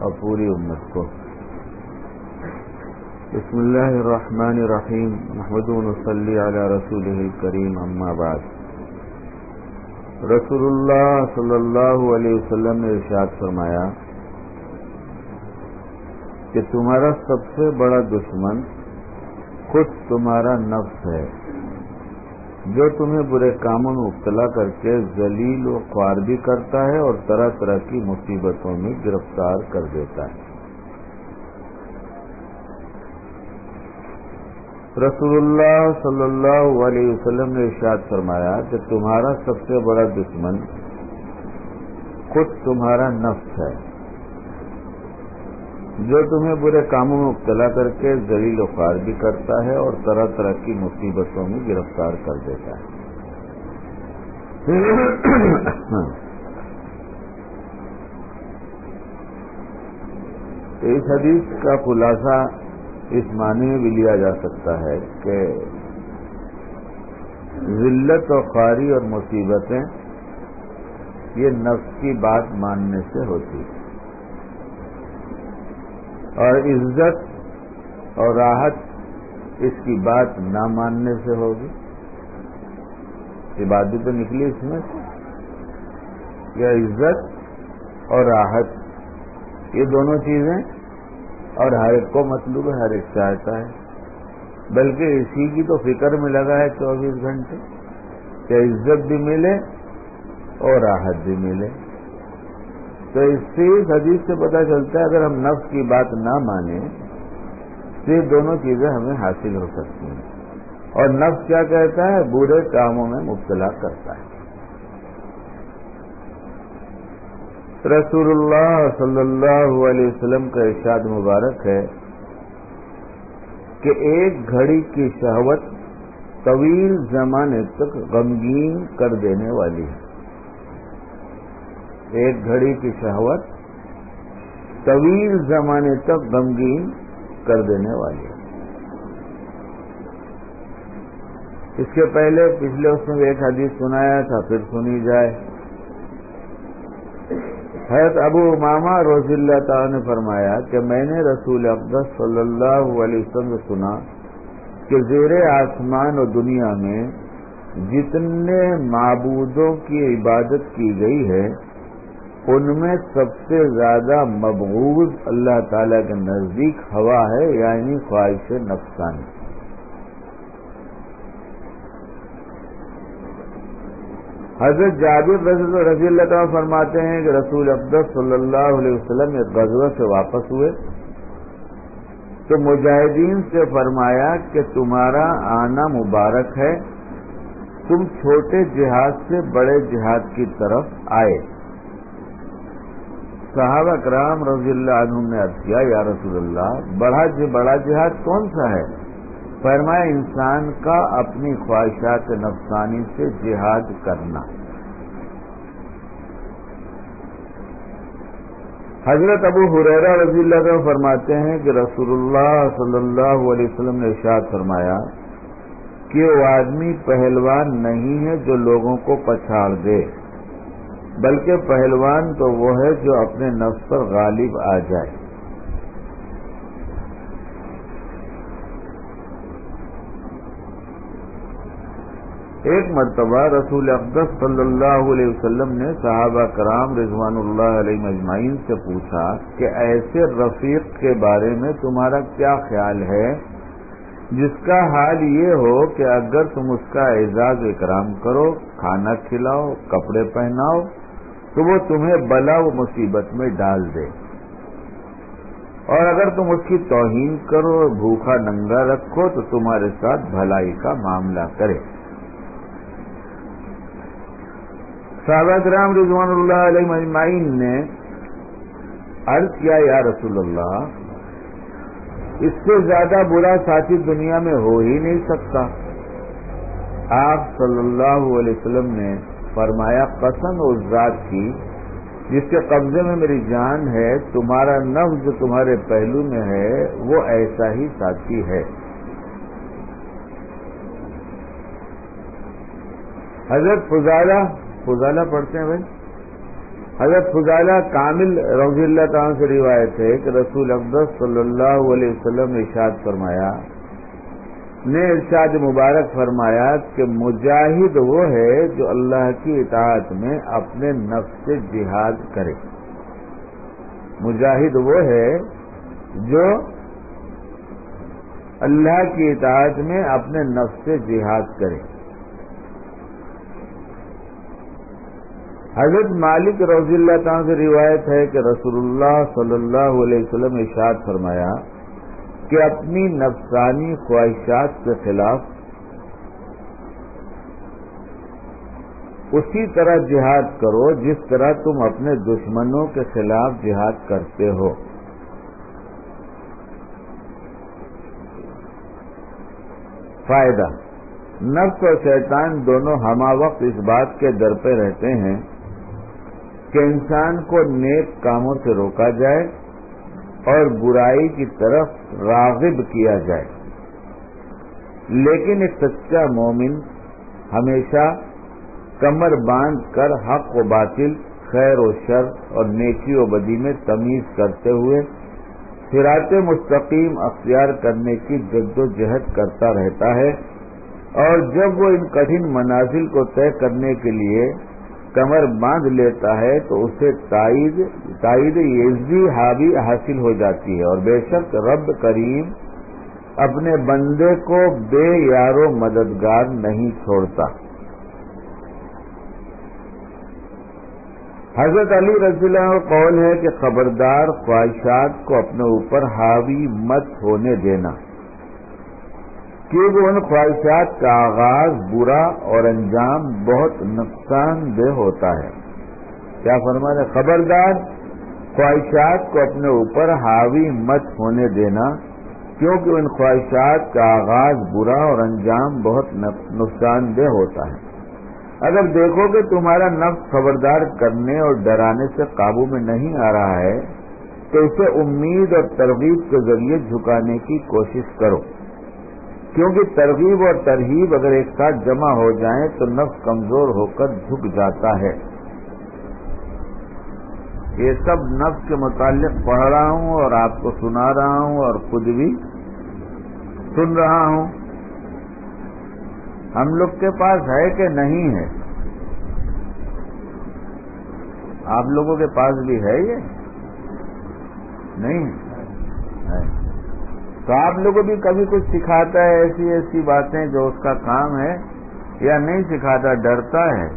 اور پوری امت کو۔ بسم اللہ الرحمن الرحیم۔ محمد صلی علی رسول کریم اما بعد۔ رسول اللہ صلی اللہ علیہ وسلم نے ارشاد فرمایا کہ تمہارا سب سے بڑا دشمن خود تمہارا نفس ہے۔ جو تمہیں برے کاموں میں مبتلا کر کے ذلیل و خوار بھی کرتا ہے اور طرح طرح کی مصیبتوں میں گرفتار کر دیتا ہے۔ رسول اللہ صلی اللہ علیہ وسلم نے ارشاد فرمایا کہ تمہارا سب سے بڑا دشمن خود تمہارا نفس ہے۔ جو تمہیں برے کاموں میں مبتلا کر کے ذلیل و خوار بھی کرتا ہے اور طرح طرح کی مصیبتوں میں گرفتار کر دیتا ہے۔ اس حدیث کا خلاصہ اس معنی میں بھی لیا جا سکتا ہے کہ ذلت و خواری اور مصیبتیں یہ نفس کی بات ماننے سے ہوتی ہے اور عزت اور راحت اس کی بات نہ ماننے سے ہوگی۔ یہ تو نکلی اس میں یا عزت اور راحت، یہ دونوں چیزیں اور ہر ایک کو مطلوب ہے، ہر ایک چاہتا ہے۔ بلکہ اسی کی تو فکر میں لگا ہے چوبیس گھنٹے کہ عزت بھی ملے اور راحت بھی ملے۔ تو اس سے اس حدیث سے پتا چلتا ہے اگر ہم نفس کی بات نہ مانیں تو یہ دونوں چیزیں ہمیں حاصل ہو سکتی ہیں۔ اور نفس کیا کہتا ہے؟ برے کاموں میں مبتلا کرتا ہے۔ رسول اللہ صلی اللہ علیہ وسلم کا ارشاد مبارک ہے کہ ایک گھڑی کی شہوت طویل زمانے تک غمگین کر دینے والی ہے۔ ایک گھڑی کی شہوت طویل زمانے تک غمگین کر دینے والی ہے۔ اس کے پہلے پچھلے اس میں ایک حدیث سنایا تھا، پھر سنی جائے۔ حیرت ابو ماما روز اللہ تعالی نے فرمایا کہ میں نے رسول اقدس صلی اللہ علیہ وسلم سنا کہ زیر آسمان و دنیا میں جتنے معبودوں کی عبادت کی گئی ہے ان میں سب سے زیادہ مبغوض اللہ تعالی کے نزدیک ہوا ہے یعنی خواہش نقصان۔ حضرت جابر رضی اللہ تعالیٰ فرماتے ہیں کہ رسول اقدس صلی اللہ علیہ وسلم ایک غزوہ سے واپس ہوئے۔ تو مجاہدین سے فرمایا کہ تمہارا آنا مبارک ہے، تم چھوٹے جہاد سے بڑے جہاد کی طرف آئے۔ صحابہ کرام رضی اللہ عنہ نے عرض کیا، یا رسول اللہ، بڑا بڑا جہاد کون سا ہے؟ فرمایا، انسان کا اپنی خواہشات نفسانی سے جہاد کرنا۔ حضرت ابو حریرا رضی اللہ عنہ فرماتے ہیں کہ رسول اللہ صلی اللہ علیہ وسلم نے ارشاد فرمایا کہ وہ آدمی پہلوان نہیں ہے جو لوگوں کو پچھاڑ دے۔ بلکہ پہلوان تو وہ ہے جو اپنے نفس پر غالب آ جائے۔ ایک مرتبہ رسول اقدس صلی اللہ علیہ وسلم نے صحابہ کرام رضوان اللہ علیہ مجمعین سے پوچھا کہ ایسے رفیق کے بارے میں تمہارا کیا خیال ہے؟ جس کا حال یہ ہو کہ اگر تم اس کا اعزاز اکرام کرو، کھانا کھلاؤ، کپڑے پہناؤ تو وہ تمہیں بلا و مصیبت میں ڈال دے۔ اور اگر تم اس کی توہین کرو اور بھوکھا ننگا رکھو تو تمہارے ساتھ بھلائی کا معاملہ کرے۔ سابق رام رضوان اللہ علیہ مجمعین نے عرض کیا، یا رسول اللہ، اس سے زیادہ برا ساتھی دنیا میں ہو ہی نہیں سکتا۔ آپ صلی اللہ علیہ وسلم نے فرمایا، قسم اس ذات کی جس کے قبضے میں میری جان ہے، تمہارا نفس جو تمہارے پہلو میں ہے، وہ ایسا ہی ساتھی ہے۔ حضرت فضالہ فضالہ پڑھتے ہیں بھائی؟ حضرت فضالہ کامل رضی اللہ تعالیٰ سے روایت ہے کہ رسول اقدس صلی اللہ علیہ وسلم نے ارشاد فرمایا نے ارشاد مبارک فرمایا کہ مجاہد وہ ہے جو اللہ کی اطاعت میں اپنے نفس سے جہاد کرے۔ مجاہد وہ ہے جو اللہ کی اطاعت میں اپنے نفس سے جہاد کرے۔ حضرت مالک رضی اللہ تعالیٰ سے روایت ہے کہ رسول اللہ صلی اللہ علیہ وسلم ارشاد فرمایا کہ اپنی نفسانی خواہشات کے خلاف اسی طرح جہاد کرو جس طرح تم اپنے دشمنوں کے خلاف جہاد کرتے ہو۔ فائدہ، نفس اور شیطان دونوں ہما وقت اس بات کے در پہ رہتے ہیں کہ انسان کو نیک کاموں سے روکا جائے اور برائی کی طرف راغب کیا جائے۔ لیکن ایک سچا مومن ہمیشہ کمر باندھ کر حق و باطل، خیر و شر اور نیکی و بدی میں تمیز کرتے ہوئے سراط مستقیم اختیار کرنے کی جد و جہد کرتا رہتا ہے اور جب وہ ان کٹھن منازل کو طے کرنے کے لیے کمر باندھ لیتا ہے تو اسے تائید تائید یزی حاوی حاصل ہو جاتی ہے اور بے شک رب کریم اپنے بندے کو بے یارو مددگار نہیں چھوڑتا۔ حضرت علی رضی اللہ کا قول ہے کہ خبردار خواہشات کو اپنے اوپر حاوی مت ہونے دینا۔ کیونکہ ان خواہشات کا آغاز برا اور انجام بہت نقصان دہ ہوتا ہے۔ کیا فرما رہے خبردار، خواہشات کو اپنے اوپر حاوی مت ہونے دینا، کیونکہ ان خواہشات کا آغاز برا اور انجام بہت نقصان دہ ہوتا ہے۔ اگر دیکھو کہ تمہارا نفس خبردار کرنے اور ڈرانے سے قابو میں نہیں آ رہا ہے، تو اسے امید اور ترغیب کے ذریعے جھکانے کی کوشش کرو۔ کیونکہ ترغیب اور ترغیب اگر ایک ساتھ جمع ہو جائیں تو نفس کمزور ہو کر جھک جاتا ہے۔ یہ سب نفس کے متعلق پڑھ رہا ہوں اور آپ کو سنا رہا ہوں اور خود بھی سن رہا ہوں۔ ہم لوگ کے پاس ہے کہ نہیں ہے؟ آپ لوگوں کے پاس بھی ہے یہ؟ نہیں ہے۔ تو آپ لوگوں بھی کبھی کچھ سکھاتا ہے ایسی ایسی باتیں جو اس کا کام ہے یا نہیں سکھاتا، ڈرتا ہے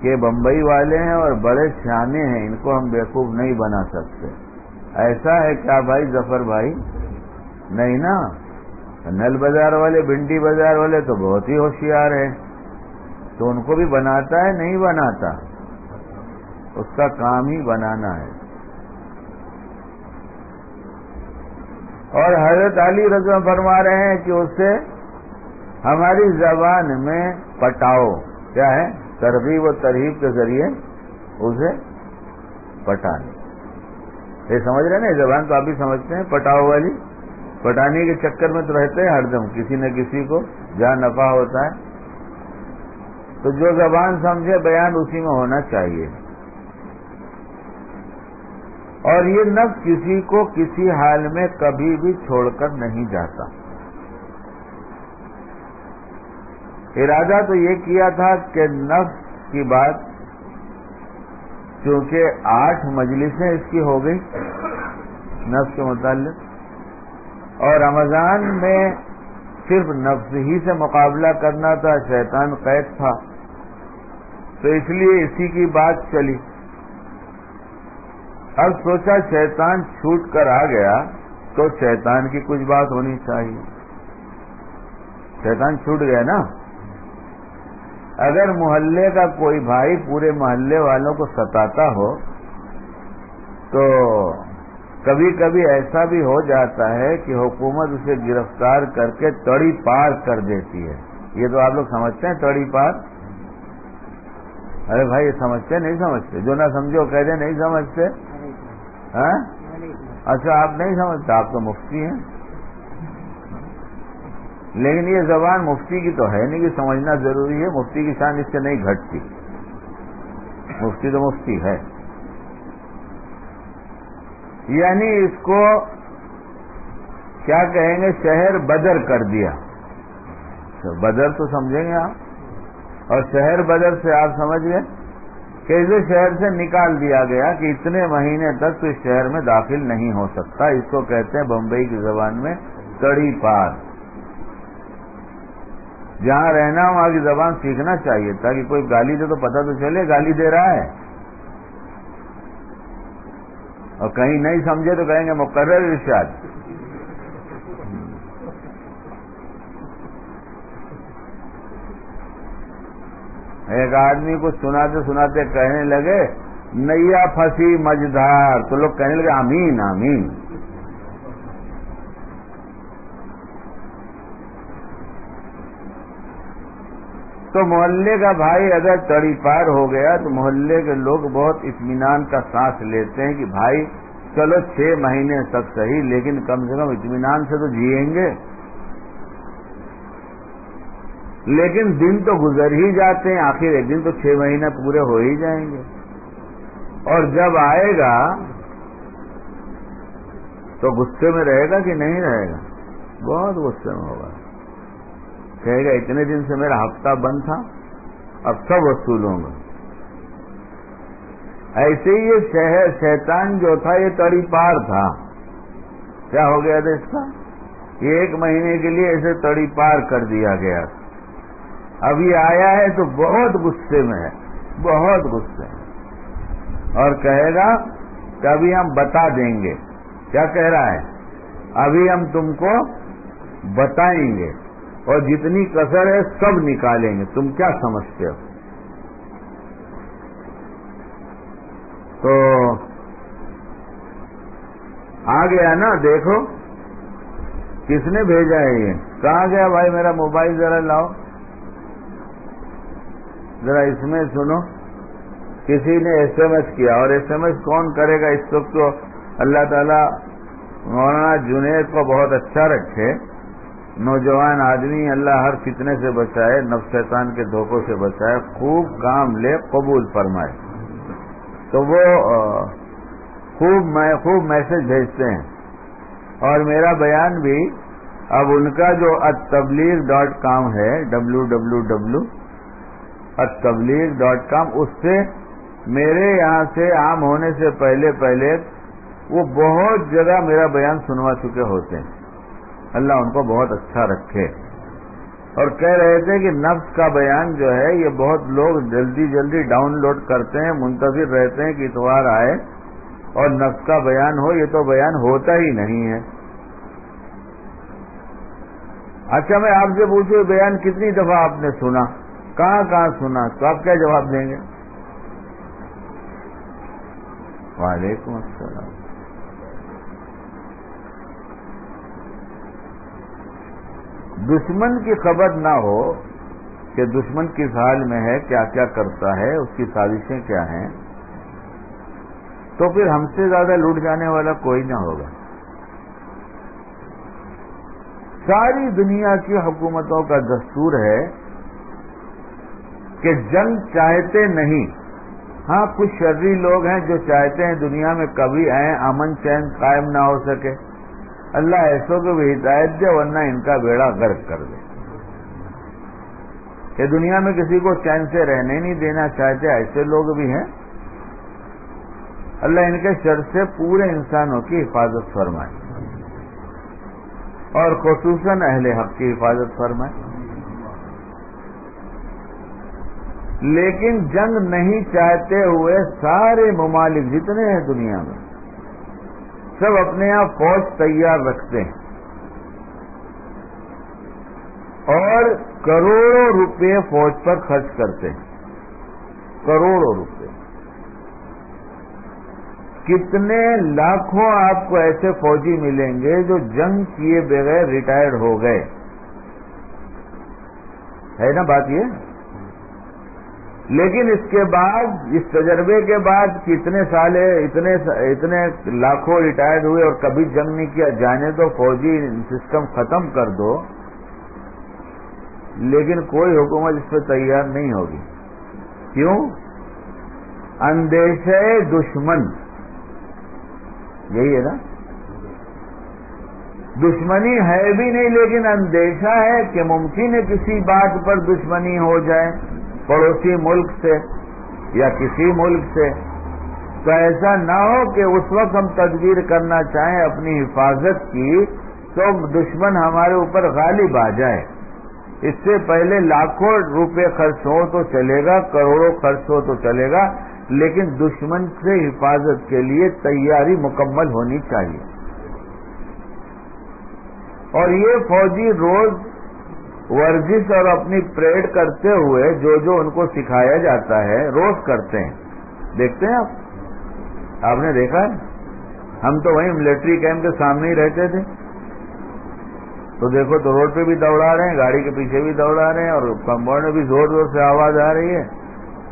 کہ بمبئی والے ہیں اور بڑے سیانے ہیں، ان کو ہم بیوقوف نہیں بنا سکتے۔ ایسا ہے کیا بھائی؟ ظفر بھائی؟ نہیں نا۔ نل بازار والے، بنڈی بازار والے تو بہت ہی ہوشیار ہیں۔ تو ان کو بھی بناتا ہے، نہیں بناتا؟ اس کا کام ہی بنانا ہے۔ اور حضرت علی رضا فرما رہے ہیں کہ اسے ہماری زبان میں پٹاؤ، کیا ہے؟ ترغیب و ترغیب کے ذریعے اسے پٹانے۔ یہ سمجھ رہے نا؟ زبان تو آپ بھی سمجھتے ہیں، پٹاؤ والی۔ پٹانے کے چکر میں تو رہتے ہیں ہر دم، کسی نہ کسی کو جہاں نفع ہوتا ہے۔ تو جو زبان سمجھے، بیان اسی میں ہونا چاہیے۔ اور یہ نفس کسی کو کسی حال میں کبھی بھی چھوڑ کر نہیں جاتا۔ ارادہ تو یہ کیا تھا کہ نفس کی بات چونکہ آٹھ مجلسیں اس کی ہو گئی نفس کے متعلق، اور رمضان میں صرف نفس ہی سے مقابلہ کرنا تھا، شیطان قید تھا۔ تو اس لیے اسی کی بات چلی۔ اب سوچا شیطان چھوٹ کر آ گیا تو شیطان کی کچھ بات ہونی چاہیے۔ شیطان چھوٹ گیا نا۔ اگر محلے کا کوئی بھائی پورے محلے والوں کو ستاتا ہو، تو کبھی کبھی ایسا بھی ہو جاتا ہے کہ حکومت اسے گرفتار کر کے تڑی پار کر دیتی ہے۔ یہ تو آپ لوگ سمجھتے ہیں تڑی پار؟ ارے بھائی، یہ سمجھتے نہیں سمجھتے؟ جو نہ سمجھو کہہ دیں، نہیں سمجھتے؟ اچھا آپ نہیں سمجھتے، آپ تو مفتی ہیں۔ لیکن یہ زبان مفتی کی تو ہے نہیں کہ سمجھنا ضروری ہے، مفتی کی شان اس سے نہیں گھٹتی۔ مفتی تو مفتی ہے۔ یعنی اس کو کیا کہیں گے؟ شہر بدر کر دیا۔ بدر تو سمجھیں گے آپ۔ اور شہر بدر سے آپ سمجھ گئے؟ کہ اسے شہر سے نکال دیا گیا کہ اتنے مہینے تک تو اس شہر میں داخل نہیں ہو سکتا۔ اس کو کہتے ہیں بمبئی کی زبان میں کڑی پار۔ جہاں رہنا وہاں کی زبان سیکھنا چاہیے، تاکہ کوئی گالی دے تو پتہ تو چلے گالی دے رہا ہے۔ اور کہیں نہیں سمجھے تو کہیں گے مقرر ارشاد۔ ایک آدمی کو سناتے سناتے کہنے لگے، نیا پھنسی مجدار۔ تو لوگ کہنے لگے امین امین تو محلے کا بھائی اگر تڑی پار ہو گیا، تو محلے کے لوگ بہت اطمینان کا سانس لیتے ہیں کہ بھائی، چلو چھ مہینے تک صحیح، لیکن کم سے کم اطمینان سے تو جیئیں گے۔ لیکن دن تو گزر ہی جاتے ہیں، آخر ایک دن تو چھ مہینے پورے ہو ہی جائیں گے۔ اور جب آئے گا تو غصے میں رہے گا کہ نہیں رہے گا؟ بہت غصے میں ہوگا۔ کہے گا، اتنے دن سے میرا ہفتہ بند تھا، اب سب وصولوں گا ایسے ہی یہ شہر شیطان جو تھا، یہ تڑی پار تھا۔ کیا ہو گیا تھا اس کا؟ یہ ایک مہینے کے لیے اسے تڑی پار کر دیا گیا۔ تھا ابھی آیا ہے تو بہت غصے میں ہے، بہت غصے میں۔ اور کہے گا کہ ابھی ہم بتا دیں گے۔ کیا کہہ رہا ہے؟ ابھی ہم تم کو بتائیں گے۔ اور جتنی کسر ہے سب نکالیں گے۔ تم کیا سمجھتے ہو؟ تو آ گیا نا، دیکھو۔ کس نے بھیجا ہے یہ؟ کہاں گیا بھائی میرا موبائل ذرا لاؤ۔ ذرا اس میں سنو۔ کسی نے ایس ایم ایس کیا اور ایس ایم ایس کون کرے گا؟ اس وقت تو اللہ تعالیٰ مولانا جنید کو بہت اچھا رکھے۔ نوجوان آدمی اللہ ہر فتنے سے بچائے شیطان کے دھوکوں سے بچائے، خوب کام لے، قبول فرمائے۔ تو وہ خوب خوب میسج بھیجتے ہیں۔ اور میرا بیان بھی، اب ان کا جو تبلیغ ڈاٹ کام ہے W W W Tabligh dot com اس سے میرے یہاں سے عام ہونے سے پہلے پہلے وہ بہت جگہ میرا بیان سنوا چکے ہوتے ہیں۔ اللہ ان کو بہت اچھا رکھے۔ اور کہہ رہے تھے کہ نفس کا بیان جو ہے، یہ بہت لوگ جلدی جلدی ڈاؤن لوڈ کرتے ہیں، منتظر رہتے ہیں کہ اتوار آئے اور نفس کا بیان ہو، یہ تو بیان ہوتا ہی نہیں ہے۔ اچھا میں آپ سے پوچھوں بیان کتنی دفعہ آپ نے سنا؟ کہاں کہاں سنا؟ تو آپ کیا جواب دیں گے؟ وعلیکم السلام۔ دشمن کی خبر نہ ہو کہ دشمن کس حال میں ہے، کیا کیا کرتا ہے، اس کی سازشیں کیا ہیں، تو پھر ہم سے زیادہ لوٹ جانے والا کوئی نہ ہوگا۔ ساری دنیا کی حکومتوں کا دستور ہے کہ جنگ چاہتے نہیں۔ ہاں کچھ شرری لوگ ہیں جو چاہتے ہیں دنیا میں کبھی آئیں، امن چین قائم نہ ہو سکے۔ اللہ ایسوں کو بھی ہدایت دے، ورنہ ان کا بیڑا غرق کر دے۔ کہ دنیا میں کسی کو چین سے رہنے نہیں دینا چاہتے، ایسے لوگ بھی ہیں۔ اللہ ان کے شر سے پورے انسانوں کی حفاظت فرمائے۔ اور خصوصاً اہل حق کی حفاظت فرمائے۔ لیکن جنگ نہیں چاہتے ہوئے سارے ممالک جتنے ہیں دنیا میں، سب اپنے یہاں فوج تیار رکھتے ہیں۔ اور کروڑوں روپے فوج پر خرچ کرتے ہیں۔ کروڑوں روپے۔ کتنے لاکھوں آپ کو ایسے فوجی ملیں گے جو جنگ کیے بغیر ریٹائرڈ ہو گئے۔ ہے نا بات یہ؟ لیکن اس کے بعد، اس تجربے کے بعد کتنے سال اتنے اتنے لاکھوں ریٹائرڈ ہوئے اور کبھی جنگ نہیں کیا، جانے تو فوجی سسٹم ختم کر دو، لیکن کوئی حکومت اس پہ تیار نہیں ہوگی۔ کیوں؟ اندیش دشمن۔ یہی ہے نا؟ دشمنی ہے بھی نہیں، لیکن اندیشہ ہے کہ ممکن ہے کسی بات پر دشمنی ہو جائے۔ پڑوسی ملک سے یا کسی ملک سے، تو ایسا نہ ہو کہ اس وقت ہم تدبیر کرنا چاہیں اپنی حفاظت کی، تو دشمن ہمارے اوپر غالب آ جائے۔ اس سے پہلے لاکھوں روپے خرچ ہو تو چلے گا، کروڑوں خرچ ہو تو چلے گا، لیکن دشمن سے حفاظت کے لیے تیاری مکمل ہونی چاہیے۔ اور یہ فوجی روز ورزش اور اپنی پریڈ کرتے ہوئے جو جو ان کو سکھایا جاتا ہے، روز کرتے ہیں۔ دیکھتے ہیں آپ؟ آپ نے دیکھا ہے؟ ہم تو وہیں ملٹری کیمپ کے سامنے ہی رہتے تھے۔ تو دیکھو تو روڈ پہ بھی دوڑا رہے ہیں، گاڑی کے پیچھے بھی دوڑا رہے ہیں اور کمپاؤنڈ میں بھی زور زور سے آواز آ رہی ہے۔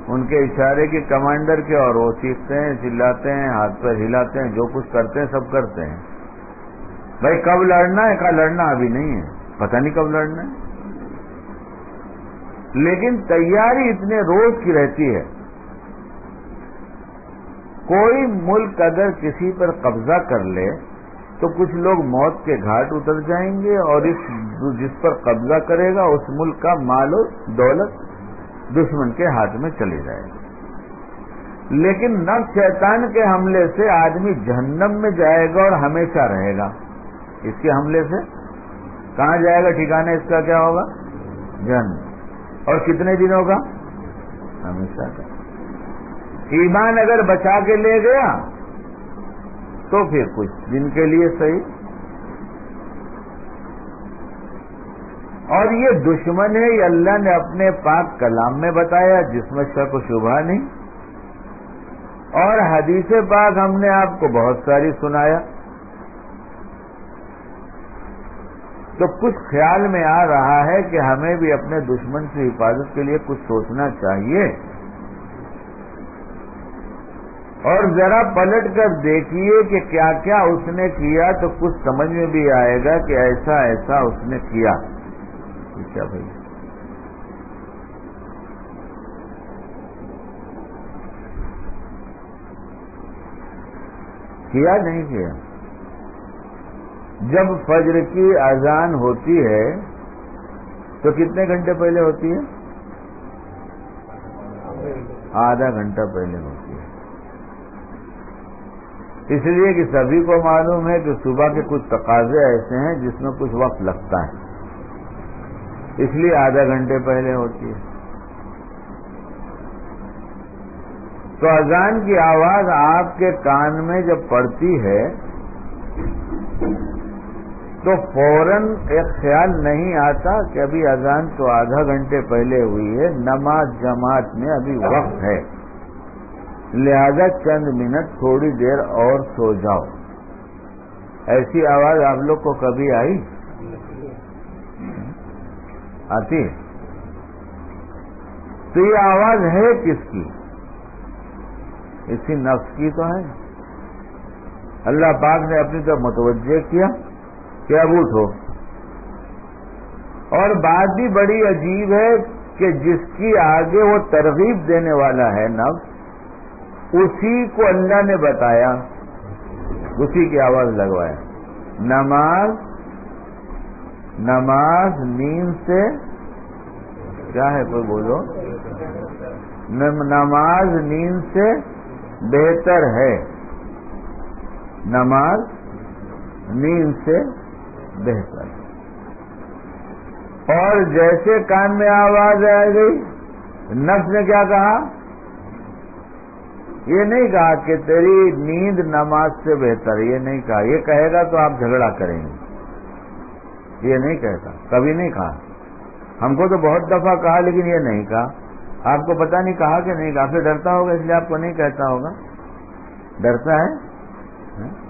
ان کے اشارے کے کمانڈر کے اور وہ سیکھتے ہیں، چلاتے ہیں، ہاتھ پہ ہلاتے ہیں، جو کچھ کرتے ہیں سب کرتے ہیں۔ بھائی کب لڑنا ہے؟ کہا لڑنا ابھی نہیں ہے۔ پتہ نہیں کب لڑنا ہے۔ لیکن تیاری اتنے روز کی رہتی ہے۔ کوئی ملک اگر کسی پر قبضہ کر لے، تو کچھ لوگ موت کے گھاٹ اتر جائیں گے اور اس جس پر قبضہ کرے گا، اس ملک کا مال و دولت دشمن کے ہاتھ میں چلی جائے گی۔ لیکن نف شیطان کے حملے سے آدمی جہنم میں جائے گا اور ہمیشہ رہے گا۔ اس کے حملے سے کہاں جائے گا؟ ٹھکانا اس کا کیا ہوگا؟ جہنم۔ اور کتنے دنوں کا ہمیشہ کا۔ ایمان اگر بچا کے لے گیا، تو پھر کچھ دن کے لیے صحیح۔ اور یہ دشمن ہے، یہ اللہ نے اپنے پاک کلام میں بتایا، جس میں شک و شبہ نہیں۔ اور حدیث پاک ہم نے آپ کو بہت ساری سنایا۔ تو کچھ خیال میں آ رہا ہے کہ ہمیں بھی اپنے دشمن سے حفاظت کے لیے کچھ سوچنا چاہیے۔ اور ذرا پلٹ کر دیکھیے کہ کیا کیا اس نے کیا تو کچھ سمجھ میں بھی آئے گا کہ ایسا ایسا اس نے کیا۔ کیا بھائی۔ کیا نہیں کیا؟ جب فجر کی اذان ہوتی ہے، تو کتنے گھنٹے پہلے ہوتی ہے؟ آدھا گھنٹہ پہلے ہوتی ہے۔ اس لیے کہ سبھی کو معلوم ہے کہ صبح کے کچھ تقاضے ایسے ہیں جس میں کچھ وقت لگتا ہے۔ اس لیے آدھا گھنٹے پہلے ہوتی ہے۔ تو اذان کی آواز آپ کے کان میں جب پڑتی ہے تو فوراً ایک خیال نہیں آتا کہ ابھی اذان تو آدھا گھنٹے پہلے ہوئی ہے، نماز جماعت میں ابھی وقت ہے۔ لہذا چند منٹ تھوڑی دیر اور سو جاؤ۔ ایسی آواز آپ لوگ کو کبھی آئی؟ آتی ہے۔ تو یہ آواز ہے کس کی؟ اسی نفس کی تو ہے۔ اللہ پاک نے اپنی طرف متوجہ کیا۔ کہ اب اٹھو اور بات بھی بڑی عجیب ہے کہ جس کی آگے وہ ترغیب دینے والا ہے نفس اسی کو اللہ نے بتایا، اسی کی آواز لگوایا۔ نماز نماز نیند سے، کیا ہے کوئی بولو؟ نماز نیند سے بہتر ہے۔ نماز نیند سے بہتر اور جیسے کان میں آواز آ گئی، نفس نے کیا کہا؟ یہ نہیں کہا کہ تیری نیند نماز سے بہتر یہ نہیں کہا۔ یہ کہے گا تو آپ جھگڑا کریں گے۔ یہ نہیں کہتا کبھی نہیں کہا۔ ہم کو تو بہت دفعہ کہا لیکن یہ نہیں کہا۔ آپ کو پتا نہیں کہا کہ نہیں کہا، پھر ڈرتا ہوگا اس لیے آپ کو نہیں کہتا ہوگا۔ ڈرتا ہے ہاں؟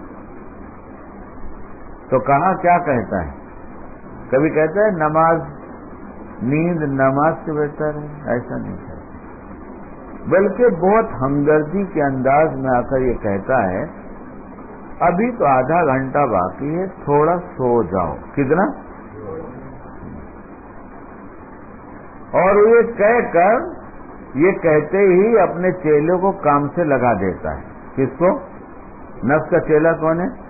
تو کہا کیا کہتا ہے؟ کبھی کہتا ہے نماز، نیند نماز سے بہتر ہے؟ ایسا نہیں کہتا۔ بلکہ بہت ہمدردی کے انداز میں آ کر یہ کہتا ہے، ابھی تو آدھا گھنٹہ باقی ہے، تھوڑا سو جاؤ۔ کتنا؟ اور یہ کہہ کر، یہ کہتے ہی اپنے چیلوں کو کام سے لگا دیتا ہے۔ کس کو؟ نفس کا چیلا کون ہے؟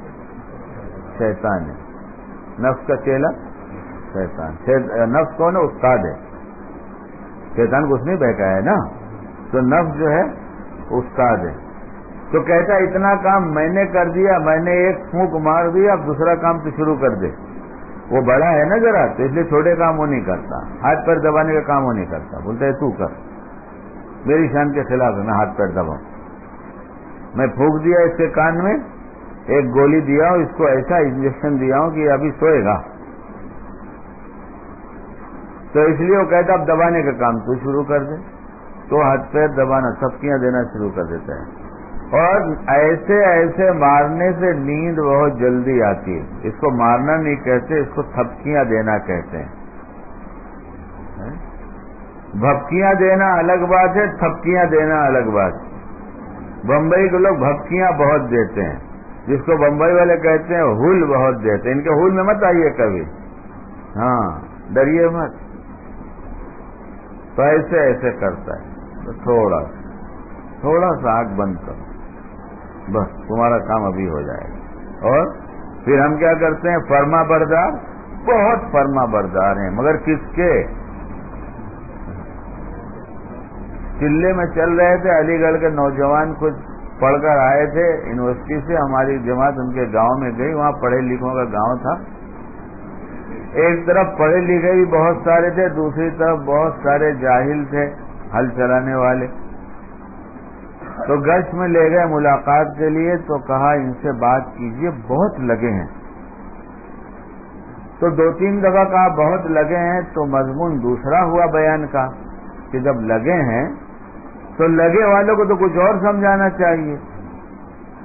شیطان ہے۔ نفس کا چیلا، شیطان۔ نفس کون ہے؟ استاد ہے۔ شیطان کو اس نے بہکایا ہے نا۔ تو نفس جو ہے، استاد ہے۔ تو کہتا اتنا کام میں نے کر دیا، میں نے ایک پھونک مار دیا اب دوسرا کام تو شروع کر دے۔ وہ بڑا ہے نا ذرا، تو اس لیے چھوٹے کام وہ نہیں کرتا۔ ہاتھ پیر دبانے کا کام وہ نہیں کرتا۔ بولتا ہے، تو کر۔ میری شان کے خلاف ہے، میں ہاتھ پیر دباؤں۔ میں پھونک دیا اس کے کان میں ایک گولی دیا ہوں اس کو ایسا انجیکشن دیا ہوں کہ ابھی سوئے گا۔ تو اس لیے وہ کہتا اب دبانے کا کام تو شروع کر دے۔ تو ہاتھ پیر دبانا، سبکیاں دینا شروع کر دیتا ہے اور ایسے ایسے مارنے سے نیند بہت جلدی آتی ہے۔ اس کو مارنا نہیں کہتے، اس کو تھپکیاں دینا کہتے ہیں۔ بھپکیاں دینا الگ بات ہے، تھپکیاں دینا الگ بات بمبئی کے لوگ بھپکیاں بہت دیتے ہیں۔ جس کو بمبئی والے کہتے ہیں ہل بہت دیتے ہیں۔ ان کے ہل میں مت آئیے کبھی۔ ہاں ڈریے مت۔ تو ایسے ایسے کرتا ہے۔ تھوڑا سا تھوڑا سا آگ بند کرو۔ بس، تمہارا کام ابھی ہو جائے گا۔ اور پھر ہم کیا کرتے ہیں؟ فرما بردار۔ بہت فرما بردار ہیں۔ مگر کس کے؟ چلے میں چل رہے تھے، علی گڑھ کے نوجوان کچھ پڑھ کر آئے تھے، یونیورسٹی سے ہماری جماعت ان کے گاؤں میں گئی، وہاں پڑھے لکھوں کا گاؤں تھا۔ ایک طرف پڑھے لکھے بھی بہت سارے تھے، دوسری طرف بہت سارے جاہل تھے، ہل چلانے والے۔ تو گشت میں لے گئے ملاقات کے لیے، تو کہا ان سے بات کیجیے بہت لگے ہیں۔ تو دو تین دفعہ کہا، بہت لگے ہیں، تو مضمون دوسرا ہوا بیان کا کہ جب لگے ہیں تو لگے والوں کو تو کچھ اور سمجھانا چاہیے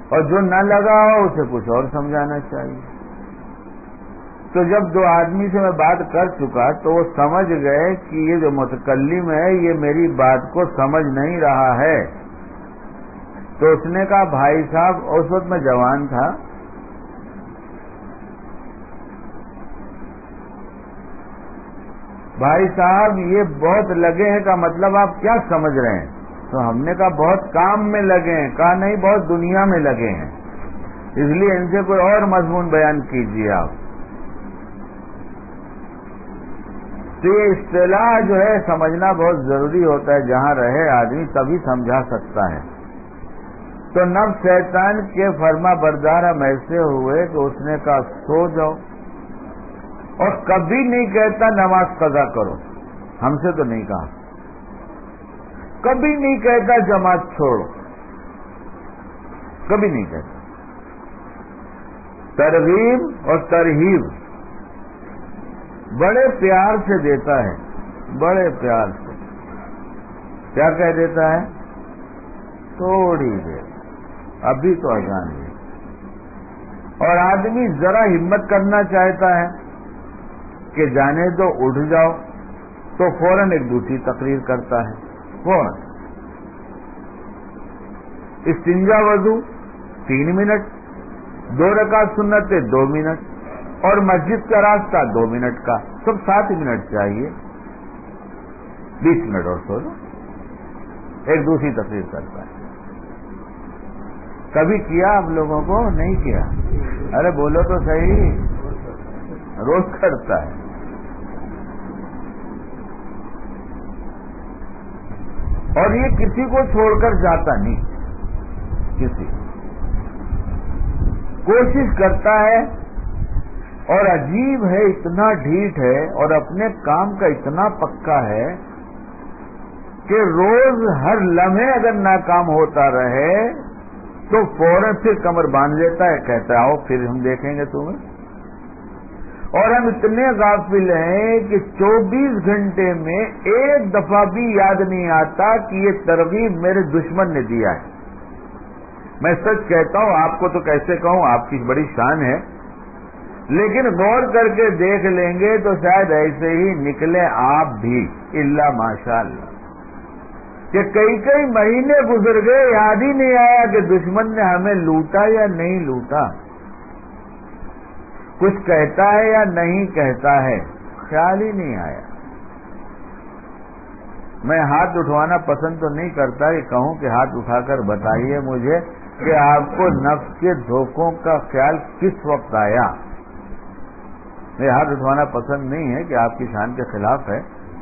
اور جو نہ لگا ہو اسے کچھ اور سمجھانا چاہیے تو جب دو آدمی سے میں بات کر چکا تو وہ سمجھ گئے کہ یہ جو متکلم ہے، یہ میری بات کو سمجھ نہیں رہا ہے۔ تو اس نے کہا، بھائی صاحب، اس وقت میں جوان تھا۔ بھائی صاحب، یہ بہت لگے ہیں کا مطلب آپ کیا سمجھ رہے ہیں؟ تو ہم نے کہا بہت کام میں لگے ہیں، کہا نہیں بہت دنیا میں لگے ہیں۔ اس لیے ان سے کوئی اور مضمون بیان کیجیے آپ۔ تو یہ اصطلاح جو ہے، سمجھنا بہت ضروری ہوتا ہے، جہاں رہے آدمی تبھی سمجھا سکتا ہے۔ تو نب شیطان کے فرما بردار ہم ایسے ہوئے کہ اس نے کہا، سو جاؤ۔ اور کبھی نہیں کہتا نماز قضا کرو۔ ہم سے تو نہیں کہا۔ کبھی نہیں کہتا جماعت چھوڑو۔ کبھی نہیں کہتا۔ ترغیب اور ترہیب بڑے پیار سے دیتا ہے۔ بڑے پیار سے۔ کیا کہہ دیتا ہے؟ تھوڑی دیر۔ ابھی تو اذان ہے۔ اور آدمی ذرا ہمت کرنا چاہتا ہے کہ جانے تو اٹھ جاؤ، تو فوراً ایک دوسری تقریر کرتا ہے۔ فوراً استنجا وضو، تین منٹ، دو رکعت سنتے دو منٹ، اور مسجد کا راستہ دو منٹ کا، سب سات منٹ چاہیے۔ بیس منٹ اور سو ایک دوسری تقریر کرتا ہے کبھی کیا آپ لوگوں کو؟ نہیں کیا۔ ارے بولو تو صحیح۔ روز کرتا ہے۔ اور یہ کسی کو چھوڑ کر جاتا نہیں۔ کسی۔ کوشش کرتا ہے اور عجیب ہے، اتنا ڈھیٹ ہے اور اپنے کام کا اتنا پکا ہے کہ روز ہر لمحے اگر ناکام ہوتا رہے تو فوراً پھر کمر باندھ لیتا ہے، کہتا ہے، آؤ پھر ہم دیکھیں گے تمہیں۔ اور ہم اتنے غافل ہیں کہ چوبیس گھنٹے میں ایک دفعہ بھی یاد نہیں آتا کہ یہ ترغیب میرے دشمن نے دیا ہے۔ میں سچ کہتا ہوں، آپ کو تو کیسے کہوں، آپ کی بڑی شان ہے۔ لیکن غور کر کے دیکھ لیں گے تو شاید ایسے ہی نکلے آپ بھی اللہ ماشاء اللہ کہ کئی کئی مہینے گزر گئے، یاد ہی نہیں آیا کہ دشمن نے ہمیں لوٹا یا نہیں لوٹا۔ کچھ کہتا ہے یا نہیں کہتا ہے، خیال ہی نہیں آیا۔ میں ہاتھ اٹھوانا پسند تو نہیں کرتا کہ کہوں کہ ہاتھ اٹھا کر بتائیے مجھے کہ آپ کو نفس کے دھوکوں کا خیال کس وقت آیا۔ میرے ہاتھ اٹھوانا پسند نہیں ہے کہ آپ کی شان کے خلاف ہے،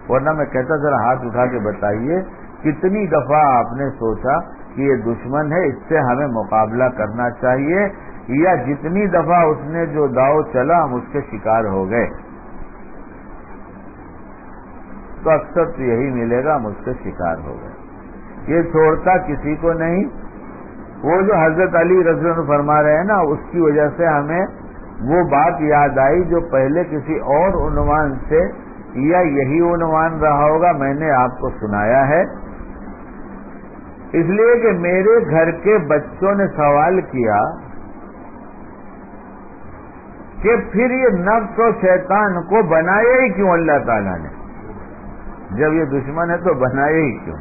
ورنہ میں کہتا ذرا ہاتھ اٹھا کے بتائیے کتنی دفعہ آپ نے سوچا کہ یہ دشمن ہے، اس سے ہمیں مقابلہ کرنا چاہیے۔ یا جتنی دفعہ اس نے جو داؤ چلا، ہم اس کے شکار ہو گئے۔ تو اکثر تو یہی ملے گا، ہم اس کے شکار ہو گئے۔ یہ چھوڑتا کسی کو نہیں۔ وہ جو حضرت علی رضی فرما رہے ہیں نا، اس کی وجہ سے ہمیں وہ بات یاد آئی جو پہلے کسی اور عنوان سے، یا یہی عنوان رہا ہوگا، میں نے آپ کو سنایا ہے۔ اس لیے کہ میرے گھر کے بچوں نے سوال کیا کہ پھر یہ نفس و شیطان کو بنایا ہی کیوں اللہ تعالیٰ نے؟ جب یہ دشمن ہے تو بنایا ہی کیوں؟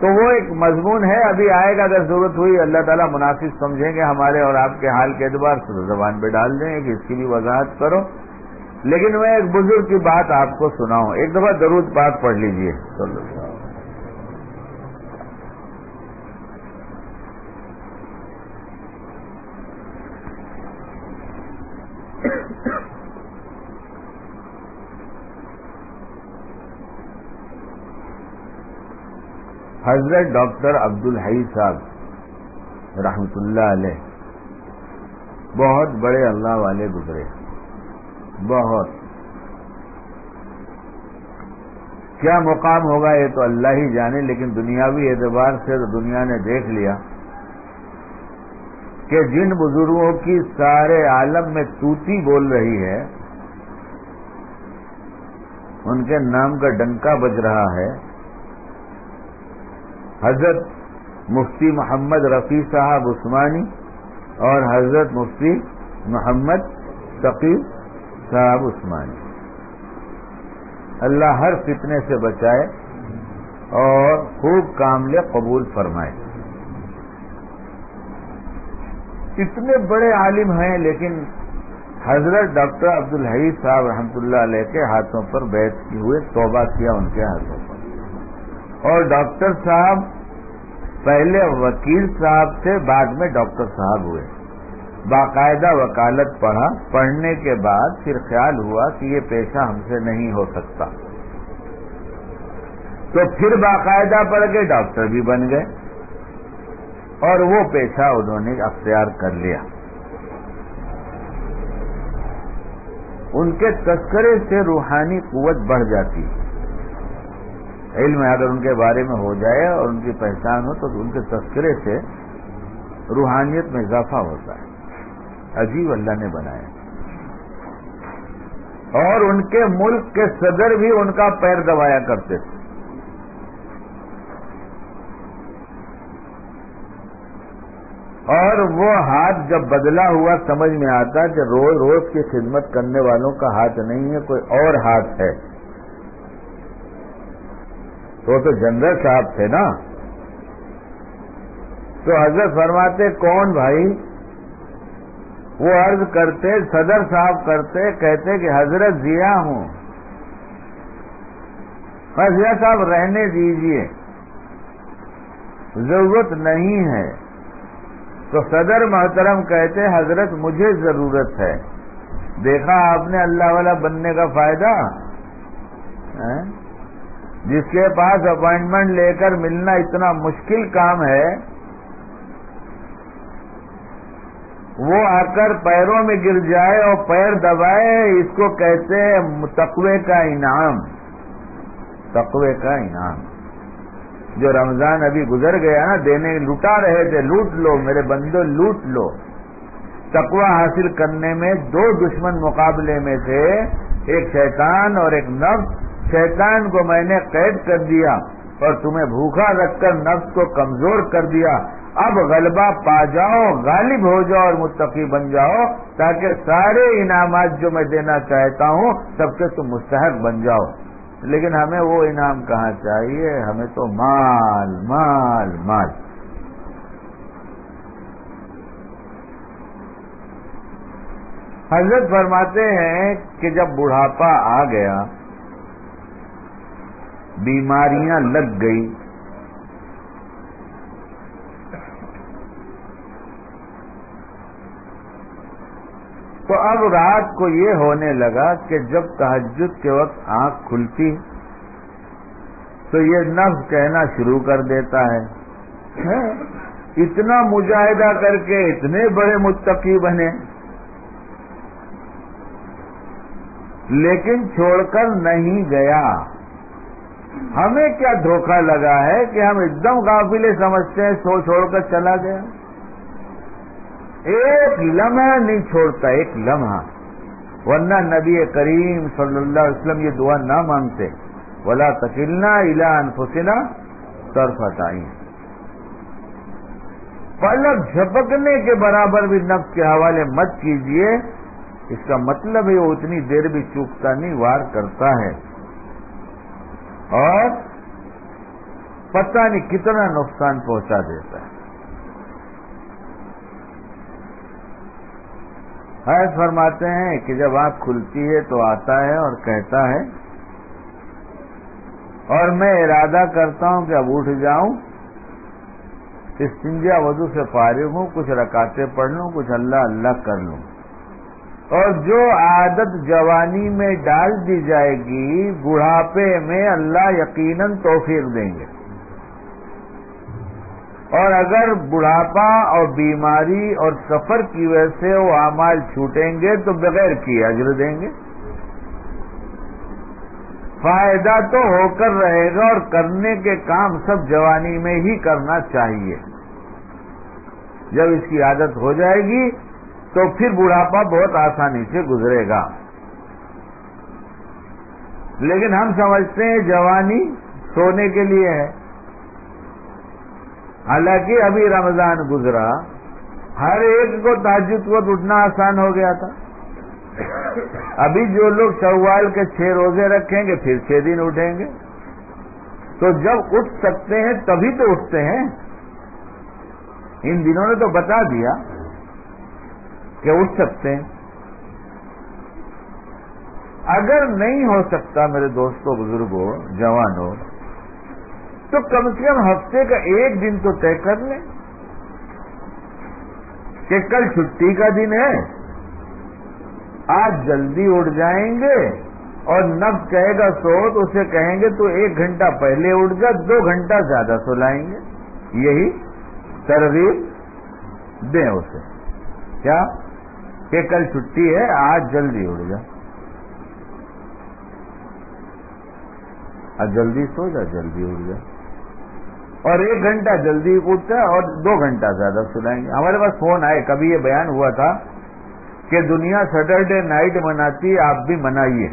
تو وہ ایک مضمون ہے، ابھی آئے گا اگر ضرورت ہوئی، اللہ تعالیٰ مناسب سمجھیں گے ہمارے اور آپ کے حال کے اعتبار سے زبان پہ ڈال دیں گے کہ اس کی بھی وضاحت کرو۔ لیکن میں ایک بزرگ کی بات آپ کو سناؤں۔ ایک دفعہ درود بات پڑھ لیجیے۔ حضرت ڈاکٹر عبد الحی صاحب، رحمت اللہ علیہ، بہت بڑے اللہ والے گزرے۔ بہت۔ کیا مقام ہوگا یہ تو اللہ ہی جانے، لیکن دنیاوی اعتبار سے تو دنیا نے دیکھ لیا کہ جن بزرگوں کی سارے عالم میں توتی بول رہی ہے، ان کے نام کا ڈنکا بج رہا ہے۔ حضرت مفتی محمد رفیع صاحب عثمانی اور حضرت مفتی محمد شقیب صاحب عثمانی۔ اللہ ہر فتنے سے بچائے اور خوب کامل قبول فرمائے۔ اتنے بڑے عالم ہیں لیکن حضرت ڈاکٹر عبد الحید صاحب رحمۃ اللہ علیہ کے ہاتھوں پر بیٹھ ہوئے توبہ کیا ان کے ہاتھوں پر۔ اور ڈاکٹر صاحب پہلے وکیل صاحب سے بعد میں ڈاکٹر صاحب ہوئے۔ باقاعدہ وکالت پڑھا، پڑھنے کے بعد پھر خیال ہوا کہ یہ پیشہ ہم سے نہیں ہو سکتا۔ تو پھر باقاعدہ پڑھ کے ڈاکٹر بھی بن گئے اور وہ پیشہ انہوں نے اختیار کر لیا۔ ان کے تذکرے سے روحانی قوت بڑھ جاتی۔ ہے علم اگر ان کے بارے میں ہو جائے اور ان کی پہچان ہو تو ان کے تذکرے سے روحانیت میں اضافہ ہوتا ہے۔ عجیب اللہ نے بنایا۔ اور ان کے ملک کے صدر بھی ان کا پیر دبایا کرتے تھے۔ اور وہ ہاتھ جب بدلا ہوا سمجھ میں آتا کہ روز روز کی خدمت کرنے والوں کا ہاتھ نہیں ہے، کوئی اور ہاتھ ہے۔ وہ تو جنرل صاحب تھے نا۔ تو حضرت فرماتے، کون بھائی؟ وہ عرض کرتے، صدر صاحب کرتے، کہتے کہ حضرت ضیا ہوں۔ ضیا صاحب رہنے دیجیے، ضرورت نہیں ہے۔ تو صدر محترم کہتے، حضرت، مجھے ضرورت ہے۔ دیکھا آپ نے اللہ والا بننے کا فائدہ؟ ہاں؟ جس کے پاس اپائنٹمنٹ لے کر ملنا اتنا مشکل کام ہے، وہ آ کر پیروں میں گر جائے اور پیر دبائے، اس کو کہتے ہیں تقوی کا انعام۔ تقوی کا انعام۔ جو رمضان ابھی گزر گیا نا، دینے لٹا رہے تھے، لوٹ لو میرے بندو، لوٹ لو۔ تقوی حاصل کرنے میں دو دشمن مقابلے میں تھے، ایک شیطان اور ایک نفس۔ شیطان کو میں نے قید کر دیا اور تمہیں بھوکا رکھ کر نفس کو کمزور کر دیا۔ اب غلبہ پا جاؤ، غالب ہو جاؤ اور متقی بن جاؤ تاکہ سارے انعامات جو میں دینا چاہتا ہوں سب سے تم مستحق بن جاؤ۔ لیکن ہمیں وہ انعام کہاں چاہیے؟ ہمیں تو مال مال مال۔ حضرت فرماتے ہیں کہ جب بڑھاپا آ گیا بیماریاں لگ گئی تو اب رات کو یہ ہونے لگا کہ جب تحجد کے وقت آنکھ کھلتی تو یہ نفس کہنا شروع کر دیتا ہے۔ اتنا مجاہدہ کر کے اتنے بڑے متقی بنے۔ لیکن چھوڑ کر نہیں گیا۔ ہمیں کیا دھوکہ لگا ہے کہ ہم ایک دم قافلے سمجھتے ہیں، سو چھوڑ کر چلا گیا۔ ایک لمحہ نہیں چھوڑتا، ایک لمحہ۔ ورنہ نبی کریم صلی اللہ علیہ وسلم یہ دعا نہ مانگتے۔ ولا تکلنا الا انفسنا طرفت آئی پلک جھپکنے کے برابر بھی نفس کے حوالے مت کیجیے۔ اس کا مطلب ہے وہ اتنی دیر بھی چوکتا نہیں، وار کرتا ہے۔ اور پتہ نہیں کتنا نقصان پہنچا دیتا ہے۔ حیض فرماتے ہیں کہ جب آنکھ کھلتی ہے تو آتا ہے اور کہتا ہے، اور میں ارادہ کرتا ہوں کہ اب اٹھ جاؤں، استنجا وضو سے فارغ ہوں، کچھ رکاتے پڑھ لوں، کچھ اللہ اللہ کر لوں۔ اور جو عادت جوانی میں ڈال دی جائے گی، بڑھاپے میں اللہ یقیناً توفیق دیں گے۔ اور اگر بڑھاپا اور بیماری اور سفر کی وجہ سے وہ اعمال چھوٹیں گے تو بغیر کی اجر دیں گے۔ فائدہ تو ہو کر رہے گا اور کرنے کے کام سب جوانی میں ہی کرنا چاہیے۔ جب اس کی عادت ہو جائے گی تو پھر بڑھاپا بہت آسانی سے گزرے گا۔ لیکن ہم سمجھتے ہیں جوانی سونے کے لیے ہے۔ حالانکہ ابھی رمضان گزرا، ہر ایک کو تاجد کو اٹھنا آسان ہو گیا تھا۔ ابھی جو لوگ چوال کے چھ روزے رکھیں گے، پھر چھ دن اٹھیں گے۔ تو جب اٹھ سکتے ہیں، تبھی تو اٹھتے ہیں۔ ان دنوں نے تو بتا دیا۔ کہ اٹھ سکتے ہیں۔ اگر نہیں ہو سکتا میرے دوستوں بزرگوں جوانوں تو کم سے کم ہفتے کا ایک دن تو طے کر لیں کہ کل چھٹی کا دن ہے۔ آج جلدی اٹھ جائیں گے اور نفس کہے گا سو تو اسے کہیں گے تو ایک گھنٹہ پہلے اٹھ جا، دو گھنٹہ زیادہ سو لائیں گے۔ یہی ترغیب دیں اسے۔ کیا؟ کہ کل چھٹی ہے، آج جلدی اٹھ جا۔ آج جلدی سو جا، جلدی اٹھ جا۔ اور ایک گھنٹہ جلدی اٹھتا ہے اور دو گھنٹہ زیادہ سلائیں گے۔ ہمارے پاس فون آئے، کبھی یہ بیان ہوا تھا کہ دنیا سیٹرڈے نائٹ مناتی، آپ بھی منائیے۔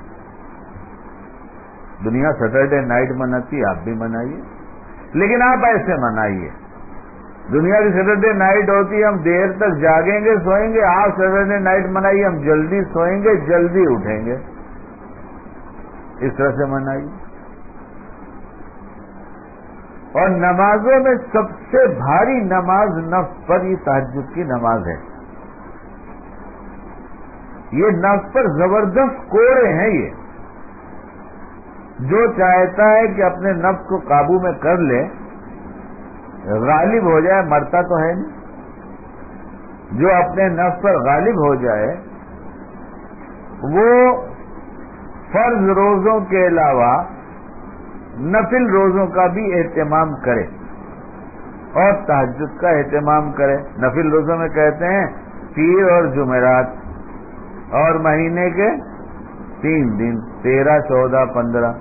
دنیا سیٹرڈے نائٹ مناتی، آپ بھی منائیے۔ لیکن آپ ایسے منائیے۔ دنیا کی سیٹرڈے نائٹ ہوتی ہے، ہم دیر تک جاگیں گے، سوئیں گے آپ سیٹرڈے نائٹ منائیے ہم جلدی سوئیں گے، جلدی اٹھیں گے۔ اس طرح سے منائیے اور نمازوں میں سب سے بھاری نماز نفس پر یہ تحجد کی نماز ہے۔ یہ نفس پر زبردست کوڑے ہیں یہ۔ جو چاہتا ہے کہ اپنے نفس کو قابو میں کر لے غالب ہو جائے، مرتا تو ہے نہیں۔ جو اپنے نفس پر غالب ہو جائے، وہ فرض روزوں کے علاوہ نفل روزوں کا بھی اہتمام کرے اور تحجد کا اہتمام کرے۔ نفل روزوں میں کہتے ہیں، پیر اور جمعرات اور مہینے کے تین دن، تیرہ، چودہ، پندرہ۔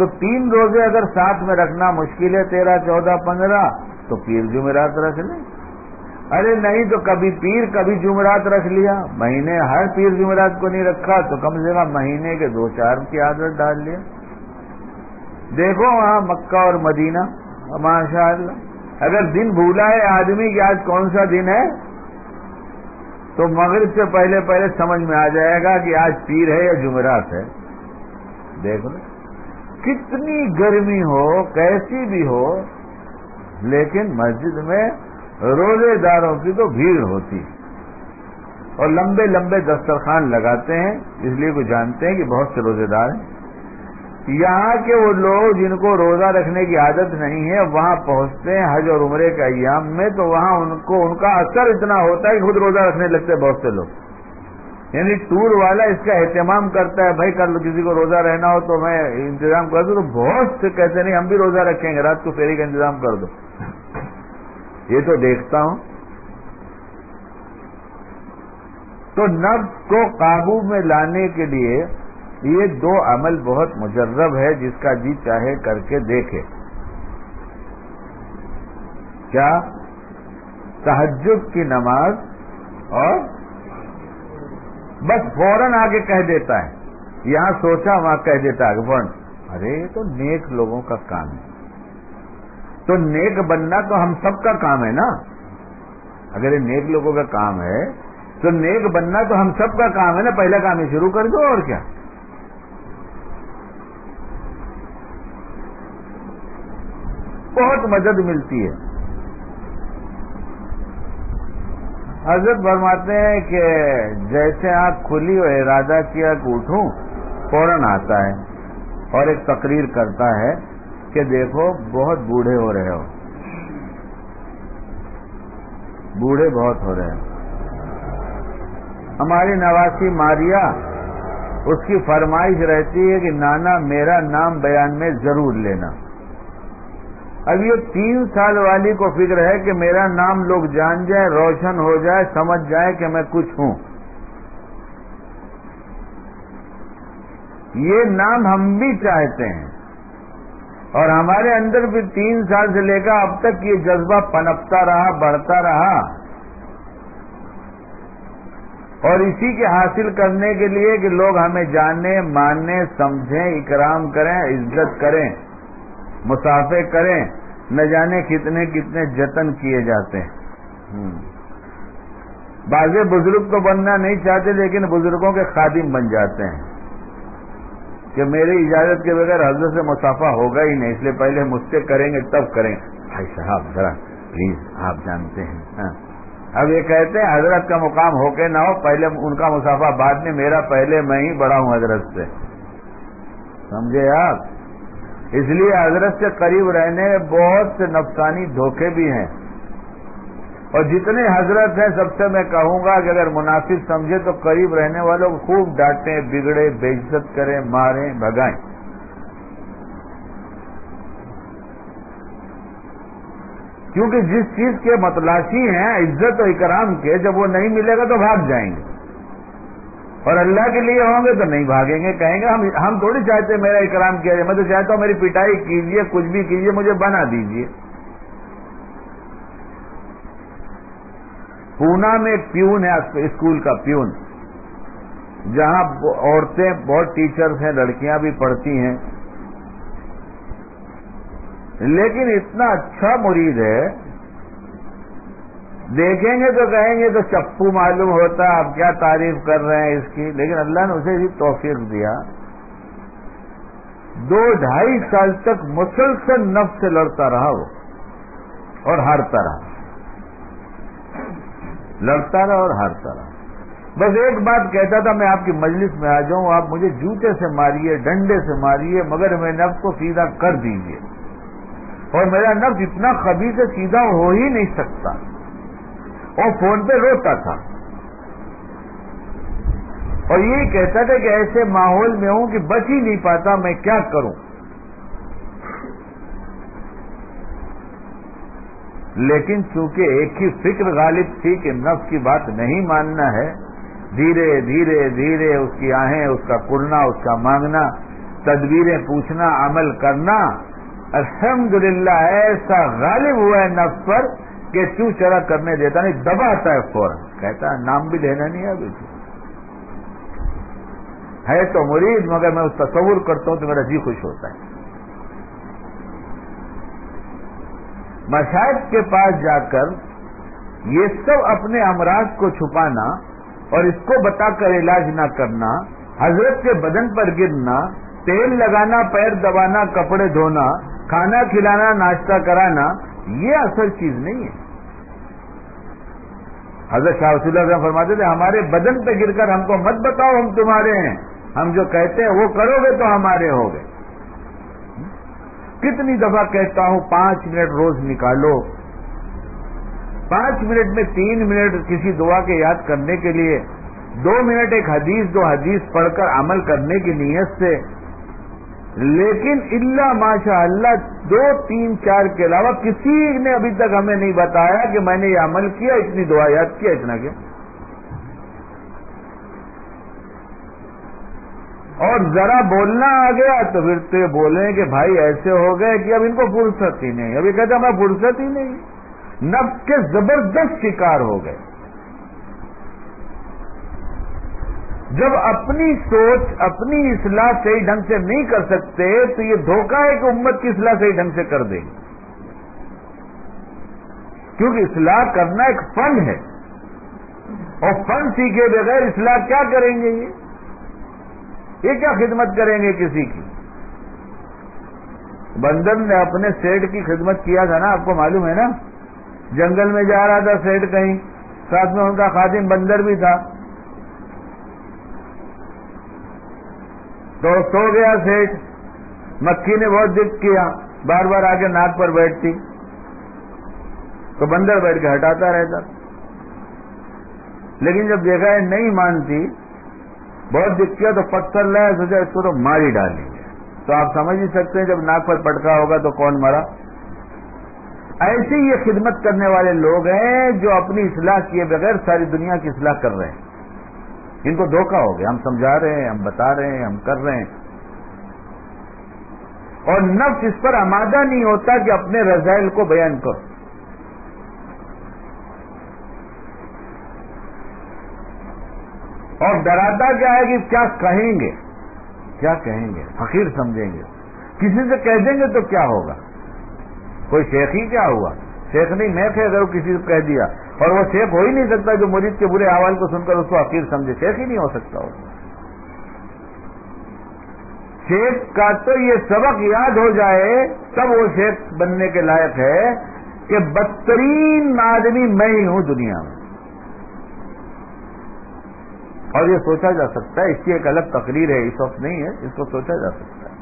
تو تین روزے اگر ساتھ میں رکھنا مشکل ہے تیرہ، چودہ، پندرہ، تو پیر جمعرات رکھ لیں ارے نہیں تو کبھی پیر، کبھی جمعرات رکھ لیا۔ مہینے ہر پیر جمعرات کو نہیں رکھا تو کم سے کم مہینے کے دو، چار کی عادت ڈال لیا۔ دیکھو وہاں مکہ اور مدینہ، ماشاء اللہ۔ اگر دن بھولا ہے آدمی کہ آج کون سا دن ہے، تو مغرب سے پہلے پہلے سمجھ میں آ جائے گا کہ آج پیر ہے یا جمعرات ہے۔ دیکھ لو کتنی گرمی ہو، کیسی بھی ہو، لیکن مسجد میں روزے داروں کی تو بھیڑ ہوتی۔ اور لمبے لمبے دسترخوان لگاتے ہیں، اس لیے وہ جانتے ہیں کہ بہت سے روزے دار ہیں۔ یہاں کے وہ لوگ جن کو روزہ رکھنے کی عادت نہیں ہے، وہاں پہنچتے ہیں حج اور عمرے کے ایام میں، تو وہاں ان کو، ان کا اثر اتنا ہوتا ہے کہ خود روزہ رکھنے لگتے ہیں بہت سے لوگ۔ یعنی ٹور والا اس کا اہتمام کرتا ہے، بھائی کل کسی کو روزہ رہنا ہو تو میں انتظام کر دوں۔ تو بہت سے کہتے نہیں، ہم بھی روزہ رکھیں گے، رات کو فیری کا انتظام کر دو۔ یہ تو دیکھتا ہوں۔ تو نفس کو قابو میں لانے کے لیے یہ دو عمل بہت مجرب ہے، جس کا جی چاہے کر کے دیکھے۔ کیا؟ تحجد کی نماز اور بس فوراً آگے کہہ دیتا ہے۔ یہاں سوچا، وہاں کہہ دیتا ہے فوراً۔ ارے، یہ تو نیک لوگوں کا کام ہے۔ تو نیک بننا تو ہم سب کا کام ہے نا۔ اگر یہ نیک لوگوں کا کام ہے، تو نیک بننا تو ہم سب کا کام ہے نا۔ پہلا کام ہی شروع کر دو اور کیا۔ بہت مدد ملتی ہے۔ حضرت فرماتے ہیں کہ جیسے آنکھ کھلی اور ارادہ کیا کہ اٹھوں، فوراً آتا ہے اور ایک تقریر کرتا ہے کہ دیکھو بہت بوڑھے ہو رہے ہو۔ بوڑھے بہت ہو رہے ہیں ہماری نواسی ماریا، اس کی فرمائش رہتی ہے کہ نانا میرا نام بیان میں ضرور لینا۔ اب یہ تین سال والی کو فکر ہے کہ میرا نام لوگ جان جائے، روشن ہو جائے، سمجھ جائے کہ میں کچھ ہوں۔ یہ نام ہم بھی چاہتے ہیں۔ اور ہمارے اندر بھی تین سال سے لے کر اب تک یہ جذبہ پنپتا رہا، بڑھتا رہا۔ اور اسی کے حاصل کرنے کے لیے کہ لوگ ہمیں جانیں ماننے سمجھیں، اکرام کریں، عزت کریں۔ مسافے کریں، نہ جانے کتنے کتنے جتن کیے جاتے ہیں۔ بعض بزرگ تو بننا نہیں چاہتے، لیکن بزرگوں کے خادم بن جاتے ہیں۔ کہ میری اجازت کے بغیر حضرت سے مسافہ ہوگا ہی نہیں، اس لیے پہلے مجھ سے کریں گے، تب کریں۔ بھائی صاحب، ذرا پلیز، آپ جانتے ہیں۔ ہاں۔ اب یہ کہتے ہیں، حضرت کا مقام ہو کے نہ ہو، پہلے ان کا مسافہ، بعد میں میرا، پہلے میں ہی بڑا ہوں حضرت سے۔ سمجھے آپ؟ اس لیے حضرت سے قریب رہنے میں بہت سے نفسانی دھوکے بھی ہیں۔ اور جتنے حضرت ہیں، سب سے میں کہوں گا کہ اگر مناسب سمجھے تو قریب رہنے والوں کو خوب ڈانٹیں بگڑے بےزت کریں، ماریں، بھگائیں۔ کیونکہ جس چیز کے متلاشی ہیں، عزت و اکرام کے، جب وہ نہیں ملے گا تو بھاگ جائیں گے۔ اور اللہ کے لیے ہوں گے تو نہیں بھاگیں گے، کہیں گے، ہم ہم تھوڑی چاہتے میرا اکرام کیا جائے۔ میں تو چاہتا ہوں میری پٹائی کیجیے کچھ بھی کیجیے مجھے بنا دیجیے پونا میں ایک پیون ہے اسکول کا پیون۔ جہاں عورتیں، بہت ٹیچرز ہیں، لڑکیاں بھی پڑھتی ہیں۔ لیکن اتنا اچھا مرید ہے دیکھیں گے تو کہیں گے تو چپو معلوم ہوتا آپ کیا تعریف کر رہے ہیں اس کی، لیکن اللہ نے اسے بھی توفیق دیا۔ دو ڈھائی سال تک مسلسل نفس سے لڑتا رہا وہ، اور ہارتا رہا۔ لڑتا رہا اور ہارتا رہا۔ بس ایک بات کہتا تھا، میں آپ کی مجلس میں آ جاؤں، آپ مجھے جوتے سے ماریے، ڈنڈے سے ماریے، مگر میں نفس کو سیدھا کر دیجیے اور میرا نفس اتنا کبھی سے سیدھا ہو ہی نہیں سکتا۔ اور فون پہ روتا تھا۔ اور یہ کہتا تھا کہ ایسے ماحول میں ہوں کہ بچ ہی نہیں پاتا، میں کیا کروں؟ لیکن چونکہ ایک ہی فکر غالب تھی کہ نفس کی بات نہیں ماننا ہے، دھیرے دھیرے دھیرے اس کی آہیں، اس کا کرنا، اس کا مانگنا، تدبیریں پوچھنا، عمل کرنا، الحمدللہ ایسا غالب ہوا ہے نفس پر کہ چو چرا کرنے دیتا نہیں دباتا ہے فوراً۔ کہتا ہے، نام بھی لینا نہیں ہے ابھی ہے تو مرید، مگر میں اس تصور کرتا ہوں تو میرا جی خوش ہوتا ہے۔ مشاہد کے پاس جا کر یہ سب اپنے امراض کو چھپانا اور اس کو بتا کر علاج نہ کرنا، حضرت کے بدن پر گرنا، تیل لگانا، پیر دبانا، کپڑے دھونا، کھانا کھلانا، ناشتہ کرانا یہ اصل چیز نہیں ہے۔ حضرت شاہ رسول اللہ فرماتے تھے، ہمارے بدن پہ گر کر ہم کو مت بتاؤ ہم تمہارے ہیں۔ ہم جو کہتے ہیں وہ کرو گے تو ہمارے ہو گئے کتنی دفعہ کہتا ہوں، پانچ منٹ روز نکالو۔ پانچ منٹ میں تین منٹ کسی دعا کے یاد کرنے کے لیے، دو منٹ ایک حدیث، دو حدیث پڑھ کر عمل کرنے کی نیت سے لیکن اللہ ماشاء اللہ دو تین چار کے علاوہ کسی نے ابھی تک ہمیں نہیں بتایا کہ میں نے یہ عمل کیا، اتنی دعا یاد کیا، اتنا کیا۔ اور ذرا بولنا آ گیا تو پھر تو یہ بولیں کہ بھائی ایسے ہو گئے کہ اب ان کو فرصت ہی نہیں، ابھی کہتے ہمیں فرصت ہی نہیں۔ نفس کے زبردست شکار ہو گئے۔ جب اپنی سوچ، اپنی اصلاح صحیح ڈھنگ سے نہیں کر سکتے، تو یہ دھوکہ ہے کہ امت کی اصلاح صحیح ڈھنگ سے کر دیں کیونکہ اصلاح کرنا ایک فن ہے۔ اور فن سیکھے بغیر اصلاح کیا کریں گے یہ؟ یہ کیا خدمت کریں گے کسی کی؟ بندر نے اپنے سیٹ کی خدمت کیا تھا نا، آپ کو معلوم ہے نا؟ جنگل میں جا رہا تھا سیٹ کہیں، ساتھ میں ان کا خادم بندر بھی تھا۔ تو سو گیا سیٹ مکھی نے بہت دکھ کیا، بار بار آ کے ناک پر بیٹھتی۔ تو بندر بیٹھ کے ہٹاتا رہتا۔ لیکن جب دیکھا ہے نہیں مانتی، بہت دکھ کیا تو پتھر لائے سوچا اس کو تو ماری ڈالیں گے تو آپ سمجھ ہی سکتے ہیں، جب ناک پر پٹکا ہوگا تو کون مرا؟ ایسے یہ خدمت کرنے والے لوگ ہیں جو اپنی اصلاح کیے بغیر ساری دنیا کی اصلاح کر رہے ہیں۔ ان کو دھوکہ ہو گیا، ہم سمجھا رہے ہیں، ہم بتا رہے ہیں، ہم کر رہے ہیں۔ اور نفس اس پر آمادہ نہیں ہوتا کہ اپنے رضائل کو بیان کرو۔ اور ڈراتا کیا ہے کہ کیا کہیں گے؟ کیا کہیں گے؟ فقیر سمجھیں گے۔ کسی سے کہہ دیں گے تو کیا ہوگا؟ کوئی شیخ ہی کیا ہوا؟ شیخ نہیں، میں تھے اگر کسی کو کہہ دیا۔ اور وہ شیخ ہو ہی نہیں سکتا جو مرید کے برے حوال کو سن کر اس کو عقیر سمجھے۔ شیخ ہی نہیں ہو سکتا وہ۔ شیخ کا تو یہ سبق یاد ہو جائے، تب وہ شیخ بننے کے لائق ہے کہ بدترین آدمی میں ہی ہوں دنیا میں۔ اور یہ سوچا جا سکتا ہے، اس کی ایک الگ تقریر ہے، اس وقت نہیں ہے، اس کو سوچا جا سکتا ہے۔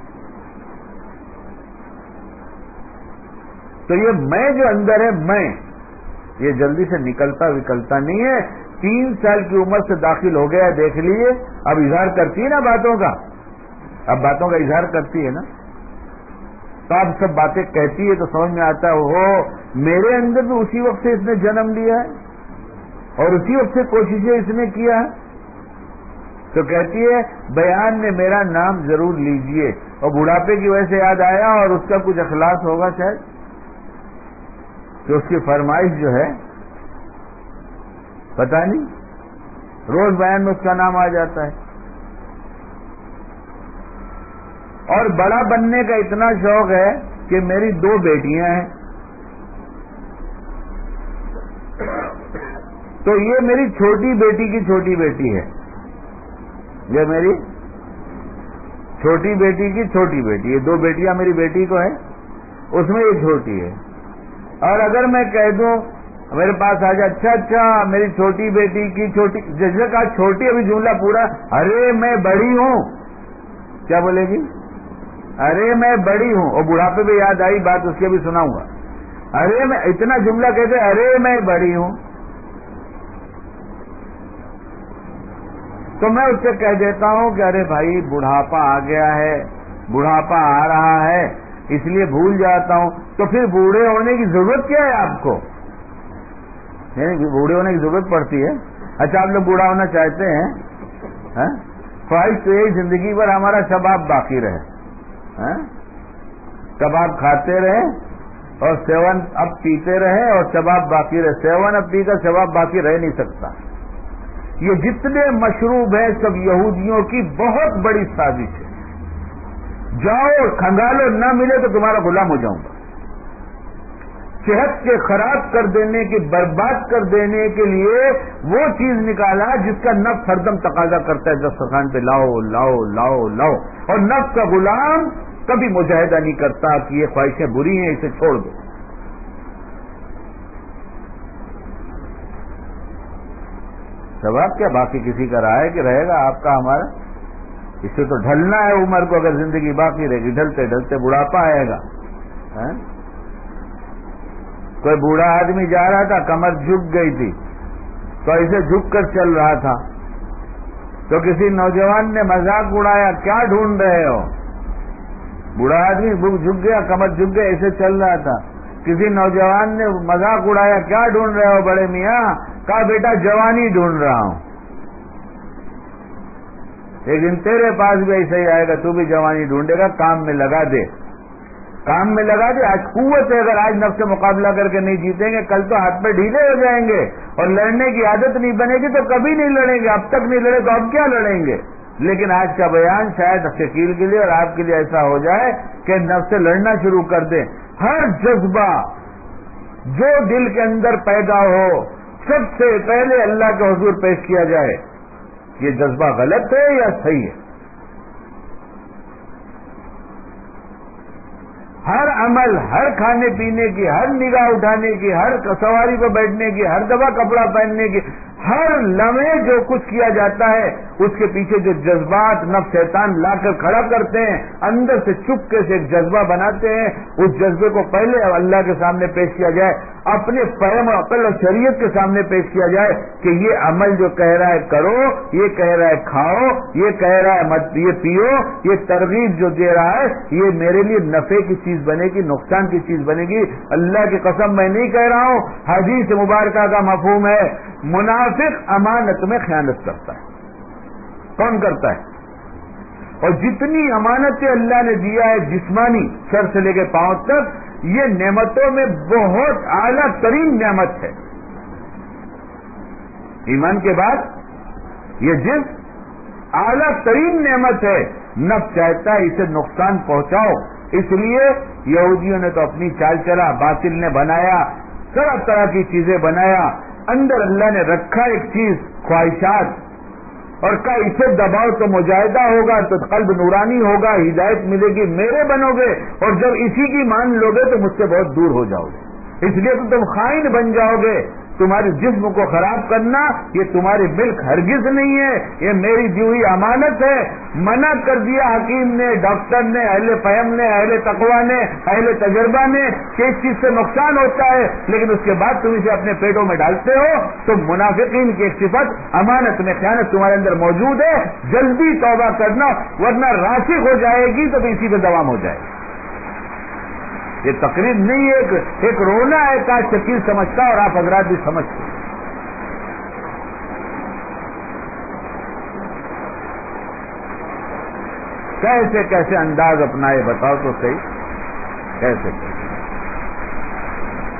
تو یہ میں جو اندر ہے، میں۔ یہ جلدی سے نکلتا وکلتا نہیں ہے، تین سال کی عمر سے داخل ہو گیا دیکھ لیجیے اب اظہار کرتی ہے نا باتوں کا۔ اب باتوں کا اظہار کرتی ہے نا۔ تو اب سب باتیں کہتی ہے تو سمجھ میں آتا ہے ہو میرے اندر بھی اسی وقت سے اس نے جنم لیا ہے اور اسی وقت سے کوششیں اس نے کیا ہے۔ تو کہتی ہے، بیان نے میرا نام ضرور لیجیے۔ اور بڑھاپے کی وجہ سے یاد آیا اور اس کا کچھ اخلاص ہوگا شاید۔ کہ اس کی فرمائش جو ہے پتا نہیں، روز بیان میں اس کا نام آ جاتا ہے۔ اور بڑا بننے کا اتنا شوق ہے کہ میری دو بیٹیاں ہیں۔ تو یہ میری چھوٹی بیٹی کی چھوٹی بیٹی ہے۔ یہ میری چھوٹی بیٹی کی چھوٹی بیٹی ہے۔ دو بیٹیاں میری بیٹی کو ہے اس میں یہ چھوٹی ہے۔ اور اگر میں کہہ دوں، میرے پاس آ جائے اچھا اچھا میری چھوٹی بیٹی کی چھوٹی، جیسے کہا، چھوٹی ابھی جملہ پورا، ارے میں بڑی ہوں۔ کیا بولے گی؟ ارے میں بڑی ہوں۔ اور بڑھاپے پہ یاد آئی بات، اس کی بھی سناؤں گا۔ ارے میں، اتنا جملہ کہتے ارے میں بڑی ہوں۔ تو میں اس سے کہہ دیتا ہوں کہ ارے بھائی، بڑھاپا آ گیا ہے، بڑھاپا آ رہا ہے۔ اس لیے بھول جاتا ہوں۔ تو پھر بوڑھے ہونے کی ضرورت کیا ہے آپ کو؟ یعنی بوڑھے ہونے کی ضرورت پڑتی ہے۔ اچھا آپ لوگ بوڑھا ہونا چاہتے ہیں ہاں؟ خواہش تو یہی زندگی پر ہمارا شباب باقی رہے ہاں؟ کباب کھاتے رہے اور سیون اب پیتے رہے اور شباب باقی رہے۔ سیون اب پی کر شباب باقی رہ نہیں سکتا۔ یہ جتنے مشروب ہیں، سب یہودیوں کی بہت بڑی سازش ہے۔ جاؤ کھنگالو، نہ ملے تو تمہارا غلام ہو جاؤں گا۔ صحت کے خراب کر دینے کی برباد کر دینے کے لیے وہ چیز نکالا جس کا نف ہردم تقاضا کرتا ہے، دسترخوان پہ لاؤ لاؤ لاؤ لاؤ۔ اور نف کا غلام کبھی مجاہدہ نہیں کرتا کہ یہ خواہشیں بری ہیں، اسے چھوڑ دو۔ سواب کیا؟ باقی کسی کا رائے کہ رہے گا آپ کا ہمارا؟ اس سے تو ڈھلنا ہے عمر کو اگر زندگی باقی رہے گی، ڈھلتے ڈھلتے بڑھاپا آئے گا۔ ہاں؟ کوئی بوڑھا آدمی جا رہا تھا، کمر جھک گئی تھی، تو ایسے جھک کر چل رہا تھا۔ تو کسی نوجوان نے مذاق اڑایا، کیا ڈھونڈ رہے ہو؟ بوڑھا آدمی جھک گیا، کمر جھک گیا ایسے چل رہا تھا۔ کسی نوجوان نے مذاق اڑایا، کیا ڈھونڈ رہے ہو بڑے میاں؟ کہا بیٹا، جوانی ڈھونڈ رہا ہوں۔ لیکن تیرے پاس بھی ایسا ہی آئے گا، تو بھی جوانی ڈھونڈے گا، کام میں لگا دے۔ کام میں لگا دے، آج قوت ہے، اگر آج نفس سے مقابلہ کر کے نہیں جیتیں گے، کل تو ہاتھ پہ ڈھیلے ہو جائیں گے۔ اور لڑنے کی عادت نہیں بنے گی تو کبھی نہیں لڑیں گے، اب تک نہیں لڑے تو اب کیا لڑیں گے؟ لیکن آج کا بیان شاید شکیل کے لیے اور آپ کے لیے ایسا ہو جائے کہ نفس سے لڑنا شروع کر دیں ہر جذبہ جو دل کے اندر پیدا ہو، سب سے پہلے اللہ کے حضور پیش کیا جائے۔ یہ جذبہ غلط ہے یا صحیح ہے؟ ہر عمل، ہر کھانے پینے کی، ہر نگاہ اٹھانے کی، ہر سواری پہ بیٹھنے کی، ہر دفعہ کپڑا پہننے کی، ہر لمحے جو کچھ کیا جاتا ہے اس کے پیچھے جو جذبات نف شیطان لا کر کھڑا کرتے ہیں، اندر سے چپکے سے ایک جذبہ بناتے ہیں، اس جذبے کو پہلے اللہ کے سامنے پیش کیا جائے، اپنے پرم عقل اور شریعت کے سامنے پیش کیا جائے کہ یہ عمل جو کہہ رہا ہے کرو، یہ کہہ رہا ہے کھاؤ، یہ کہہ رہا ہے مت، یہ پیو، یہ ترغیب جو دے رہا ہے، یہ میرے لیے نفے کی چیز بنے گی، نقصان کی چیز بنے گی۔ اللہ کی قسم میں نہیں کہہ رہا ہوں، حدیث مبارکہ کا مفہوم ہے، منافق امانت میں خیانت کرتا ہے۔ کون کرتا ہے؟ اور جتنی امانتیں اللہ نے دیا ہے جسمانی سر سے لے کے پاؤں تک، یہ نعمتوں میں بہت اعلیٰ ترین نعمت ہے۔ ایمان کے بعد یہ جس اعلیٰ ترین نعمت ہے نف چاہتا ہے اسے نقصان پہنچاؤ۔ اس لیے یہودیوں نے تو اپنی چال چلا، باطل نے بنایا طرح طرح کی چیزیں بنایا۔ اندر اللہ نے رکھا ایک چیز، خواہشات۔ اور کا اسے دباؤ تو مجاہدہ ہوگا، تو قلب نورانی ہوگا، ہدایت ملے گی، میرے بنو گے، اور جب اسی کی مان لو گے تو مجھ سے بہت دور ہو جاؤ گے۔ اس لیے تو تم خائن بن جاؤ گے۔ تمہارے جسم کو خراب کرنا، یہ تمہاری ملک ہرگز نہیں ہے۔ یہ میری دی ہوئی امانت ہے۔ منع کر دیا حکیم نے، ڈاکٹر نے، اہل فہم نے، اہل تقوا نے، اہل تجربہ نے کہ اس چیز سے نقصان ہوتا ہے۔ لیکن اس کے بعد تم اسے اپنے پیٹوں میں ڈالتے ہو۔ تو منافقین کی ایک صفت، امانت میں خیانت تمہارے اندر موجود ہے۔ جلدی توبہ کرنا، ورنہ راسک ہو جائے گی تو اسی پہ دوام ہو جائے گی۔ یہ تقریب نہیں ایک ایک رونا ہے کا شکیل سمجھتا اور آپ حضرات بھی سمجھتے کیسے کیسے انداز اپنا یہ بتاؤ تو صحیح۔ کیسے کیسے۔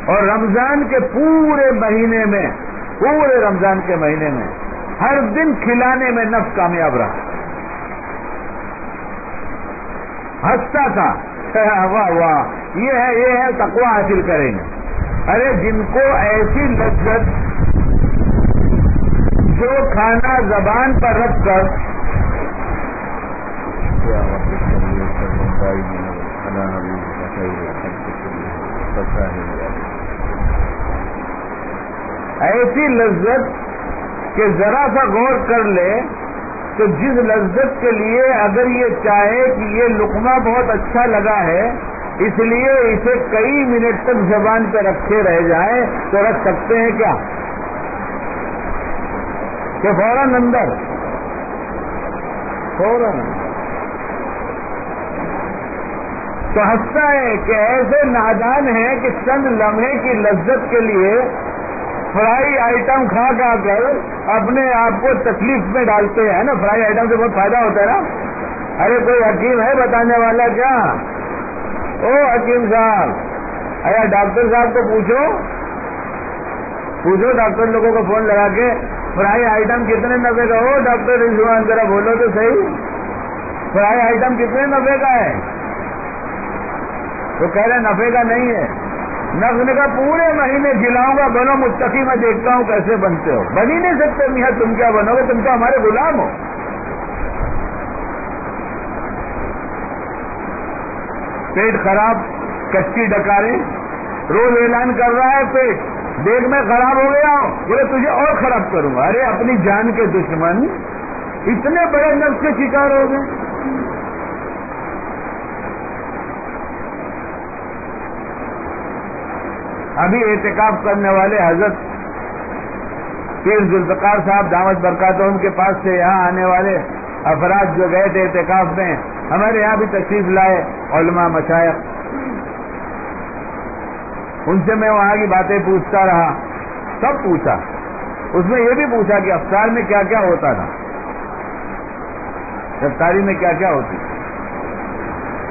اور رمضان کے پورے مہینے میں، پورے رمضان کے مہینے میں ہر دن کھلانے میں نفس کامیاب رہا۔ ہنستا تھا۔ واہ واہ۔ یہ ہے یہ ہے تقوا حاصل کریں گے۔ ارے، جن کو ایسی لذت جو کھانا زبان پر رکھ کر ایسی لذت کہ ذرا سا غور کر لے تو جس لذت کے لیے اگر یہ چاہے کہ یہ لقمہ بہت اچھا لگا ہے، اس لیے اسے کئی منٹ تک زبان پہ رکھے رہ جائیں تو رکھ سکتے ہیں کیا؟ کہ فوراً اندر۔ فوراً۔ تو ہنستا ہے کہ ایسے نادان ہیں کہ چند لمحے کی لذت کے لیے فرائی آئٹم کھا کھا کر اپنے آپ کو تکلیف میں ڈالتے ہیں نا، فرائی آئٹم سے بہت فائدہ ہوتا ہے نا۔ ارے کوئی حکیم ہے بتانے والا کیا؟ او حکیم صاحب ارے ڈاکٹر صاحب کو پوچھو؟ پوچھو ڈاکٹر لوگوں کو فون لگا کے، فرائی آئٹم کتنے نفے کا؟ ہو ڈاکٹر رضوان ذرا بولو تو صحیح۔ فرائی آئٹم کتنے نفے کا ہے؟ تو کہہ رہے نفے کا نہیں ہے۔ نفس کا پورے مہینے کھلاؤں گا بنو مستقی میں دیکھتا ہوں کیسے بنتے ہو۔ بن ہی نہیں سکتے میاں، تم کیا بنو گے؟ تم تو ہمارے غلام ہو۔ پیٹ خراب کچی ڈکارے روز اعلان کر رہا ہے پیٹ۔ دیکھ میں خراب ہو گیا ہوں۔ بولے تجھے اور خراب کروں گا۔ ارے، اپنی جان کے دشمن، اتنے بڑے نفس کے شکار ہو گئے۔ ابھی احتکاب کرنے والے حضرت پیر ذوالفقار صاحب دعوت برکات کے پاس سے یہاں آنے والے افراد جو گئے تھے احتکاب میں، ہمارے یہاں بھی تشریف لائے علماء مشائق۔ ان سے میں وہاں کی باتیں پوچھتا رہا، سب پوچھا۔ اس میں یہ بھی پوچھا کہ افطار میں کیا کیا ہوتا تھا؟ افطاری میں کیا کیا ہوتی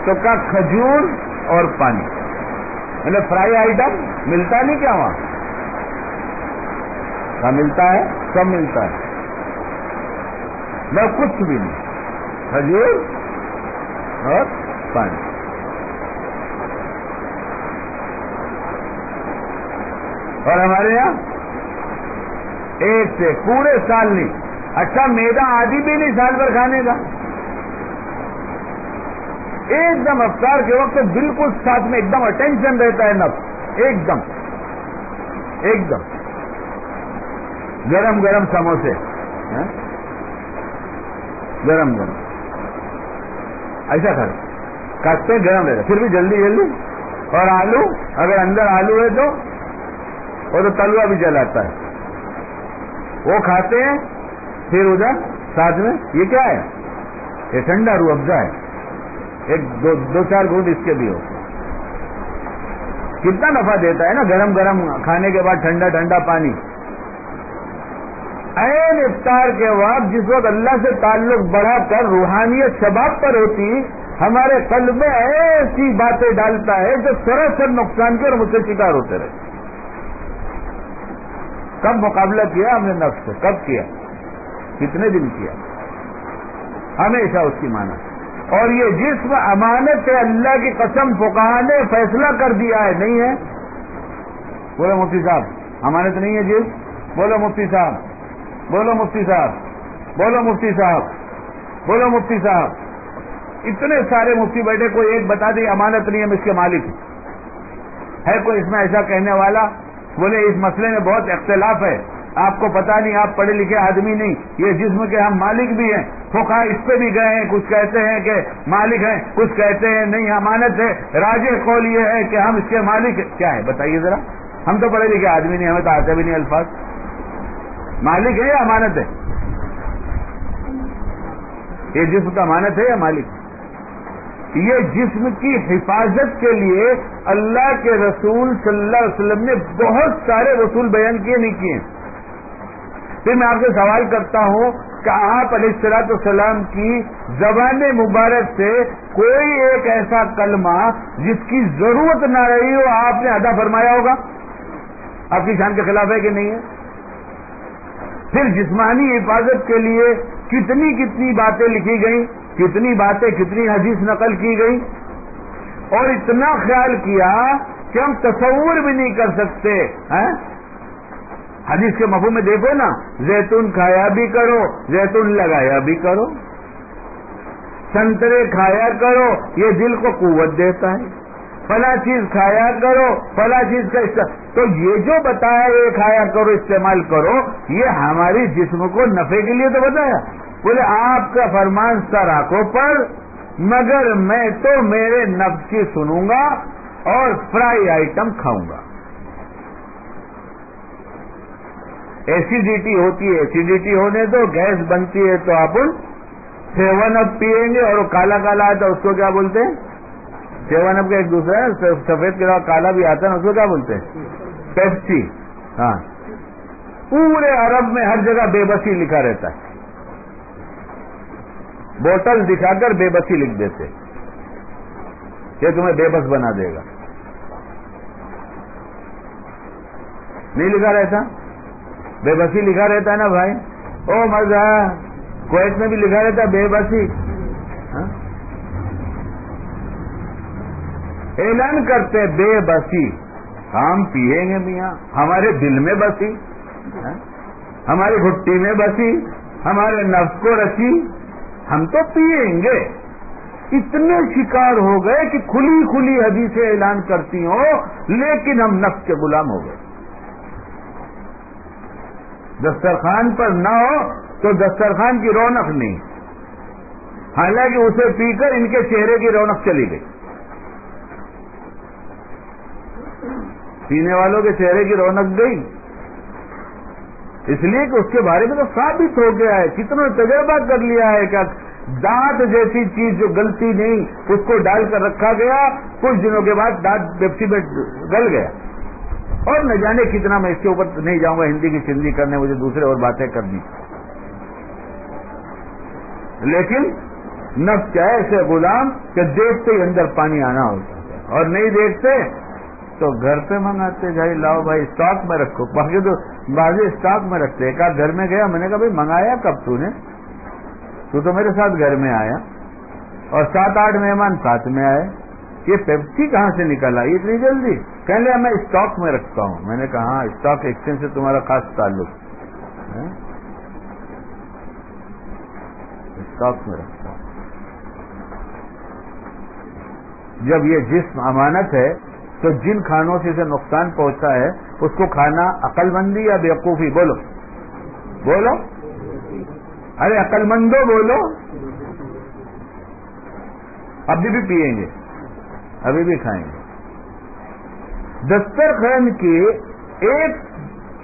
تو کا کھجور اور پانی۔ یعنی فرائی آئٹم ملتا نہیں کیا وہاں؟ ملتا ہے، سب ملتا ہے۔ میں کچھ بھی نہیں۔ کھجور اور پانی۔ اور ہمارے یہاں ایک سے پورے سال نہیں۔ اچھا میدا آدھی بھی نہیں سال بھر کھانے کا۔ ایک دم افطار کے وقت بالکل ساتھ میں ایک دم اٹینشن رہتا ہے نب ایک دم. ایک دم. گرم گرم سموسے. ہاں؟ گرم گرم. ایسا کر. کاٹتے گرم رہتا پھر بھی جلدی جلدی. اور آلو، اگر اندر آلو ہے تو، وہ تو تلوا بھی جلاتا ہے. وہ کھاتے ہیں، پھر ادھر ساتھ میں، یہ کیا ہے؟ یہ ٹھنڈا رو افزا ہے. ایک دو دو چار گھونٹ اس کے بھی ہو۔ کتنا نفع دیتا ہے نا گرم گرم کھانے کے بعد ٹھنڈا ٹھنڈا پانی۔ این افطار کے بعد جس وقت اللہ سے تعلق بڑھا کر روحانیت شباب پر ہوتی، ہمارے قلب میں ایسی باتیں ڈالتا ہے جو سراسر نقصان کے اور مجھ سے شکار ہوتے رہے۔ کب مقابلہ کیا ہم نے نفس سے؟ کب کیا؟ کتنے دن کیا؟ ہمیشہ اس کی مانا۔ اور یہ جسم امانت ہے اللہ کی قسم فکا نے فیصلہ کر دیا ہے، نہیں ہے؟ بولو مفتی صاحب، امانت نہیں ہے جس؟ بولو مفتی صاحب، بولو مفتی صاحب، بولو مفتی صاحب، بولو مفتی صاحب۔ اتنے سارے مفتی بیٹھے، کوئی ایک بتا دیں امانت نہیں ہے اس کے مالک ہے کوئی اس میں ایسا کہنے والا؟ بولے، اس مسئلے میں بہت اختلاف ہے۔ آپ کو پتا نہیں، آپ پڑھے لکھے آدمی نہیں۔ یہ جسم کے ہم مالک بھی ہیں۔ فوکا اس پہ بھی گئے ہیں۔ کچھ کہتے ہیں کہ مالک ہیں، کچھ کہتے ہیں نہیں، امانت ہے۔ راج قول یہ ہے کہ ہم اس کے مالک کیا ہے؟ بتائیے ذرا۔ ہم تو پڑھے لکھے آدمی نہیں، ہمیں تو آتے بھی نہیں الفاظ۔ مالک ہے یا امانت ہے؟ یہ جسم کا امانت ہے یا مالک؟ یہ جسم کی حفاظت کے لیے اللہ کے رسول صلی اللہ علیہ وسلم نے بہت سارے رسول بیان کیے نہیں کیے۔ پھر میں آپ سے سوال کرتا ہوں کہ آپ علیہ السلاط السلام کی زبان مبارک سے کوئی ایک ایسا کلمہ جس کی ضرورت نہ رہی ہو، آپ نے ادا فرمایا ہوگا؟ آپ کی شان کے خلاف ہے کہ نہیں ہے؟ پھر جسمانی حفاظت کے لیے کتنی کتنی باتیں لکھی گئیں، کتنی باتیں، کتنی حدیث نقل کی گئی اور اتنا خیال کیا کہ ہم تصور بھی نہیں کر سکتے ہاں؟ حدیث کے مفہوم میں دیکھو نا، زیتون کھایا بھی کرو، زیتون لگایا بھی کرو۔ سنترے کھایا کرو، یہ دل کو قوت دیتا ہے۔ فلا چیز کھایا کرو فلا چیز کا استعمال تو یہ جو بتایا یہ کھایا کرو، استعمال کرو، یہ ہماری جسم کو نفے کے لیے تو بتایا۔ بولے، آپ کا فرمان سر آنکھوں پر، مگر میں تو میرے نفس کی سنوں گا اور فرائی آئٹم کھاؤں گا۔ ایسیڈیٹی ہوتی ہے ایسیڈیٹی ہونے تو گیس بنتی ہے تو آپ سیون اپ پیئیں گے اور وہ کالا کالا آتا ہے اس کو کیا بولتے ہیں؟ سیون اپ کا ایک دوسرا ہے سفید کے علاوہ کالا بھی آتا ہے نا، اس کو کیا بولتے ہیں؟ پیپسی ہاں۔ پورے عرب میں ہر جگہ بے بسی لکھا رہتا ہے۔ بوٹل دکھا کر بے بسی لکھ دیتے یہ تمہیں بے بس بنا دے گا۔ نہیں لکھا رہتا؟ بے بسی لکھا رہتا ہے نا بھائی؟ او مزہ، کویت میں بھی لکھا رہتا بے بسی۔ ہاں؟ اعلان کرتے بے بسی۔ ہم پیئیں گے میاں، ہمارے دل میں بسی۔ ہاں؟ ہماری گھٹی میں بسی۔ ہمارے نفس کو رسی۔ ہم تو پیئیں گے۔ اتنے شکار ہو گئے کہ کھلی کھلی حدیثیں اعلان کرتی ہوں، لیکن ہم نفس کے غلام ہو گئے۔ دسترخوان پر نہ ہو تو دسترخوان کی رونق نہیں۔ حالانکہ اسے پی کر ان کے چہرے کی رونق چلی گئی۔ پینے والوں کے چہرے کی رونق گئی۔ اس لیے کہ اس کے بارے میں تو ثابت ہو گیا ہے، کتنا تجربہ کر لیا ہے کیا دانت جیسی چیز جو گلتی نہیں، اس کو ڈال کر رکھا گیا، کچھ دنوں کے بعد دانت بیپسی میں گل گیا۔ اور نہ جانے کتنا میں اس کے اوپر نہیں جاؤں گا، ہندی کی چندی کرنے مجھے دوسرے اور باتیں کرنی لیکن نفس کیا ایسے غلام کہ دیکھتے ہی اندر پانی آنا ہوتا ہے اور نہیں دیکھتے تو گھر پہ منگاتے جائے لاؤ بھائی اسٹاک میں رکھو۔ باقی تو بازی اسٹاک میں رکھتے۔ ایک آدھ گھر میں گیا، میں نے کہا بھائی منگایا کب تو نے؟ تو تو میرے ساتھ گھر میں آیا۔ اور سات آٹھ مہمان ساتھ میں آئے۔ یہ پیپسی کہاں سے نکلا یہ اتنی جلدی۔ کہہ لیا میں اسٹاک میں رکھتا ہوں۔ میں نے کہا ہاں اسٹاک ایکسچینج سے تمہارا خاص تعلق۔ ہاں؟ اسٹاک میں رکھتا ہوں۔ جب یہ جسم امانت ہے، تو جن کھانوں سے اسے نقصان پہنچتا ہے، اس کو کھانا عقل مندی یا بیوقوفی؟ بولو۔ بولو۔ ارے عقل مندو بولو۔ ابھی بھی پیئیں گے۔ ابھی بھی کھائیں گے۔ دسترخوان کی ایک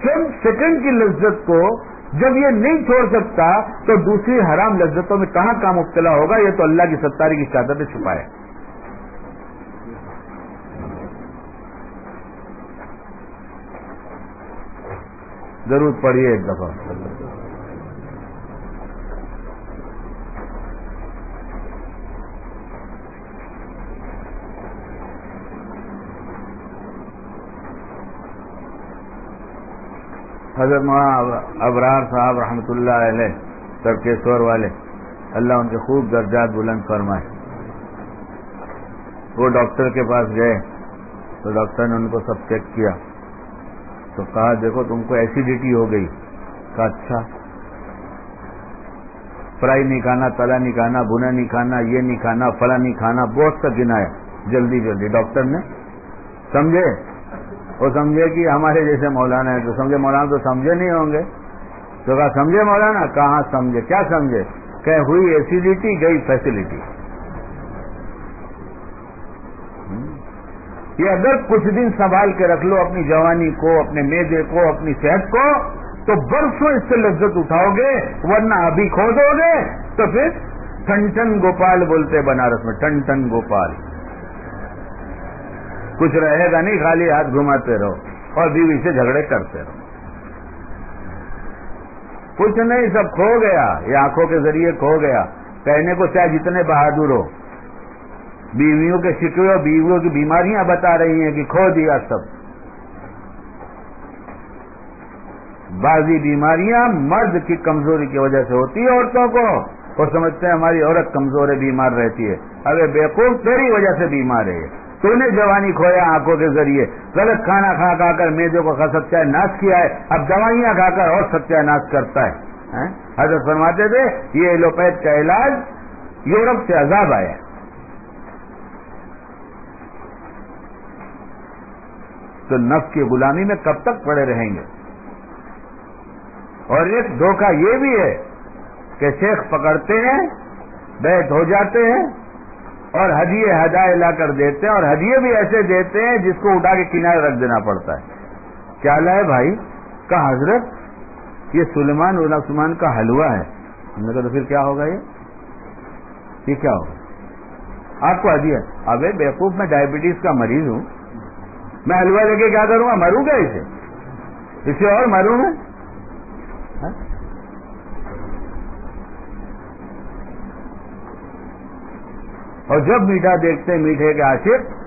چند سیکنڈ کی لذت کو جب یہ نہیں چھوڑ سکتا تو دوسری حرام لذتوں میں کہاں کہاں مبتلا ہوگا؟ یہ تو اللہ کی ستاری کی شادت چھپائے ضرور پڑھیے ایک دفعہ۔ حضرت ابرار صاحب رحمۃ اللہ علیہ ترکیشور والے، اللہ ان کے خوب درجات بلند فرمائے۔ وہ ڈاکٹر کے پاس گئے، تو ڈاکٹر نے ان کو سب چیک کیا۔ تو کہا، دیکھو تم کو ایسیڈیٹی ہو گئی۔ کہا اچھا۔ فرائی نہیں کھانا، تلا نہیں کھانا بنا نہیں کھانا، یہ نہیں کھانا فلا نہیں کھانا، بہت سا گنایا جلدی جلدی، ڈاکٹر نے، سمجھے؟ وہ سمجھے کہ ہمارے جیسے مولانا ہے تو سمجھے مولانا تو سمجھے نہیں ہوں گے۔ تو کہا، سمجھے مولانا؟ کہاں سمجھے؟ کیا سمجھے؟ کہ ہوئی ایسیڈیٹی گئی فیسلٹی یہ اگر کچھ دن سنبھال کے رکھ لو اپنی جوانی کو، اپنے میدے کو، اپنی صحت کو، تو برسوں اس سے لذت اٹھاؤ گے، ورنہ ابھی کھو دو گے، تو پھر ٹن ٹن گوپال بولتے بنارس میں ٹن ٹن گوپال۔ کچھ رہے گا نہیں، خالی ہاتھ گھماتے رہو اور بیوی سے جھگڑے کرتے رہو۔ کچھ نہیں، سب کھو گیا، یہ آنکھوں کے ذریعے کھو گیا۔ کہنے کو چاہے جتنے بہادر ہو۔ بیویوں کے شکوے اور بیویوں کی بیماریاں بتا رہی ہیں کہ کھو دیا سب۔ بعضی بیماریاں مرد کی کمزوری کی وجہ سے ہوتی ہے عورتوں کو۔ وہ سمجھتے ہیں ہماری عورت کمزور ہے بیمار رہتی ہے۔ ارے بیوقوف تیری وجہ سے بیمار ہے۔ تو نے جوانی کھویا آنکھوں کے ذریعے۔ غلط کھانا کھا کھا کر میزوں کو ستیہ ناش کیا ہے۔ اب دوائیاں کھا کر اور ستیہ ناش کرتا ہے۔ ہاں؟ حضرت فرماتے تھے، یہ ایلوپیتھ کا علاج یورپ سے عذاب آیا۔ تو نف کی غلامی میں کب تک پڑے رہیں گے؟ اور ایک دھوکہ یہ بھی ہے کہ شیخ پکڑتے ہیں بیت ہو جاتے ہیں اور ہدیے ہدایے لا کر دیتے ہیں اور ہدیے بھی ایسے دیتے ہیں جس کو اٹھا کے کنارے رکھ دینا پڑتا ہے۔ کیا لائے بھائی؟ کا حضرت، یہ سلیمان عثمان کا حلوہ ہے۔ ہم نے کہا تو پھر کیا ہوگا یہ؟ یہ کیا ہوگا؟ آپ کو ہدیہ۔ ابھی بیوقوف میں ڈائبٹیز کا مریض ہوں۔ میں حلوہ لے کے کیا کروں گا؟ مروں گا اسے۔ اسے اور مروں گا ہاں؟ اور جب میٹھا دیکھتے ہیں، میٹھے کے عاشق،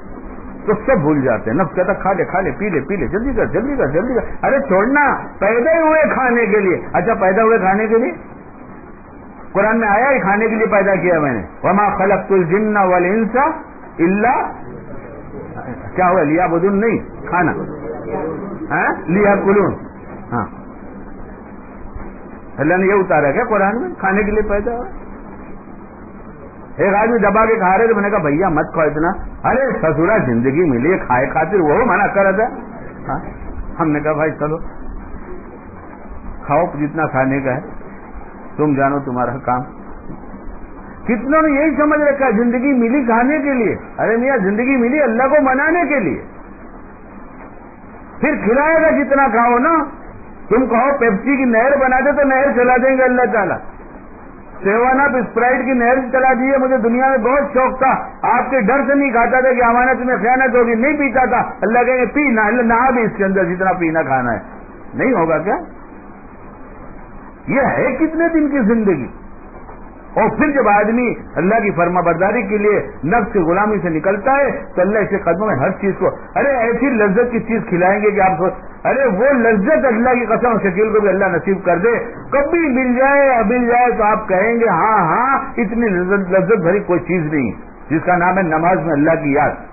تو سب بھول جاتے ہیں۔ نفس کہتا کھا لے کھا لے، پی لے پی لے، جلدی کر جلدی کر جلدی کر۔ ارے چھوڑنا، پیدا ہی ہوئے کھانے کے لیے۔ اچھا پیدا ہوئے کھانے کے لیے؟ قرآن میں آیا ہی کھانے کے لیے پیدا کیا میں نے۔ وما خلق الجن والانس الا کیا ہوا؟ لیا بدن نہیں، کھانا۔ ہاں؟ لیا کلون۔ ہاں۔ اللہ نے یہ اتارا کیا قرآن میں؟ کھانے کے لیے پیدا ہوا۔ ایک آدمی دبا کے کھا رہے تو میں نے کہا بھیا مت کھاؤ اتنا۔ ارے سسورا زندگی ملی، کھائے خاطر وہ منع کر تھا۔ ہاں؟ ہم نے کہا بھائی چلو، کھاؤ، جتنا کھانے کا ہے۔ تم جانو تمہارا کام۔ کتنوں نے یہی سمجھ رکھا زندگی ملی کھانے کے لیے۔ ارے میاں، زندگی ملی اللہ کو منانے کے لیے۔ پھر کھلائے گا جتنا کھاؤ نا، تم کہو پیپسی کی نہر بنا دے تو نہر چلا دیں گے اللہ تعالیٰ۔ سیون اپ اسپرائٹ کی نہر چلا دیے مجھے دنیا میں بہت شوق تھا۔ آپ کے ڈر سے نہیں کھاتا تھا کہ امانت میں خیانت ہوگی، نہیں پیتا تھا۔ اللہ کہیں گے پی نہ نہ بھی اس کے اندر جتنا پینا کھانا ہے۔ نہیں ہوگا کیا؟ یہ ہے کتنے دن کی زندگی؟ اور پھر جب آدمی اللہ کی فرما برداری کے لیے نفس کی غلامی سے نکلتا ہے تو اللہ اس کے قدموں میں ہر چیز کو ارے ایسی لذت کی چیز کھلائیں گے کہ آپ ارے وہ لذت اللہ کی قسم شکیل کو بھی اللہ نصیب کر دے۔ کبھی مل جائے یا مل جائے تو آپ کہیں گے ہاں ہاں اتنی لذت بھری کوئی چیز نہیں، جس کا نام ہے نماز میں اللہ کی یاد۔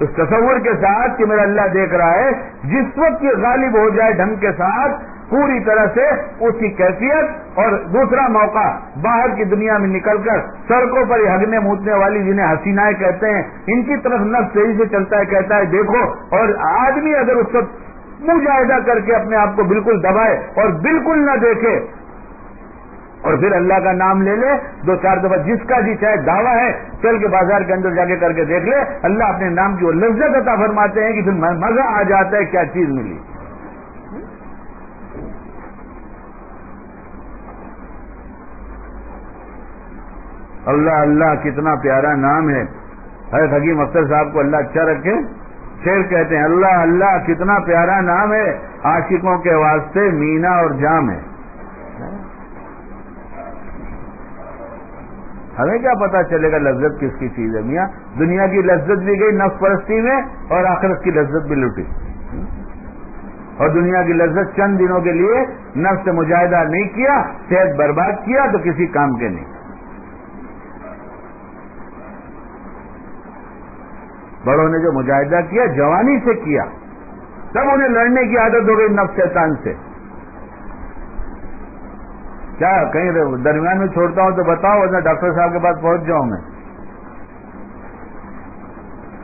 اس تصور کے ساتھ کہ میرا اللہ دیکھ رہا ہے، جس وقت یہ غالب ہو جائے ڈھنگ کے ساتھ پوری طرح سے اس کی کیفیت اور دوسرا موقع باہر کی دنیا میں نکل کر سڑکوں پر ہگنے موتنے والی جنہیں حسینائیں کہتے ہیں، ان کی طرف نفس صحیح سے چلتا ہے، کہتا ہے، دیکھو، اور آدمی اگر اس وقت مجاہدہ کر کے اپنے آپ کو بالکل دبائے اور بالکل نہ دیکھے، اور پھر اللہ کا نام لے لے، دو چار دفعہ جس کا جی چاہے دعویٰ ہے، چل کے بازار کے اندر جا کے کر کے دیکھ لے، اللہ اپنے نام کی وہ لذت عطا فرماتے ہیں کہ پھر مزہ آ جاتا ہے، کیا چیز ملی۔ اللہ اللہ کتنا پیارا نام ہے۔ حضرت حکیم اختر صاحب کو اللہ اچھا رکھے۔ شیر کہتے ہیں، اللہ اللہ کتنا پیارا نام ہے۔ عاشقوں کے واسطے مینا اور جام ہے۔ ہمیں کیا پتا چلے گا لذت کس کی چیز ہے میاں۔ دنیا کی لذت بھی گئی نف پرستی میں اور آخرت کی لذت بھی لٹی اور دنیا کی لذت چند دنوں کے لیے نفس سے مجاہدہ نہیں کیا، صحت برباد کیا تو کسی کام کے نہیں۔ بڑوں نے جو مجاہدہ کیا، جوانی سے کیا۔ تب انہیں لڑنے کی عادت ہو گئی نف شیطان سے۔ کیا کہیں درمیان میں چھوڑتا ہوں تو بتاؤ، ورنہ ڈاکٹر صاحب کے پاس پہنچ جاؤں میں۔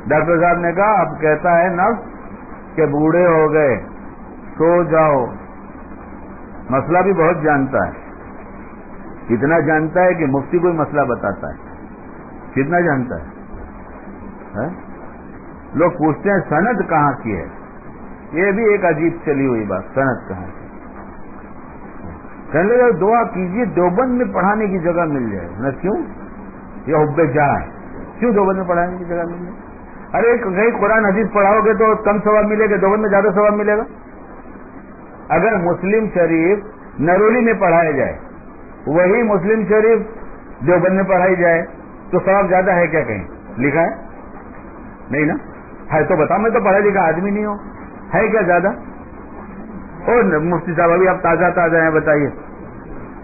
ڈاکٹر صاحب نے کہا، اب کہتا ہے نف کہ بوڑھے ہو گئے، سو جاؤ۔ مسئلہ بھی بہت جانتا ہے۔ اتنا جانتا ہے کہ مفتی کوئی مسئلہ بتاتا ہے۔ کتنا جانتا ہے؟ ہاں؟ لوگ پوچھتے ہیں صنعت کہاں کی ہے؟ یہ بھی ایک عجیب چلی ہوئی بات صنعت کہاں کی کہنے لگے دعا کیجیے دیوبند میں پڑھانے کی جگہ مل جائے۔ نہ کیوں؟ یہ حب جا ہے۔ کیوں دیوبند میں پڑھانے کی جگہ مل جائے؟ ارے کہیں قرآن حدیث پڑھاؤ گے تو کم ثواب ملے گا، دیوبند میں زیادہ ثواب ملے گا۔ اگر مسلم شریف نرولی میں پڑھایا جائے، وہی مسلم شریف دیوبند میں پڑھائی جائے، تو ثواب زیادہ ہے کیا کہیں؟ لکھا ہے؟ نہیں نا؟ ہے تو بتاؤ، میں تو پڑھا لکھا آدمی نہیں ہوں۔ ہے کیا زیادہ؟ اور مفتی صاحب، ابھی آپ تازہ تازہ ہیں، بتائیے۔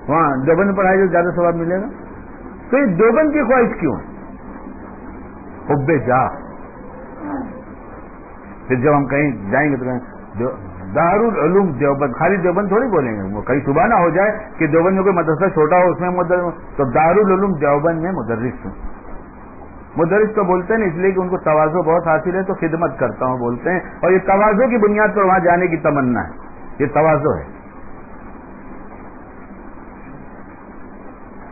وہاں دوبند پڑھائی جو زیادہ ثواب ملے گا؟ تو یہ دوبند کی خواہش کیوں حب جا۔ پھر جب ہم کہیں جائیں گے تو کہیں دار العلوم دیوبند، خالی دیوبند تھوڑی بولیں گے۔ وہ کہیں صبح نہ ہو جائے کہ دیوبند میں کوئی مدرسہ چھوٹا ہو، اس میں تو دار العلوم دیوبند میں مدرس ہوں۔ مدرس تو بولتے ہیں اس لیے کہ ان کو توازو بہت حاصل ہے، تو خدمت کرتا ہوں بولتے ہیں۔ اور یہ توازو کی بنیاد پر وہاں جانے کی تمنا ہے۔ یہ توازو ہے۔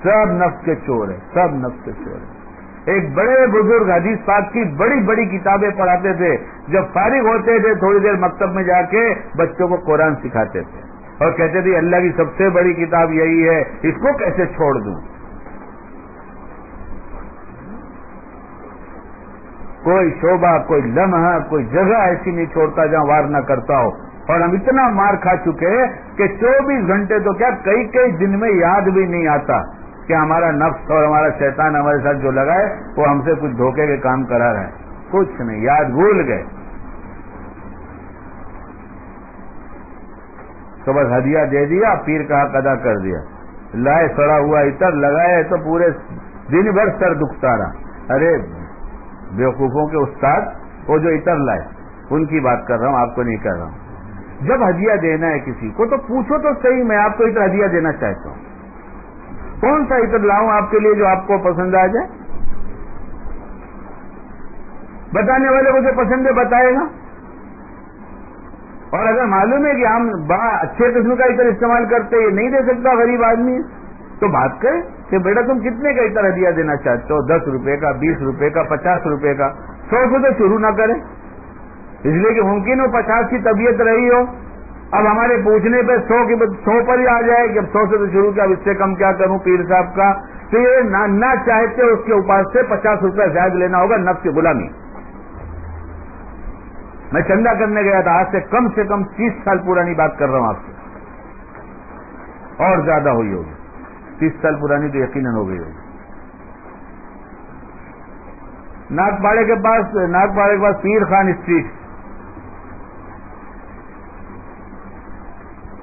سب نفس کے چور ہے سب نفس کے چور ہے ایک بڑے بزرگ حدیث پاک کی بڑی بڑی کتابیں پڑھاتے تھے۔ جب فارغ ہوتے تھے، تھوڑی دیر مکتب میں جا کے بچوں کو قرآن سکھاتے تھے۔ اور کہتے تھے، اللہ کی سب سے بڑی کتاب یہی ہے، اس کو کیسے چھوڑ دوں؟ کوئی شعبہ، کوئی لمحہ، کوئی جگہ ایسی نہیں چھوڑتا جہاں وار نہ کرتا ہو۔ اور ہم اتنا مار کھا چکے کہ چوبیس گھنٹے تو کیا کئی کئی دن میں یاد بھی نہیں آتا کہ ہمارا نفس اور ہمارا شیطان ہمارے ساتھ جو لگا ہے، وہ ہم سے کچھ دھوکے کے کام کرا رہے ہیں کچھ نہیں، یاد بھول گئے۔ تو بس ہدیہ دے دیا، پیر کا حق ادا کر دیا۔ لائے، سڑا ہوا، اتر، لگائے تو پورے دن بھر سر دکھتا رہا۔ ارے بیوقوفوں کے استاد وہ جو اتر لائے، ان کی بات کر رہا ہوں، آپ کو نہیں کر رہا ہوں۔ جب ہدیہ دینا ہے کسی کو تو پوچھو تو صحیح، میں آپ کو اتر ہدیہ دینا چاہتا ہوں۔ کون سا اتر لاؤں آپ کے لیے جو آپ کو پسند آ جائے؟ بتانے والے کو جو پسند ہے، بتائے گا۔ اور اگر معلوم ہے کہ ہم بڑا اچھے قسم کا اتر استعمال کرتے، یہ نہیں دے سکتا غریب آدمی، تو بات کریں۔ کہ بیٹا تم کتنے کا اتنا ہدیہ دینا چاہتے ہو؟ دس روپے کا، بیس روپے کا، پچاس روپے کا۔ سو سے تو شروع نہ کریں۔ اس لیے کہ ممکن ہو پچاس کی طبیعت رہی ہو۔ اب ہمارے پوچھنے پہ سو کی سو پر ہی آ جائے کہ اب سو سے تو شروع کیا، اب اس سے کم کیا کروں؟ پیر صاحب کا۔ تو یہ نہ چاہتے اس کے اوپر سے پچاس روپے زائد لینا ہوگا، نفس کی غلامی۔ میں چندہ کرنے گیا تھا، آج سے کم سے کم تیس سال پرانی بات کر رہا ہوں آپ سے۔ اور زیادہ ہوئی ہوگی۔ تیس سال پرانی تو یقیناً ہو گئی ہوگی۔ ناگ پاڑے کے پاس، ناگ پاڑے کے پاس پیر خان اسٹریٹ۔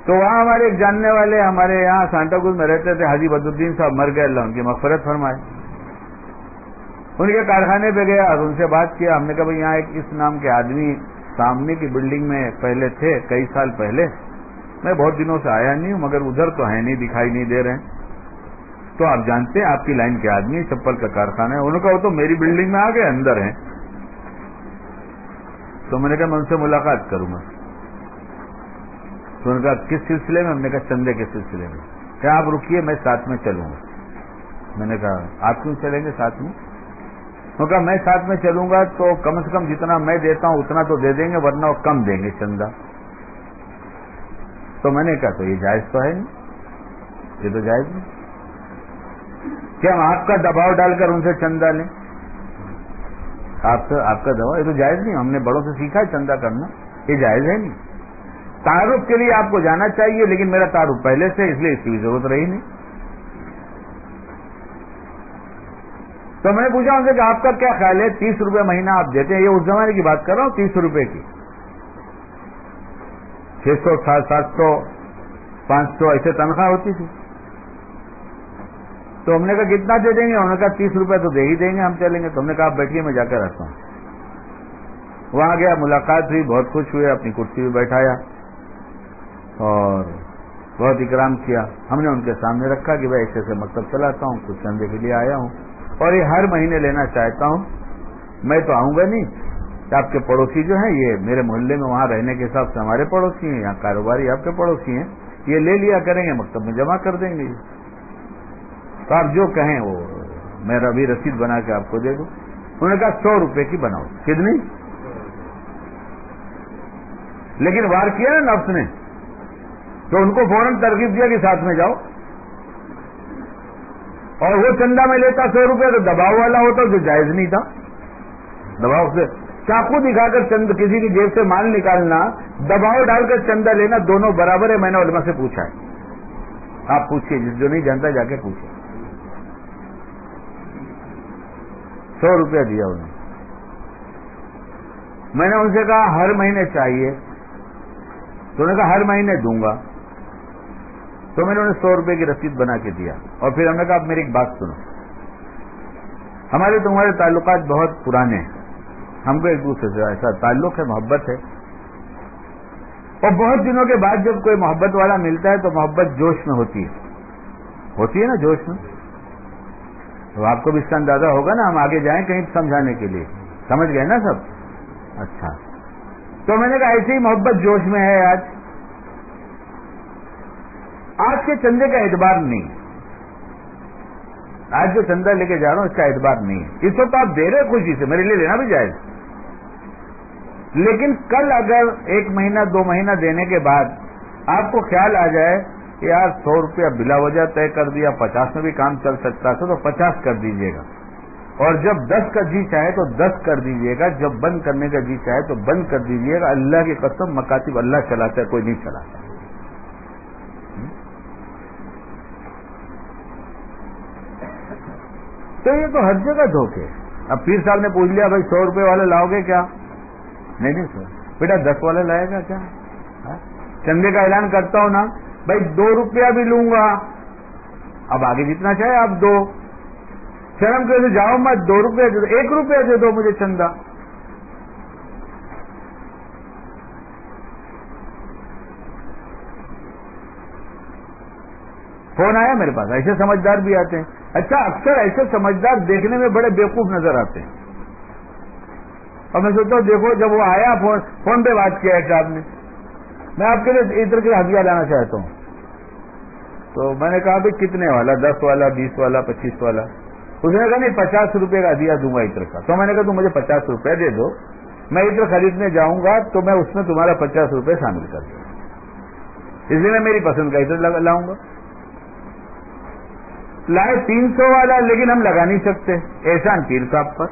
تو وہاں ہمارے ایک جاننے والے ہمارے یہاں سانتا کروز میں رہتے تھے، حاجی بدالدین صاحب، مر گئے اللہ ان کی مغفرت فرمائے۔ ان کے کارخانے پہ گیا، اور ان سے بات کیا۔ ہم نے کہا بھائی، یہاں ایک اس نام کے آدمی سامنے کی بلڈنگ میں پہلے تھے، کئی سال پہلے۔ میں بہت دنوں سے آیا نہیں ہوں، مگر ادھر تو ہے نہیں، دکھائی نہیں دے رہے تو آپ جانتے ہیں، آپ کی لائن کے آدمی چپل کا کارخانہ ہے۔ انہوں نے کہا، وہ تو میری بلڈنگ میں آ گئے، اندر ہیں۔ تو میں نے کہا، میں ان سے ملاقات کروں گا۔ تو انہوں نے کہا، کس سلسلے میں؟ ہم نے کہا، چندے کے سلسلے میں۔ کیا آپ رکیے، میں ساتھ میں چلوں گا۔ میں نے کہا، آپ کیوں چلیں گے ساتھ میں؟ کہا، میں ساتھ میں چلوں گا تو کم سے کم جتنا میں دیتا ہوں، اتنا تو دے دیں گے، ورنہ وہ کم دیں گے چندہ۔ تو میں نے کہا، تو یہ جائز تو ہے نہیں۔ یہ تو جائز نہیں۔ کیا ہم آپ کا دباؤ ڈال کر ان سے چندہ لیں۔ آپ آپ کا دباؤ یہ تو جائز نہیں، ہم نے بڑوں سے سیکھا ہے چندہ کرنا۔ یہ جائز ہے نہیں۔ تعارف کے لیے آپ کو جانا چاہیے، لیکن میرا تعارف پہلے سے، اس لیے اس کی ضرورت رہی نہیں۔ تو میں نے پوچھا ان سے کہ آپ کا کیا خیال ہے؟ تیس روپے مہینہ آپ دیتے ہیں۔ یہ اس زمانے کی بات کر رہا ہوں، تیس روپے کی۔ چھ سو سات سات سو، پانچ سو، ایسے تنخواہ ہوتی تھی۔ تو ہم نے کہا کتنا دے دیں گے؟ انہوں نے کہا تیس روپے تو دے ہی دیں گے ہم چلیں گے۔ تو ہم نے کہا بیٹھیے، میں جا کر رہتا ہوں۔ وہاں گیا، ملاقات ہوئی، بہت خوش ہوئے، اپنی کرسی بھی بیٹھایا اور بہت اکرام کیا۔ ہم نے ان کے سامنے رکھا کہ بھائی ایسے ایسے مکتب چلاتا ہوں کچھ چندے کے لیے آیا ہوں۔ اور یہ ہر مہینے لینا چاہتا ہوں۔ میں تو آؤں گا نہیں۔ کہ آپ کے پڑوسی جو ہیں، یہ میرے محلے میں وہاں رہنے کے حساب سے ہمارے پڑوسی ہیں، یہاں کاروباری آپ کے پڑوسی ہیں۔ یہ لے لیا کریں گے، مکتب میں جمع کر دیں گے۔ تو آپ جو کہیں وہ میں ابھی رسید بنا کے آپ کو دے دوں۔ انہوں نے کہا سو روپے کی بناؤ۔ کتنی؟ لیکن وار کیا نا نفس نے۔ تو ان کو فوراً ترغیب دیا کہ ساتھ میں جاؤ۔ اور وہ چندہ میں لیتا سو روپے تو دباؤ والا ہوتا جو جائز نہیں تھا۔ دباؤ سے چاقو دکھا کر چند کسی کی جیب سے مال نکالنا، دباؤ ڈال کر چندہ لینا دونوں برابر ہے، میں نے علماء سے پوچھا ہے۔ آپ پوچھیے جس جو نہیں جانتا جا کے پوچھے سو روپیہ دیا انہیں میں نے ان سے کہا، ہر مہینے چاہیے۔ تو انہوں نے کہا، ہر مہینے دوں گا۔ تو میں نے انہیں سو روپے کی رسید بنا کے دیا۔ اور پھر ہم نے کہا، آپ میری ایک بات سنو۔ ہمارے تمہارے تعلقات بہت پرانے ہیں۔ ہم کو ایک دوسرے سے ایسا تعلق ہے، محبت ہے۔ اور بہت دنوں کے بعد جب کوئی محبت والا ملتا ہے، تو محبت جوش میں ہوتی ہے۔ ہوتی ہے نا جوش میں؟ تو آپ کو بھی اس کا اندازہ ہوگا نا ہم آگے جائیں کہیں سمجھانے کے لیے۔ سمجھ گئے نا سب؟ اچھا۔ تو میں نے کہا ایسی محبت جوش میں ہے آج۔ آج کے چندے کا اعتبار نہیں۔ آج جو چندہ لے کے جا رہا ہوں، اس کا اعتبار نہیں ہے۔ اس وقت آپ دے رہے خوشی سے، میرے لیے لینا بھی جائز۔ لیکن کل اگر ایک مہینہ، دو مہینہ دینے کے بعد آپ کو خیال آ جائے کہ یار سو روپیہ بلا وجہ طے کر دیا، پچاس میں بھی کام چل سکتا تھا تو پچاس کر دیجیے گا۔ اور جب دس کا جی چاہے تو دس کر دیجیے گا، جب بند کرنے کا جی چاہے تو بند کر دیجیے گا۔ اللہ کی قسم، مکاتب اللہ چلاتا ہے، کوئی نہیں چلاتا۔ تو یہ تو ہر جگہ دھوکے۔ اب پیر صاحب نے پوچھ لیا، بھائی سو روپے والے لاؤ گے کیا؟ نہیں نہیں سر۔ بیٹا دس والے لائے گا کیا؟ ہاں؟ چندے کا اعلان کرتا ہوں نا۔ بھائی دو روپیہ بھی لوں گا۔ اب آگے جتنا چاہے آپ دو۔ شرم کے جاؤ میں دو روپے دے دو، ایک روپیہ دے دو مجھے چندہ۔ فون آیا میرے پاس، ایسے سمجھدار بھی آتے ہیں۔ اچھا اکثر ایسے سمجھدار دیکھنے میں بڑے بیوقوف نظر آتے ہیں۔ اور میں سوچتا ہوں، دیکھو، جب وہ آیا، فون فون پہ بات کیا ہے صاحب نے۔ میں آپ کے لیے ادھر کے ہدیہ لانا چاہتا ہوں۔ تو میں نے کہا بھائی کتنے والا؟ دس والا، بیس والا، پچیس والا؟ اس نے کہا نہیں، پچاس روپے کا دیا دوں گا اتر کا۔ تو میں نے کہا تو مجھے پچاس روپے دے دو۔ میں ادھر خریدنے جاؤں گا تو میں اس میں تمہارا پچاس روپے شامل کر دوں۔ اس لیے میں میری پسند کا ادھر لاؤں گا۔ لائے تین سو والا، لیکن ہم لگا نہیں سکتے۔ احسان پیر صاحب پر۔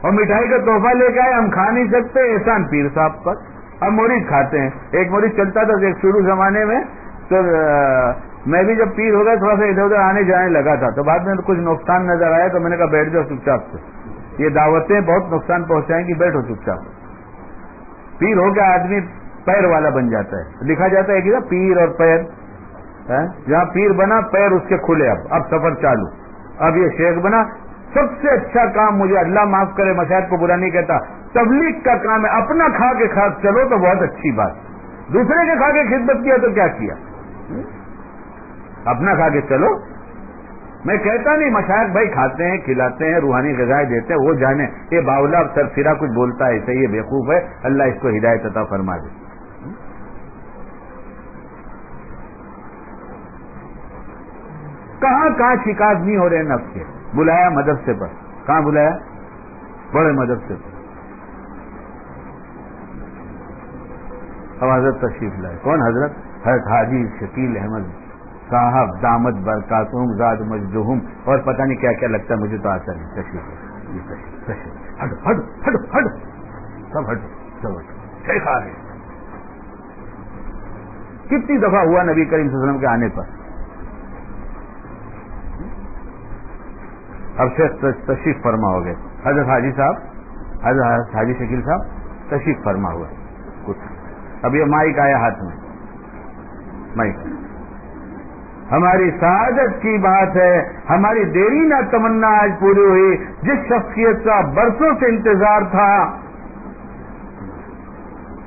اور مٹھائی کا تحفہ لے کے آئے، ہم کھا نہیں سکتے۔ احسان پیر صاحب پر۔ ہم مرید کھاتے ہیں۔ ایک مرید چلتا تھا ایک شروع زمانے میں، تو میں بھی جب پیر ہو گیا، تھوڑا سا ادھر ادھر آنے جانے لگا تھا۔ تو بعد میں کچھ نقصان نظر آیا، تو میں نے کہا بیٹھ جاؤ چپ چاپ سے۔ یہ دعوتیں بہت نقصان پہنچائیں گی، بیٹھو چپ چاپ۔ پیر ہو گیا، آدمی پیر والا بن جاتا ہے۔ لکھا جاتا ہے کہ پیر اور پیر جہاں پیر بنا، پیر اس کے کھلے۔ اب اب سفر چالو۔ اب یہ شیخ بنا سب سے اچھا کام مجھے اللہ معاف کرے مشاہد کو برا نہیں کہتا۔ تبلیغ کا کام ہے، اپنا کھا کے کھا، چلو تو بہت اچھی بات۔ دوسرے کے کھا کے خدمت کیا تو کیا کیا؟ اپنا کھا کے چلو۔ میں کہتا نہیں مشاہد بھائی کھاتے ہیں، کھلاتے ہیں، روحانی غذائیں دیتے ہیں، وہ جانے۔ یہ باولا سر پھرا کچھ بولتا ہے، ایسے یہ بیوقوف ہے۔ اللہ اس کو ہدایت عطا فرما دے۔ کہاں کہاں شکایت نہیں ہو رہے نفس کے؟ بلایا مدرسے پر۔ کہاں بلایا؟ بڑے مدرسے پر۔ اب حضرت تشریف لائے۔ کون حضرت؟ حضرت حاجی شکیل احمد صاحب دامد برکاتہم، زاد مجدہم، اور پتہ نہیں کیا کیا لگتا ہے، مجھے تو آتا نہیں۔ تشریف ہٹ ہٹ ہٹ ہٹ۔ سب ہٹ سب ہٹ۔ رہے کتنی دفعہ ہوا نبی کریم صلی اللہ علیہ وسلم کے آنے پر؟ اب سے تشریف فرما ہو گئے حضرت حاجی صاحب، حضرت حاجی شکیل صاحب، تشریف فرما ہوا کچھ۔ اب یہ مائک آیا ہاتھ میں۔ مائک۔ ہماری سعادت کی بات ہے، ہماری دیری نہ تمنا آج پوری ہوئی، جس شخصیت کا برسوں سے انتظار تھا۔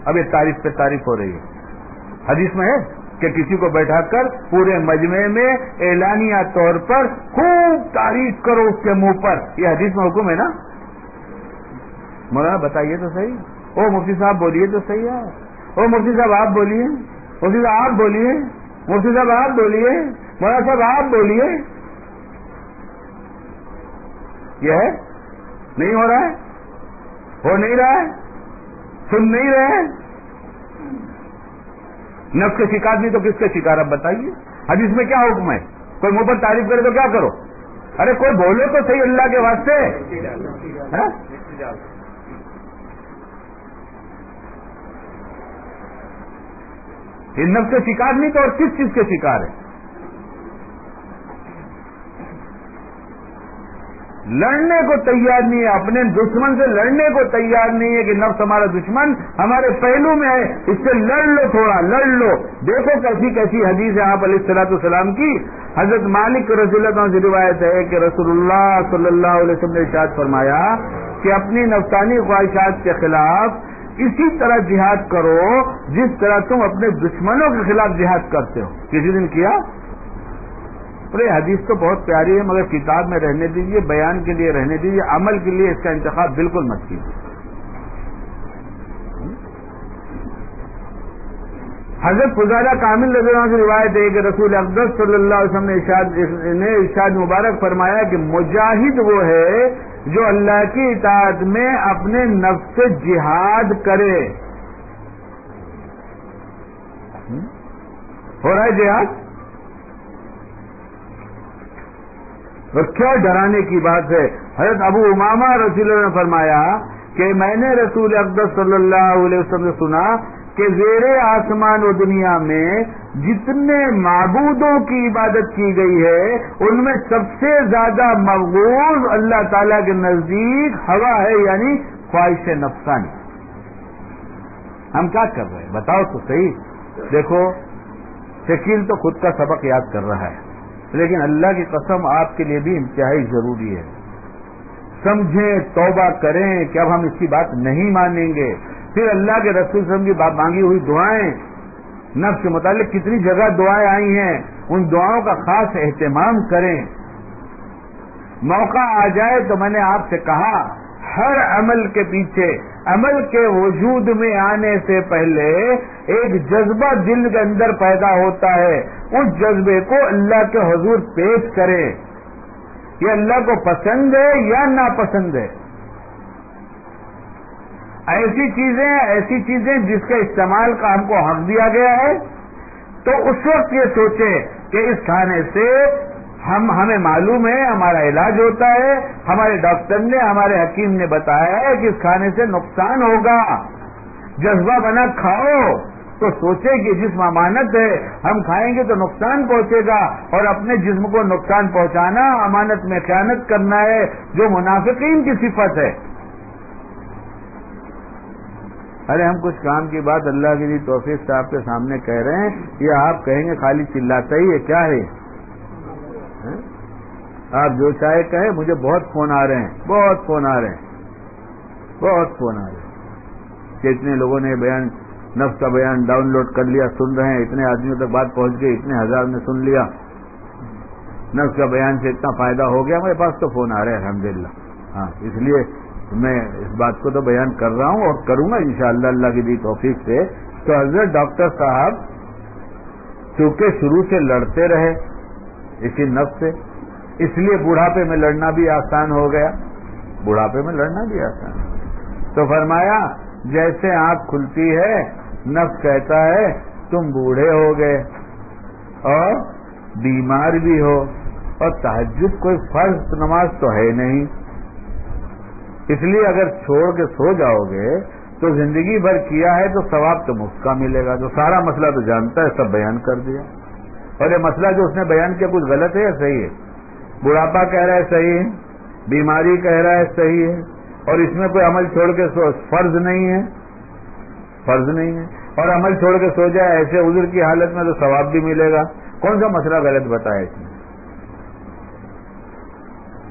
اب یہ تعریف پہ تعریف ہو رہی ہے۔ حدیث میں ہے؟ کہ کسی کو بیٹھا کر پورے مجمع میں اعلانیہ طور پر خوب تعریف کرو اس کے منہ پر۔ یہ حدیث میں حکم ہے نا؟ مولانا بتائیے تو صحیح۔ او مفتی صاحب بولیے تو صحیح ہے۔ او مفتی صاحب آپ بولیے۔ مفتی صاحب آپ بولیے۔ مفتی صاحب آپ بولیے۔ مولانا صاحب آپ بولیے۔ یہ ہے؟ نہیں ہو رہا ہے؟ ہو نہیں رہا ہے؟ سن نہیں رہے نفس کے شکار نہیں تو کس کے شکار؟ اب بتائیے۔ اب اس میں کیا حکم ہے؟ کوئی منہ پر تعریف کرے تو کیا کرو؟ ارے کوئی بولے تو صحیح اللہ کے واسطے۔ ہاں؟ یہ نفس کے شکار نہیں تو اور کس چیز کے شکار ہے؟ لڑنے کو تیار نہیں ہے، اپنے دشمن سے لڑنے کو تیار نہیں ہے کہ نفس ہمارا دشمن ہمارے پہلو میں ہے، اس سے لڑ لو تھوڑا، لڑ لو۔ دیکھو کیسی کیسی حدیث ہے آپ علیہ السلاۃ السلام کی۔ حضرت مالک رسول اللہ سے روایت ہے کہ رسول اللہ صلی اللہ علیہ وسلم نے ارشاد فرمایا کہ اپنی نفسانی خواہشات کے خلاف اسی طرح جہاد کرو جس طرح تم اپنے دشمنوں کے خلاف جہاد کرتے ہو۔ کسی دن کیا؟ یہ حدیث تو بہت پیاری ہے، مگر کتاب میں رہنے دیجیے بیان کے لیے رہنے دیجیے عمل کے لیے اس کا انتخاب بالکل مت کیجیے حضرت فضالہ کامل نظر سے روایت ہے کہ رسول اقدس صلی اللہ علیہ وسلم نے ارشاد مبارک فرمایا کہ مجاہد وہ ہے جو اللہ کی اطاعت میں اپنے نفس سے جہاد کرے۔ ہو رہا ہے جہاد؟ کیا ڈرانے کی بات ہے؟ حضرت ابو اماما رسول اللہ نے فرمایا کہ میں نے رسول اقدس صلی اللہ علیہ وسلم سے سنا کہ زیر آسمان و دنیا میں جتنے معبودوں کی عبادت کی گئی ہے، ان میں سب سے زیادہ مقبوض اللہ تعالی کے نزدیک ہوا ہے یعنی خواہش نفسانی۔ ہم کیا کر رہے ہیں؟ بتاؤ تو صحیح۔ دیکھو، شکیل تو خود کا سبق یاد کر رہا ہے۔ لیکن اللہ کی قسم آپ کے لیے بھی انتہائی ضروری ہے۔ سمجھیں، توبہ کریں کہ اب ہم اس کی بات نہیں مانیں گے۔ پھر اللہ کے رسول وسلم کی بات مانگی ہوئی دعائیں۔ نفس کے متعلق کتنی جگہ دعائیں آئی ہیں۔ ان دعاؤں کا خاص اہتمام کریں۔ موقع آ جائے تو میں نے آپ سے کہا ہر عمل کے پیچھے، عمل کے وجود میں آنے سے پہلے ایک جذبہ دل کے اندر پیدا ہوتا ہے۔ اس جذبے کو اللہ کے حضور پیش کرے یہ اللہ کو پسند ہے یا ناپسند ہے؟ ایسی چیزیں ایسی چیزیں جس کے استعمال کا ہم کو حق دیا گیا ہے، تو اس وقت یہ سوچے کہ اس کھانے سے ہم ہمیں معلوم ہے، ہمارا علاج ہوتا ہے۔ ہمارے ڈاکٹر نے، ہمارے حکیم نے بتایا ہے کہ اس کھانے سے نقصان ہوگا۔ جذبہ بنا کھاؤ۔ تو سوچے کہ جسم امانت ہے، ہم کھائیں گے تو نقصان پہنچے گا۔ اور اپنے جسم کو نقصان پہنچانا امانت میں خیانت کرنا ہے، جو منافقین کی صفت ہے۔ ارے، ہم کچھ کام کی بات اللہ کے لیے توفیق صاحب کے سامنے کہہ رہے ہیں۔ یہ آپ کہیں گے خالی چلاتا ہی ہے، کیا ہے؟ آپ جو چاہے کہیں، مجھے بہت فون آ رہے ہیں، بہت فون آ رہے ہیں، بہت فون آ رہے ہیں۔ کہ اتنے لوگوں نے بیان، نفس کا بیان ڈاؤن لوڈ کر لیا، سن رہے ہیں، اتنے آدمیوں تک بات پہنچ گئی، اتنے ہزار نے سن لیا۔ نفس کا بیان سے اتنا فائدہ ہو گیا، میرے پاس تو فون آ رہے ہیں الحمد ہاں اس لیے میں اس بات کو تو بیان کر رہا ہوں اور کروں گا، انشاءاللہ اللہ کی دی توفیق سے۔ تو حضرت ڈاکٹر صاحب چونکہ شروع سے لڑتے رہے، اسی نفس سے اس لیے بڑھاپے میں لڑنا بھی آسان ہو گیا۔ بڑھاپے میں لڑنا بھی آسان۔ تو فرمایا، جیسے آنکھ کھلتی ہے، نفس کہتا ہے، تم بوڑھے ہو گئے۔ اور بیمار بھی ہو۔ اور تحجد کوئی فرض نماز تو ہے نہیں۔ اس لیے اگر چھوڑ کے سو جاؤ گے، تو زندگی بھر کیا ہے تو ثواب تو مفت کا ملے گا۔ جو سارا مسئلہ تو جانتا ہے، سب بیان کر دیا۔ اور یہ مسئلہ جو اس نے بیان کیا، کچھ غلط ہے یا صحیح ہے؟ بڑھاپا کہہ رہا ہے صحیح ہے بیماری کہہ رہا ہے صحیح ہے اور اس میں کوئی عمل چھوڑ کے سو فرض نہیں ہے۔ فرض نہیں ہے۔ اور عمل چھوڑ کے سو جائے ایسے عذر کی حالت میں تو ثواب بھی ملے گا۔ کون سا مسئلہ غلط بتایا اس نے؟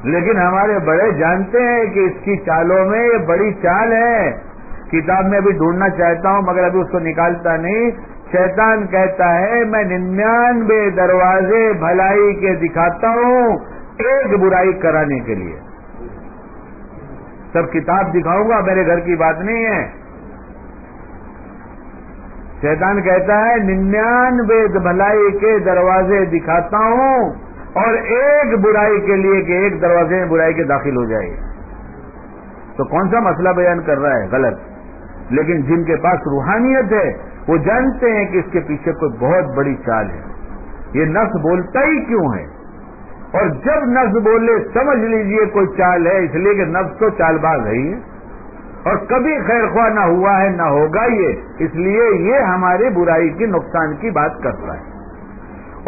لیکن ہمارے بڑے جانتے ہیں کہ اس کی چالوں میں یہ بڑی چال ہے۔ کتاب میں ابھی ڈھونڈنا چاہتا ہوں، مگر ابھی اس کو نکالتا نہیں۔ شیطان کہتا ہے، میں ننانوے دروازے بھلائی کے دکھاتا ہوں۔ ایک برائی کرانے کے لیے۔ سب کتاب دکھاؤں گا، میرے گھر کی بات نہیں ہے۔ شیطان کہتا ہے، ننانوے بھلائی کے دروازے دکھاتا ہوں اور ایک برائی کے لیے کہ ایک دروازے میں برائی کے داخل ہو جائے۔ تو کون سا مسئلہ بیان کر رہا ہے؟ غلط۔ لیکن جن کے پاس روحانیت ہے، وہ جانتے ہیں کہ اس کے پیچھے کوئی بہت بڑی چال ہے۔ یہ نفس بولتا ہی کیوں ہے؟ اور جب نفس بولے، سمجھ لیجیے کوئی چال ہے، اس لیے کہ نفس تو چال باز ہے ہی۔ اور کبھی خیر خواہ نہ ہوا ہے، نہ ہوگا یہ۔ اس لیے یہ ہماری برائی کی نقصان کی بات کرتا ہے۔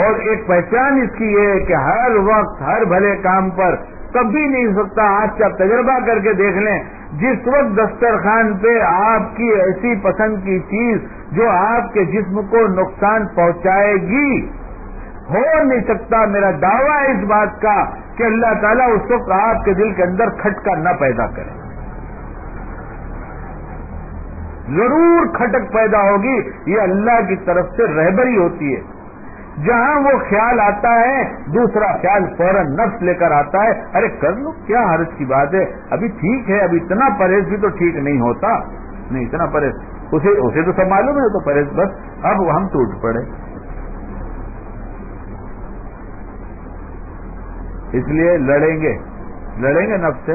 اور ایک پہچان اس کی یہ ہے کہ ہر وقت، ہر بھلے کام پر کبھی نہیں سکتا۔ آج کا تجربہ کر کے دیکھ لیں، جس وقت دسترخوان پہ آپ کی ایسی پسند کی چیز جو آپ کے جسم کو نقصان پہنچائے گی ہو نہیں سکتا، میرا دعویٰ ہے اس بات کا کہ اللہ تعالیٰ اس وقت آپ کے دل کے اندر کھٹکا نہ پیدا کرے۔ ضرور کھٹک پیدا ہوگی، یہ اللہ کی طرف سے رہبری ہوتی ہے۔ جہاں وہ خیال آتا ہے، دوسرا خیال فوراً نفس لے کر آتا ہے۔ ارے، کر لو، کیا حرض کی بات ہے؟ ابھی ٹھیک ہے، ابھی اتنا پرہیز بھی تو ٹھیک نہیں ہوتا۔ نہیں، اتنا پرہیز، اسے اسے تو سب معلوم ہے تو پرہیز، بس اب ہم ٹوٹ پڑے۔ اس لیے لڑیں گے۔ لڑیں گے نفس سے۔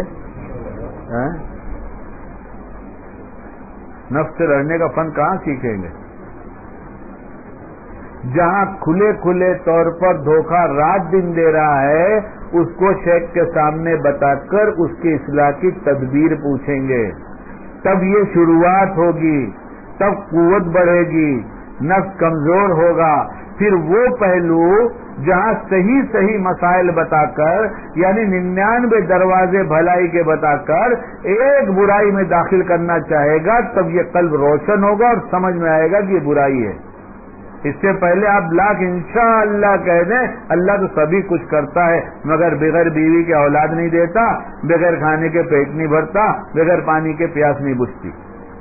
ہاں؟ نفس سے لڑنے کا فن کہاں سیکھیں گے؟ جہاں کھلے کھلے طور پر دھوکہ رات دن دے رہا ہے، اس کو شیخ کے سامنے بتا کر اس کی اصلاح کی تدبیر پوچھیں گے۔ تب یہ شروعات ہوگی، تب قوت بڑھے گی، نفس کمزور ہوگا۔ پھر وہ پہلو جہاں صحیح صحیح مسائل بتا کر یعنی ننانوے دروازے بھلائی کے بتا کر، ایک برائی میں داخل کرنا چاہے گا، تب یہ قلب روشن ہوگا اور سمجھ میں آئے گا کہ یہ برائی ہے۔ اس سے پہلے آپ لاکھ انشاءاللہ اللہ کہہ دیں، اللہ تو سبھی کچھ کرتا ہے، مگر بغیر بیوی کے اولاد نہیں دیتا، بغیر کھانے کے پیٹ نہیں بھرتا، بغیر پانی کے پیاس نہیں بجھتی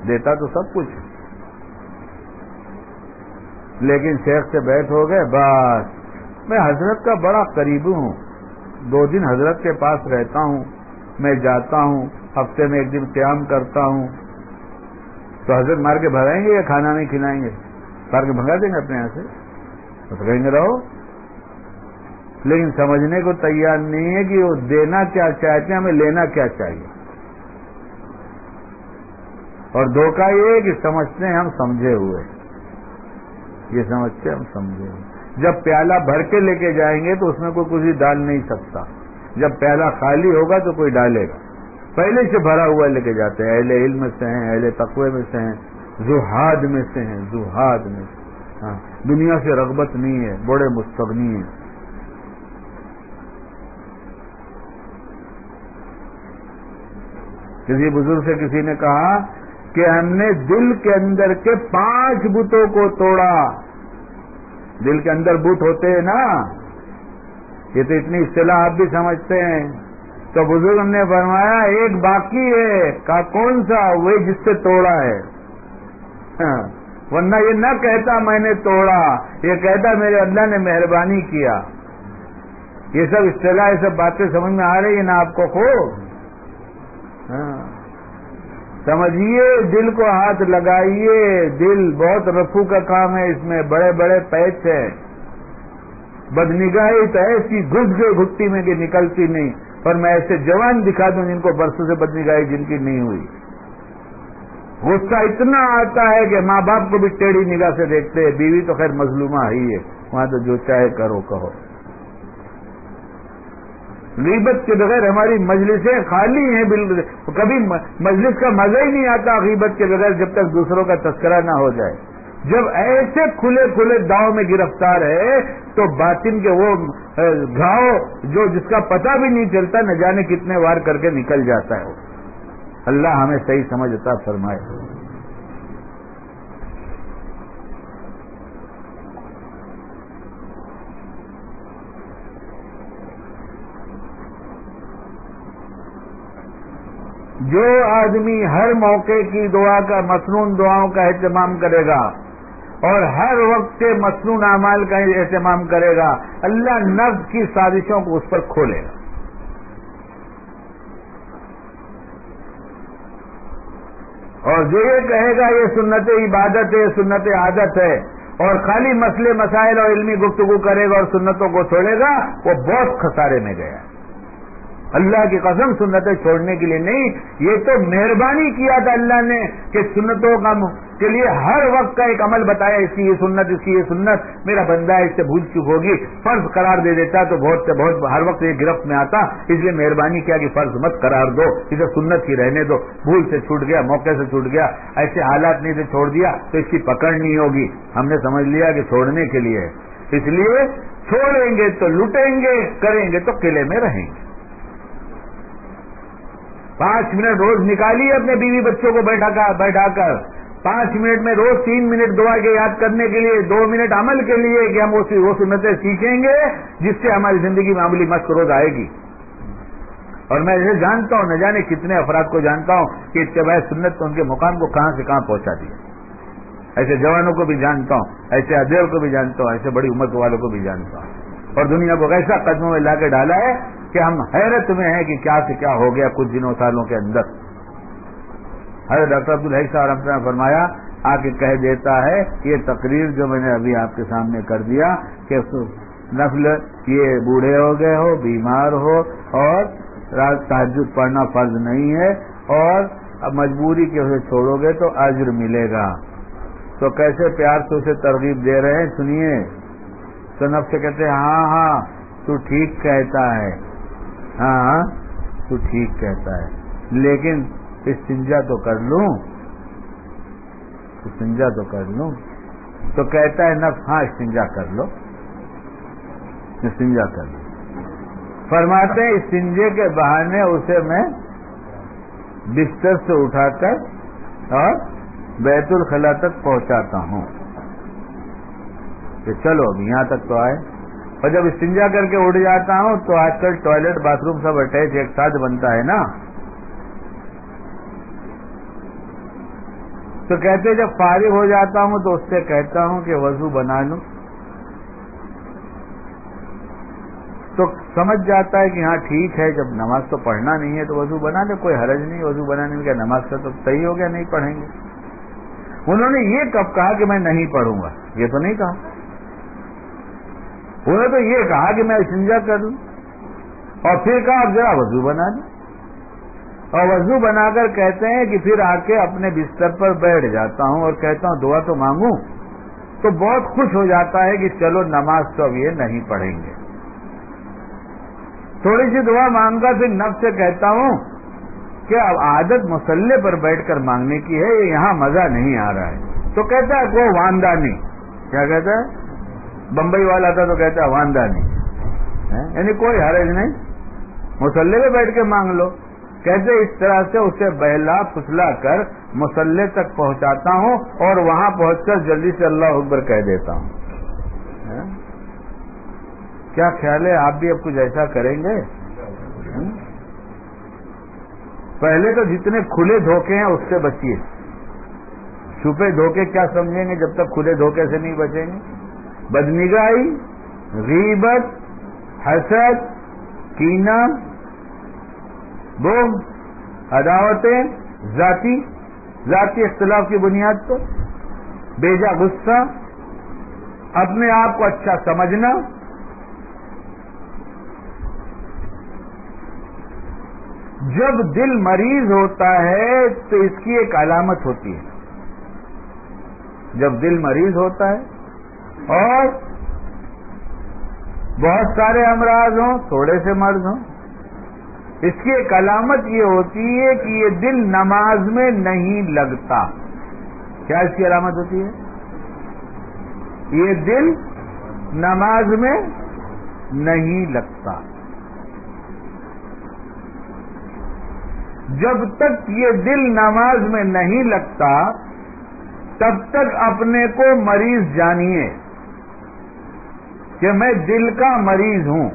دیتا تو سب کچھ لیکن شیخ سے بیٹھ ہو گئے، بس۔ میں حضرت کا بڑا قریب ہوں۔ دو دن حضرت کے پاس رہتا ہوں، میں جاتا ہوں، ہفتے میں ایک دن قیام کرتا ہوں۔ تو حضرت مار کے بھرائیں گے یا کھانا نہیں کھلائیں گے؟ مار کے بھگا دیں گے اپنے یہاں سے؟ تو کہیں گے رہو۔ لیکن سمجھنے کو تیار نہیں ہے کہ وہ دینا کیا چاہتے ہیں، ہمیں لینا کیا چاہیے۔ اور دھوکہ یہ کہ سمجھتے ہیں ہم سمجھے ہوئے۔ یہ سمجھتے ہم سمجھے ہوئے۔ جب پیالہ بھر کے لے کے جائیں گے تو اس میں کوئی کچھ ڈال نہیں سکتا۔ جب پیالہ خالی ہوگا تو کوئی ڈالے گا۔ پہلے سے بھرا ہوا لے کے جاتے ہیں۔ اہل علم سے ہیں، اہل تقوی میں سے ہیں، زہاد میں سے ہیں، زہاد میں سے ہاں دنیا سے رغبت نہیں ہے، بڑے مستغنی ہیں۔ کسی بزرگ سے کسی نے کہا کہ ہم نے دل کے اندر کے پانچ بتوں کو توڑا۔ دل کے اندر بت ہوتے ہیں نا یہ تو اتنی اصطلاح آپ بھی سمجھتے ہیں تو بزرگ نے فرمایا، ایک باقی ہے، کا کون سا؟ وہ جس سے توڑا ہے۔ ہاں، ورنہ یہ نہ کہتا میں نے توڑا، یہ کہتا میرے اللہ نے مہربانی کیا۔ یہ سب اصطلاح، یہ سب باتیں سمجھ میں آ رہی ہیں نا آپ کو؟ خوب۔ ہاں۔ سمجھیے، دل کو ہاتھ لگائیے، دل بہت رفو کا کام ہے، اس میں بڑے بڑے پیچ ہے بدنگاہی تو ایسی گھس گئے گھٹی میں کہ نکلتی نہیں۔ پر میں ایسے جوان دکھا دوں جن کو برسوں سے بدنگاہی جن کی نہیں ہوئی۔ غصہ اتنا آتا ہے کہ ماں باپ کو بھی ٹیڑھی نگاہ سے دیکھتے ہیں، بیوی تو خیر مظلومہ ہی ہے۔ وہاں تو جو چاہے کرو، کہو۔ غیبت کے بغیر ہماری مجلسیں خالی ہیں بالکل کبھی مجلس کا مزہ ہی نہیں آتا غیبت کے بغیر جب تک دوسروں کا تذکرہ نہ ہو جائے۔ جب ایسے کھلے کھلے داؤں میں گرفتار ہے تو باطن کے وہ گاؤں جو جس کا پتہ بھی نہیں چلتا نہ جانے کتنے وار کر کے نکل جاتا ہے۔ اللہ ہمیں صحیح سمجھتا فرمائے۔ جو آدمی ہر موقع کی دعا کا مصنون دعاؤں کا اہتمام کرے گا اور ہر وقت کے مصنون اعمال کا اہتمام کرے گا، اللہ نفس کی سازشوں کو اس پر کھولے گا۔ اور جو یہ کہے گا، یہ سنت عبادت ہے، سنت عادت ہے۔ اور خالی مسئلے، مسائل اور علمی گفتگو کرے گا اور سنتوں کو چھوڑے گا، وہ بہت خسارے میں گیا۔ ہے اللہ کی قسم سنتیں چھوڑنے کے لیے نہیں، یہ تو مہربانی کیا تھا اللہ نے کہ سنتوں کا کے لیے ہر وقت کا ایک عمل بتایا، اس کی یہ سنت، اس کی یہ سنت، میرا بندہ اس سے بھول چک ہوگی، فرض قرار دے دیتا تو بہت سے بہت، ہر وقت یہ گرفت میں آتا، اس لیے مہربانی کیا کہ فرض مت قرار دو، اسے سنت ہی رہنے دو، بھول سے چھوٹ گیا، موقع سے چھوٹ گیا، ایسے حالات نہیں سے چھوڑ دیا تو اس کی پکڑ نہیں ہوگی۔ ہم نے سمجھ لیا کہ چھوڑنے کے لیے اس لیے چھوڑیں گے تو لٹیں گے، کریں گے تو قلعے میں رہیں گے۔ پانچ منٹ روز نکالیے اپنے بیوی بچوں کو بیٹھا کر بیٹھا کر۔ پانچ منٹ میں روز تین منٹ دعا کے یاد کرنے کے لیے، دو منٹ عمل کے لیے کہ ہم وہ سنتیں سیکھیں گے جس سے ہماری زندگی معمولی مست روز آئے گی۔ اور میں اسے جانتا ہوں، نہ جانے کتنے افراد کو جانتا ہوں کہ اتباع سنت ان کے مقام کو کہاں سے کہاں پہنچا دیا۔ ایسے جوانوں کو بھی جانتا ہوں، ایسے ادیر کو بھی جانتا ہوں، ایسے بڑی عمر والوں کو بھی جانتا ہوں۔ اور دنیا کو ایسا قدموں میں لا کے ڈالا ہے کہ ہم حیرت میں ہیں کہ کیا سے کیا ہو گیا کچھ دنوں سالوں کے اندر۔ حضرت ڈاکٹر عبد الحی صاحب نے فرمایا آ کے کہہ دیتا ہے، یہ تقریر جو میں نے ابھی آپ کے سامنے کر دیا کہ نفل یہ بوڑھے ہو گئے ہو، بیمار ہو، اور رات تحجد پڑھنا فرض نہیں ہے، اور مجبوری کے اسے چھوڑو گے تو عجر ملے گا۔ تو کیسے پیار سے اسے ترغیب دے رہے ہیں؟ سنیے۔ تو نفس سے کہتے ہیں ہاں ہاں تو ٹھیک کہتا ہے۔ ہاں تو ٹھیک کہتا ہے۔ لیکن استنجا تو کر لوں۔ استنجا تو کر لوں۔ تو کہتا ہے نفس ہاں استنجا کر لو۔ استنجا کر لو۔ فرماتے ہیں استنجے کے بہانے اسے میں بستر سے اٹھا کر اور بیت الخلا تک پہنچاتا ہوں۔ کہ چلو، اب یہاں تک تو آئے۔ اور جب استنجا کر کے اڑ جاتا ہوں تو آج کل ٹوائلٹ باتھ روم سب اٹیچ ایک ساتھ بنتا ہے نا۔ تو کہتے جب فارغ ہو جاتا ہوں تو اس سے کہتا ہوں کہ وضو بنا لوں۔ تو سمجھ جاتا ہے کہ ہاں ٹھیک ہے، جب نماز تو پڑھنا نہیں ہے تو وضو بنا لے، کوئی حرج نہیں، وضو بنانے میں کیا نماز کا تو صحیح ہو گیا، نہیں پڑھیں گے۔ انہوں نے یہ کب کہا کہ میں نہیں پڑھوں گا؟ یہ تو نہیں کہا۔ انہوں نے تو یہ کہا کہ میں استنجا کر لوں اور پھر کہا اب ذرا وضو بنا دوں اور وضو بنا کر کہتے ہیں کہ پھر آ کے اپنے بستر پر بیٹھ جاتا ہوں اور کہتا ہوں، دعا تو مانگوں؟ تو بہت خوش ہو جاتا ہے کہ چلو نماز تو اب یہ نہیں پڑھیں گے۔ تھوڑی سی دعا مانگ کر پھر نب سے کہتا ہوں کہ اب عادت مسلح پر بیٹھ کر مانگنے کی ہے، یہ یہاں مزہ نہیں آ رہا ہے۔ تو کہتا ہے کوئی واندہ نہیں۔ کیا کہتا ہے؟ بمبئی والا تھا تو کہتا واندہ نہیں۔ ہاں؟ یعنی کوئی حرج نہیں۔ مسلح پہ بیٹھ کے مانگ لو۔ کیسے اس طرح سے اسے بہلا پھسلا کر مسلح تک پہنچاتا ہوں اور وہاں پہنچ کر جلدی سے اللہ اکبر کہہ دیتا ہوں۔ ہاں؟ کیا خیال ہے؟ آپ بھی اب کچھ ایسا کریں گے؟ ہاں؟ پہلے تو جتنے کھلے دھوکے ہیں اس سے بچیے۔ چھپے دھوکے کیا سمجھیں گے جب تک کھلے دھوکے سے نہیں بچیں گے؟ بدنگاہی، غیبت، حسد کینا بوم عداوتیں، ذاتی ذاتی اختلاف کی بنیاد پر، بیجا غصہ، اپنے آپ کو اچھا سمجھنا، جب دل مریض ہوتا ہے تو اس کی ایک علامت ہوتی ہے۔ جب دل مریض ہوتا ہے اور بہت سارے امراض ہوں، تھوڑے سے مرض ہوں۔ اس کی ایک علامت یہ ہوتی ہے کہ یہ دل نماز میں نہیں لگتا۔ کیا اس کی علامت ہوتی ہے؟ یہ دل نماز میں نہیں لگتا۔ جب تک یہ دل نماز میں نہیں لگتا، تب تک اپنے کو مریض جانیے۔ کہ میں دل کا مریض ہوں۔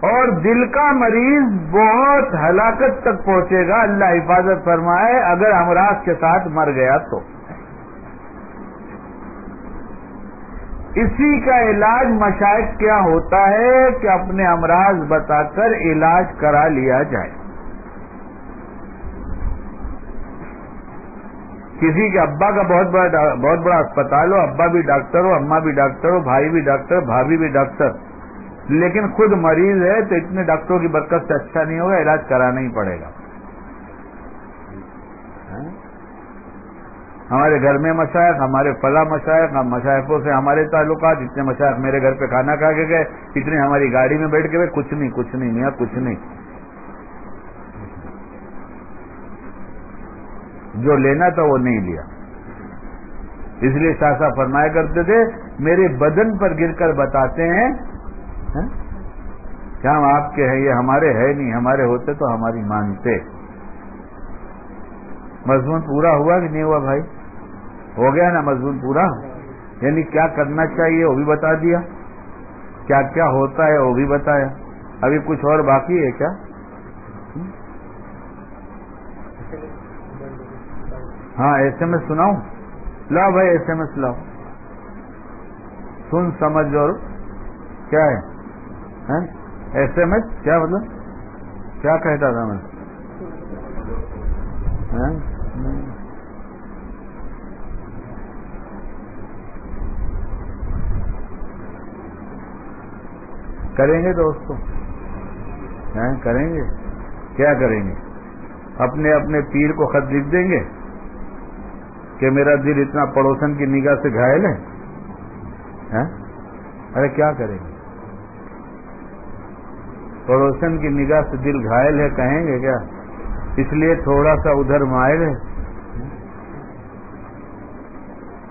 اور دل کا مریض بہت ہلاکت تک پہنچے گا، اللہ حفاظت فرمائے، اگر امراض کے ساتھ مر گیا تو۔ اسی کا علاج مشائق کیا ہوتا ہے کہ اپنے امراض بتا کر علاج کرا لیا جائے۔ کسی کے ابا کا بہت بڑا بہت بڑا اسپتال ہو، ابا بھی ڈاکٹر ہو اما بھی ڈاکٹر ہو، بھائی بھی ڈاکٹر، بھابھی بھی ڈاکٹر۔ لیکن خود مریض ہے تو اتنے ڈاکٹروں کی برکت سے اچھا نہیں ہوگا، علاج کرانا ہی پڑے گا۔ ہاں؟ ہمارے گھر میں مشائق، ہمارے فلاں مشائق، ہم مشائقوں سے ہمارے تعلقات اتنے مشائق میرے گھر پہ کھانا کھا کے گئے، اتنے ہماری گاڑی میں بیٹھ کے گئے، کچھ نہیں کچھ نہیں، میاں، کچھ نہیں۔ جو لینا تھا وہ نہیں لیا۔ اس لیے ساسا فرمایا کرتے تھے، میرے بدن پر گر کر بتاتے ہیں ہاں؟ کیا ہم آپ کے ہیں؟ یہ ہمارے ہے نہیں، ہمارے ہوتے تو ہماری مانتے۔ مضمون پورا ہوا کہ نہیں ہوا بھائی؟ ہو گیا نا مضمون پورا؟ یعنی کیا کرنا چاہیے وہ بھی بتا دیا۔ کیا کیا ہوتا ہے وہ بھی بتایا۔ ابھی کچھ اور باقی ہے کیا؟ ہاں ایس ایم ایس سناؤں لاؤ بھائی، ایس ایم ایس لاؤ۔ سن، سمجھ اور کیا ہے؟ ہاں؟ ایس ایم ایس، کیا مطلب کیا کہتا تھا میں؟ ہاں؟ کریں گے دوستوں ہاں، کریں گے۔ کیا کریں گے؟ اپنے اپنے پیر کو خط لکھ دیں گے؟ کہ میرا دل اتنا پڑوسن کی نگاہ سے گھائل ہے؟ ارے کیا کریں گے؟ پڑوسن کی نگاہ سے دل گھائل ہے کہیں گے کیا؟ اس لیے تھوڑا سا ادھر مائل ہے۔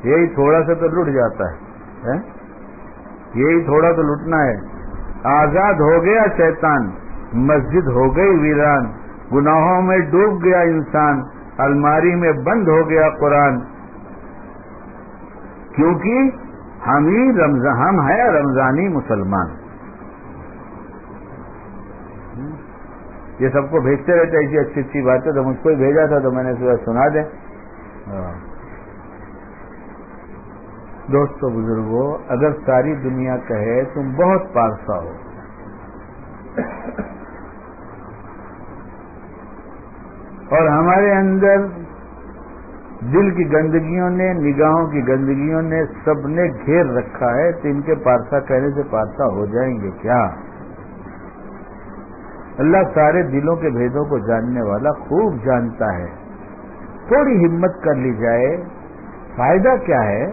یہی تھوڑا سا تو لٹ جاتا ہے۔ یہی تھوڑا تو لٹنا ہے۔ آزاد ہو گیا شیطان، مسجد ہو گئی ویران، گناہوں میں ڈوب گیا انسان۔ الماری میں بند ہو گیا قرآن۔ کیونکہ ہم ہی رمضان ہم ہیں رمضانی مسلمان۔ یہ سب کو بھیجتے رہتے ایسی اچھی اچھی باتیں تو مجھ کو ہی بھیجا تھا تو میں نے سنا دیں۔ دوستو بزرگوں اگر ساری دنیا کہے تم بہت پارسا ہو۔ اور ہمارے اندر دل کی گندگیوں نے، نگاہوں کی گندگیوں نے سب نے گھیر رکھا ہے تو ان کے پارسا کہنے سے پارسا ہو جائیں گے کیا؟ اللہ سارے دلوں کے بھیدوں کو جاننے والا خوب جانتا ہے۔ تھوڑی ہمت کر لی جائے۔ فائدہ کیا ہے؟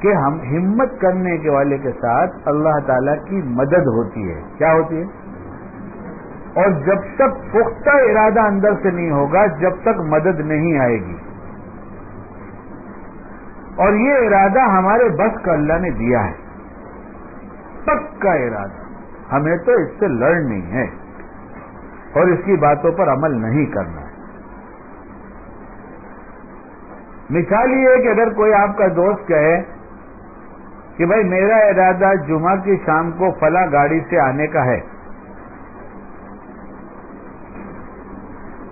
کہ ہم ہمت کرنے کے والے کے ساتھ اللہ تعالی کی مدد ہوتی ہے۔ کیا ہوتی ہے؟ اور جب تک پختہ ارادہ اندر سے نہیں ہوگا، جب تک مدد نہیں آئے گی۔ اور یہ ارادہ ہمارے بس کا اللہ نے دیا ہے۔ پکا ارادہ۔ ہمیں تو اس سے لڑنی ہے۔ اور اس کی باتوں پر عمل نہیں کرنا۔ ہے مثال یہ ہے کہ اگر کوئی آپ کا دوست کہے کہ بھائی میرا ارادہ جمعہ کی شام کو فلاں گاڑی سے آنے کا ہے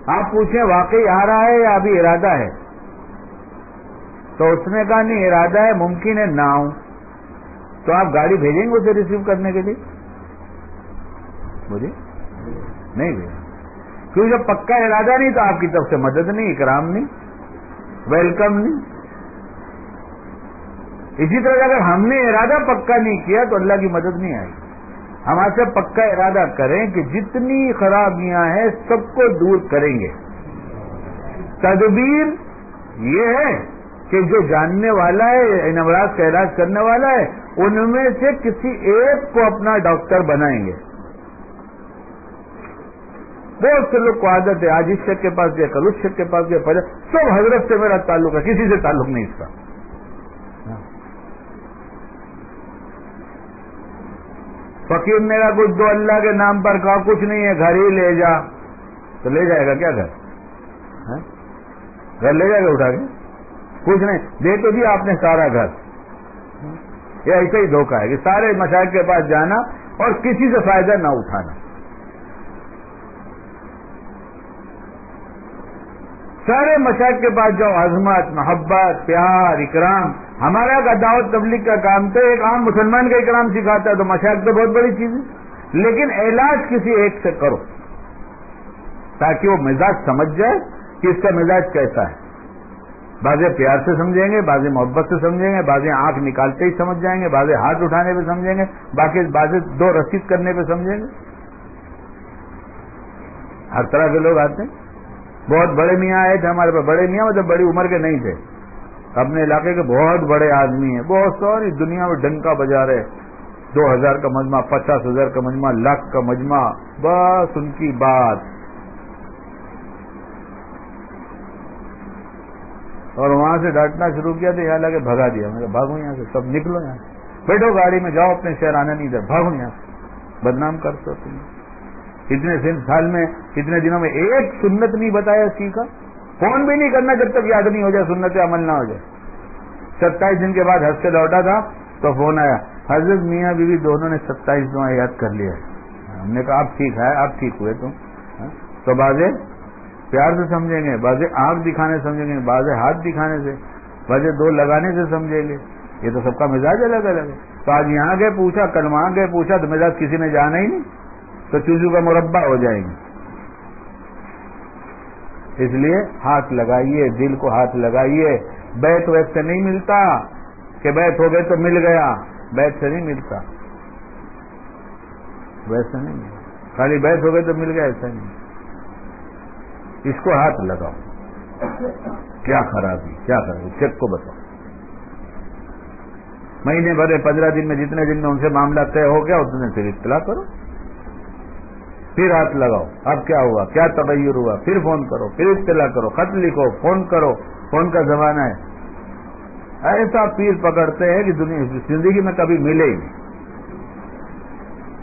آپ پوچھیں واقعی آ رہا ہے یا ابھی ارادہ ہے؟ تو اس نے کہا، نہیں، ارادہ ہے، ممکن ہے نہ آؤں تو آپ گاڑی بھیجیں گے اسے ریسیو کرنے کے لیے؟ مجھے نہیں بھیجا کیونکہ جب پکا ارادہ نہیں تو آپ کی طرف سے مدد نہیں، اکرام نہیں ویلکم نہیں۔ اسی طرح اگر ہم نے ارادہ پکا نہیں کیا تو اللہ کی مدد نہیں آئی ہم آپ سے پکا ارادہ کریں کہ جتنی خرابیاں ہیں سب کو دور کریں گے۔ تدبیر یہ ہے کہ جو جاننے والا ہے نمراز کا علاج کرنے والا ہے، ان میں سے کسی ایک کو اپنا ڈاکٹر بنائیں گے۔ بہت سے لوگ کو عادت ہے آج اس شک کے پاس گیا کل اس شک کے پاس گیا پہلے سب حضرت سے میرا تعلق ہے، کسی سے تعلق نہیں اس کا۔ فقیر میرا کچھ دو اللہ کے نام پر کہا، کچھ نہیں ہے، گھر ہی لے جا۔ تو لے جائے گا کیا گھر؟ ہاں؟ گھر لے جائے گا اٹھا کے؟ کچھ نہیں۔ دے تو دیا آپ نے سارا گھر۔ یہ ایسا ہی دھوکہ ہے کہ سارے مشاہد کے پاس جانا اور کسی سے فائدہ نہ اٹھانا۔ سارے مشاہد کے پاس جاؤ، عظمت، محبت، پیار، اکرام۔ ہمارا کا دعوت تبلیغ کا کام تو ایک عام مسلمان کا اکرام سکھاتا ہے تو مشاہد تو بہت بڑی چیز ہے۔ لیکن علاج کسی ایک سے کرو تاکہ وہ مزاج سمجھ جائے کہ اس کا مزاج کیسا ہے۔ بازے پیار سے سمجھیں گے بازے محبت سے سمجھیں گے بازے آنکھ نکالتے ہی سمجھ جائیں گے بازے ہاتھ اٹھانے پہ سمجھیں گے، باقی بازے دو رسید کرنے پہ سمجھیں گے۔ ہر طرح کے لوگ آتے ہیں۔ بہت بڑے میاں آئے تھے ہمارے پاس، بڑے میاں مطلب بڑی عمر کے نہیں تھے۔ اپنے علاقے کے بہت بڑے آدمی ہیں، بہت ساری دنیا میں ڈنکا بجا رہے دو ہزار کا مجمع، پچاس ہزار کا مجمع، لاکھ کا مجمع، بس ان کی بات۔ اور وہاں سے ڈانٹنا شروع کیا تو یہاں لگے بھگا دیا۔ میں بھاگو یہاں سے، سب نکلو یہاں سے۔ بیٹھو گاڑی میں، جاؤ اپنے شہر آنے نہیں دے بھاگو یہاں سے۔ بدنام کرتے تم اتنے سال میں، اتنے دنوں میں ایک سنت نہیں بتایا سیکھا۔ فون بھی نہیں کرنا جب تک یاد نہیں ہو جائے، سنت عمل نہ ہو جائے۔ ستائیس دن کے بعد حج سے لوٹا تھا تو فون آیا۔ حضرت میاں بیوی دونوں نے ستائیس دعا یاد کر لیا ہم نے کہا آپ ٹھیک ہے آپ ٹھیک ہوئے تم۔ ہاں؟ تو بازے پیار سے سمجھیں گے بازے آنکھ دکھانے سمجھیں گے بازے ہاتھ دکھانے سے بازے دو لگانے سے سمجھیں گے۔ یہ تو سب کا مزاج الگ الگ ہے۔ تو آج یہاں گئے، پوچھا، کل وہاں گئے، پوچھا، تو مزاج کسی نے جانا ہی نہیں۔ تو چوزو کا مربع ہو جائیں گے۔ اس لیے ہاتھ لگائیے، دل کو ہاتھ لگائیے۔ بیت ویسے نہیں ملتا کہ بیت ہو گئے تو مل گیا۔ بیت سے نہیں ملتا۔ ویسے نہیں خالی بیت ہو گئے تو مل گیا، ایسا نہیں۔ اس کو ہاتھ لگاؤ۔ کیا خرابی کیا خرابی، چیک کو بتاؤ۔ مہینے بھرے، پندرہ دن میں جتنے دن میں ان سے معاملہ طے ہو گیا، اتنے پھر اطلاع کرو۔ پھر ہاتھ لگاؤ۔ اب کیا ہوا؟ کیا تغیر ہوا؟ پھر فون کرو، پھر اطلاع کرو، خط لکھو، فون کرو۔ فون کا زمانہ ہے۔ ایسا پیر پکڑتے ہیں کہ دنیا زندگی میں کبھی ملے ہی نہیں۔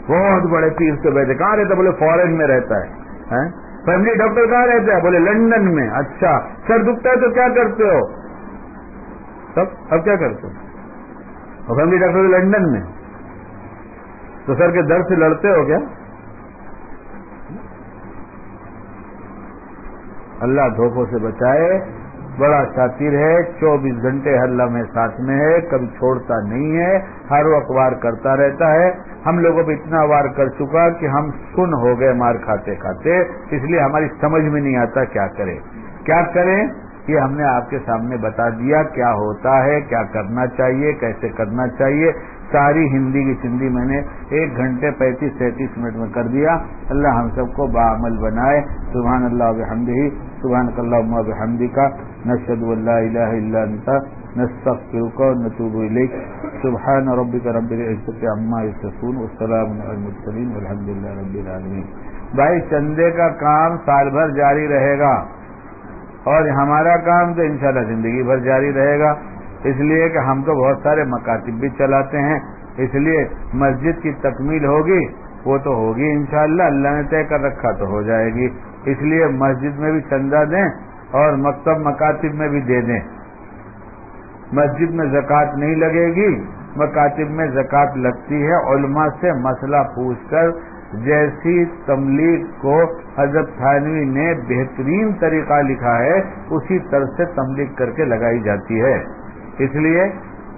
بہت بڑے پیر سے بیٹھے۔ کہاں رہتے بولے فورن میں رہتا ہے۔ فیملی ڈاکٹر کہاں رہتے ہیں؟ بولے لندن میں۔ اچھا۔ سر دکھتا ہے تو کیا کرتے ہو؟ سب اب کیا کرتے ہو؟ فیملی ڈاکٹر لندن میں۔ تو سر کے درد سے لڑتے ہو کیا؟ اللہ دھوکوں سے بچائے، بڑا شاطر ہے، چوبیس گھنٹے ہر لمحے ساتھ میں ہے، کبھی چھوڑتا نہیں ہے، ہر وقت وار کرتا رہتا ہے۔ ہم لوگوں پہ اتنا وار کر چکا کہ ہم سن ہو گئے مار کھاتے کھاتے، اس لیے ہماری سمجھ میں نہیں آتا کیا کرے کیا کریں؟ یہ ہم نے آپ کے سامنے بتا دیا، کیا ہوتا ہے، کیا کرنا چاہیے، کیسے کرنا چاہیے۔ ساری ہندی کی چندی میں نے ایک گھنٹے پینتیس سینتیس منٹ میں کر دیا۔ اللہ ہم سب کو بعمل بنائے۔ سبحان اللہ حمد ہی سبحان اللہ بحمدی کا نشد اللہ الہ الا نستغفرك ونتوب إليك سبحان ربك رب العزة عما يصفون والسلام على المرسلين والحمد لله رب العالمين بھائی، چندے کا کام سال بھر جاری رہے گا اور ہمارا کام تو انشاءاللہ زندگی بھر جاری رہے گا۔ اس لیے کہ ہم تو بہت سارے مکاتب بھی چلاتے ہیں، اس لیے مسجد کی تکمیل ہوگی، وہ تو ہوگی انشاءاللہ، اللہ نے طے کر رکھا تو ہو جائے گی۔ اس لیے مسجد میں بھی چندہ دیں اور مکتب مکاتب میں بھی دے دیں۔ مسجد میں زکوٰۃ نہیں لگے گی، مکاتب میں زکوٰۃ لگتی ہے۔ علماء سے مسئلہ پوچھ کر جیسی تملیغ کو حضرت تھانوی نے بہترین طریقہ لکھا ہے، اسی طرح سے تملیغ کر کے لگائی جاتی ہے۔ اس لیے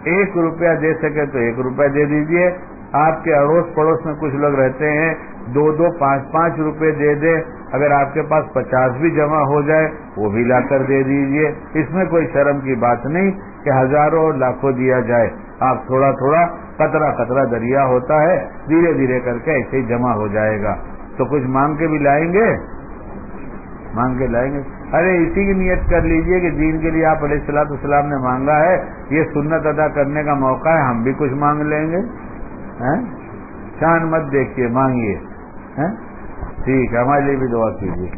ایک روپیہ دے سکے تو ایک روپیہ دے دیجیے۔ آپ کے اڑوس پڑوس میں کچھ لوگ رہتے ہیں، دو دو پانچ پانچ روپے دے دے۔ اگر آپ کے پاس پچاس بھی جمع ہو جائے، وہ بھی لا کر دے دیجیے۔ اس میں کوئی شرم کی بات نہیں کہ ہزاروں اور لاکھوں دیا جائے۔ آپ تھوڑا تھوڑا قطرہ قطرہ دریا ہوتا ہے، دھیرے دھیرے کر کے ایسے ہی جمع ہو جائے گا۔ تو کچھ مانگ کے بھی لائیں گے؟ مانگ کے لائیں گے؟ ارے اسی کی نیت کر لیجیے کہ دین کے لیے آپ علیہ السلاط اسلام نے مانگا ہے، یہ سنت ادا کرنے کا موقع ہے، ہم بھی کچھ مانگ لیں گے۔ ہاں؟ شان مت دیکھیے، مانگیے۔ ہاں؟ ٹھیک ہے، ہمارے لیے بھی دعا کیجیے۔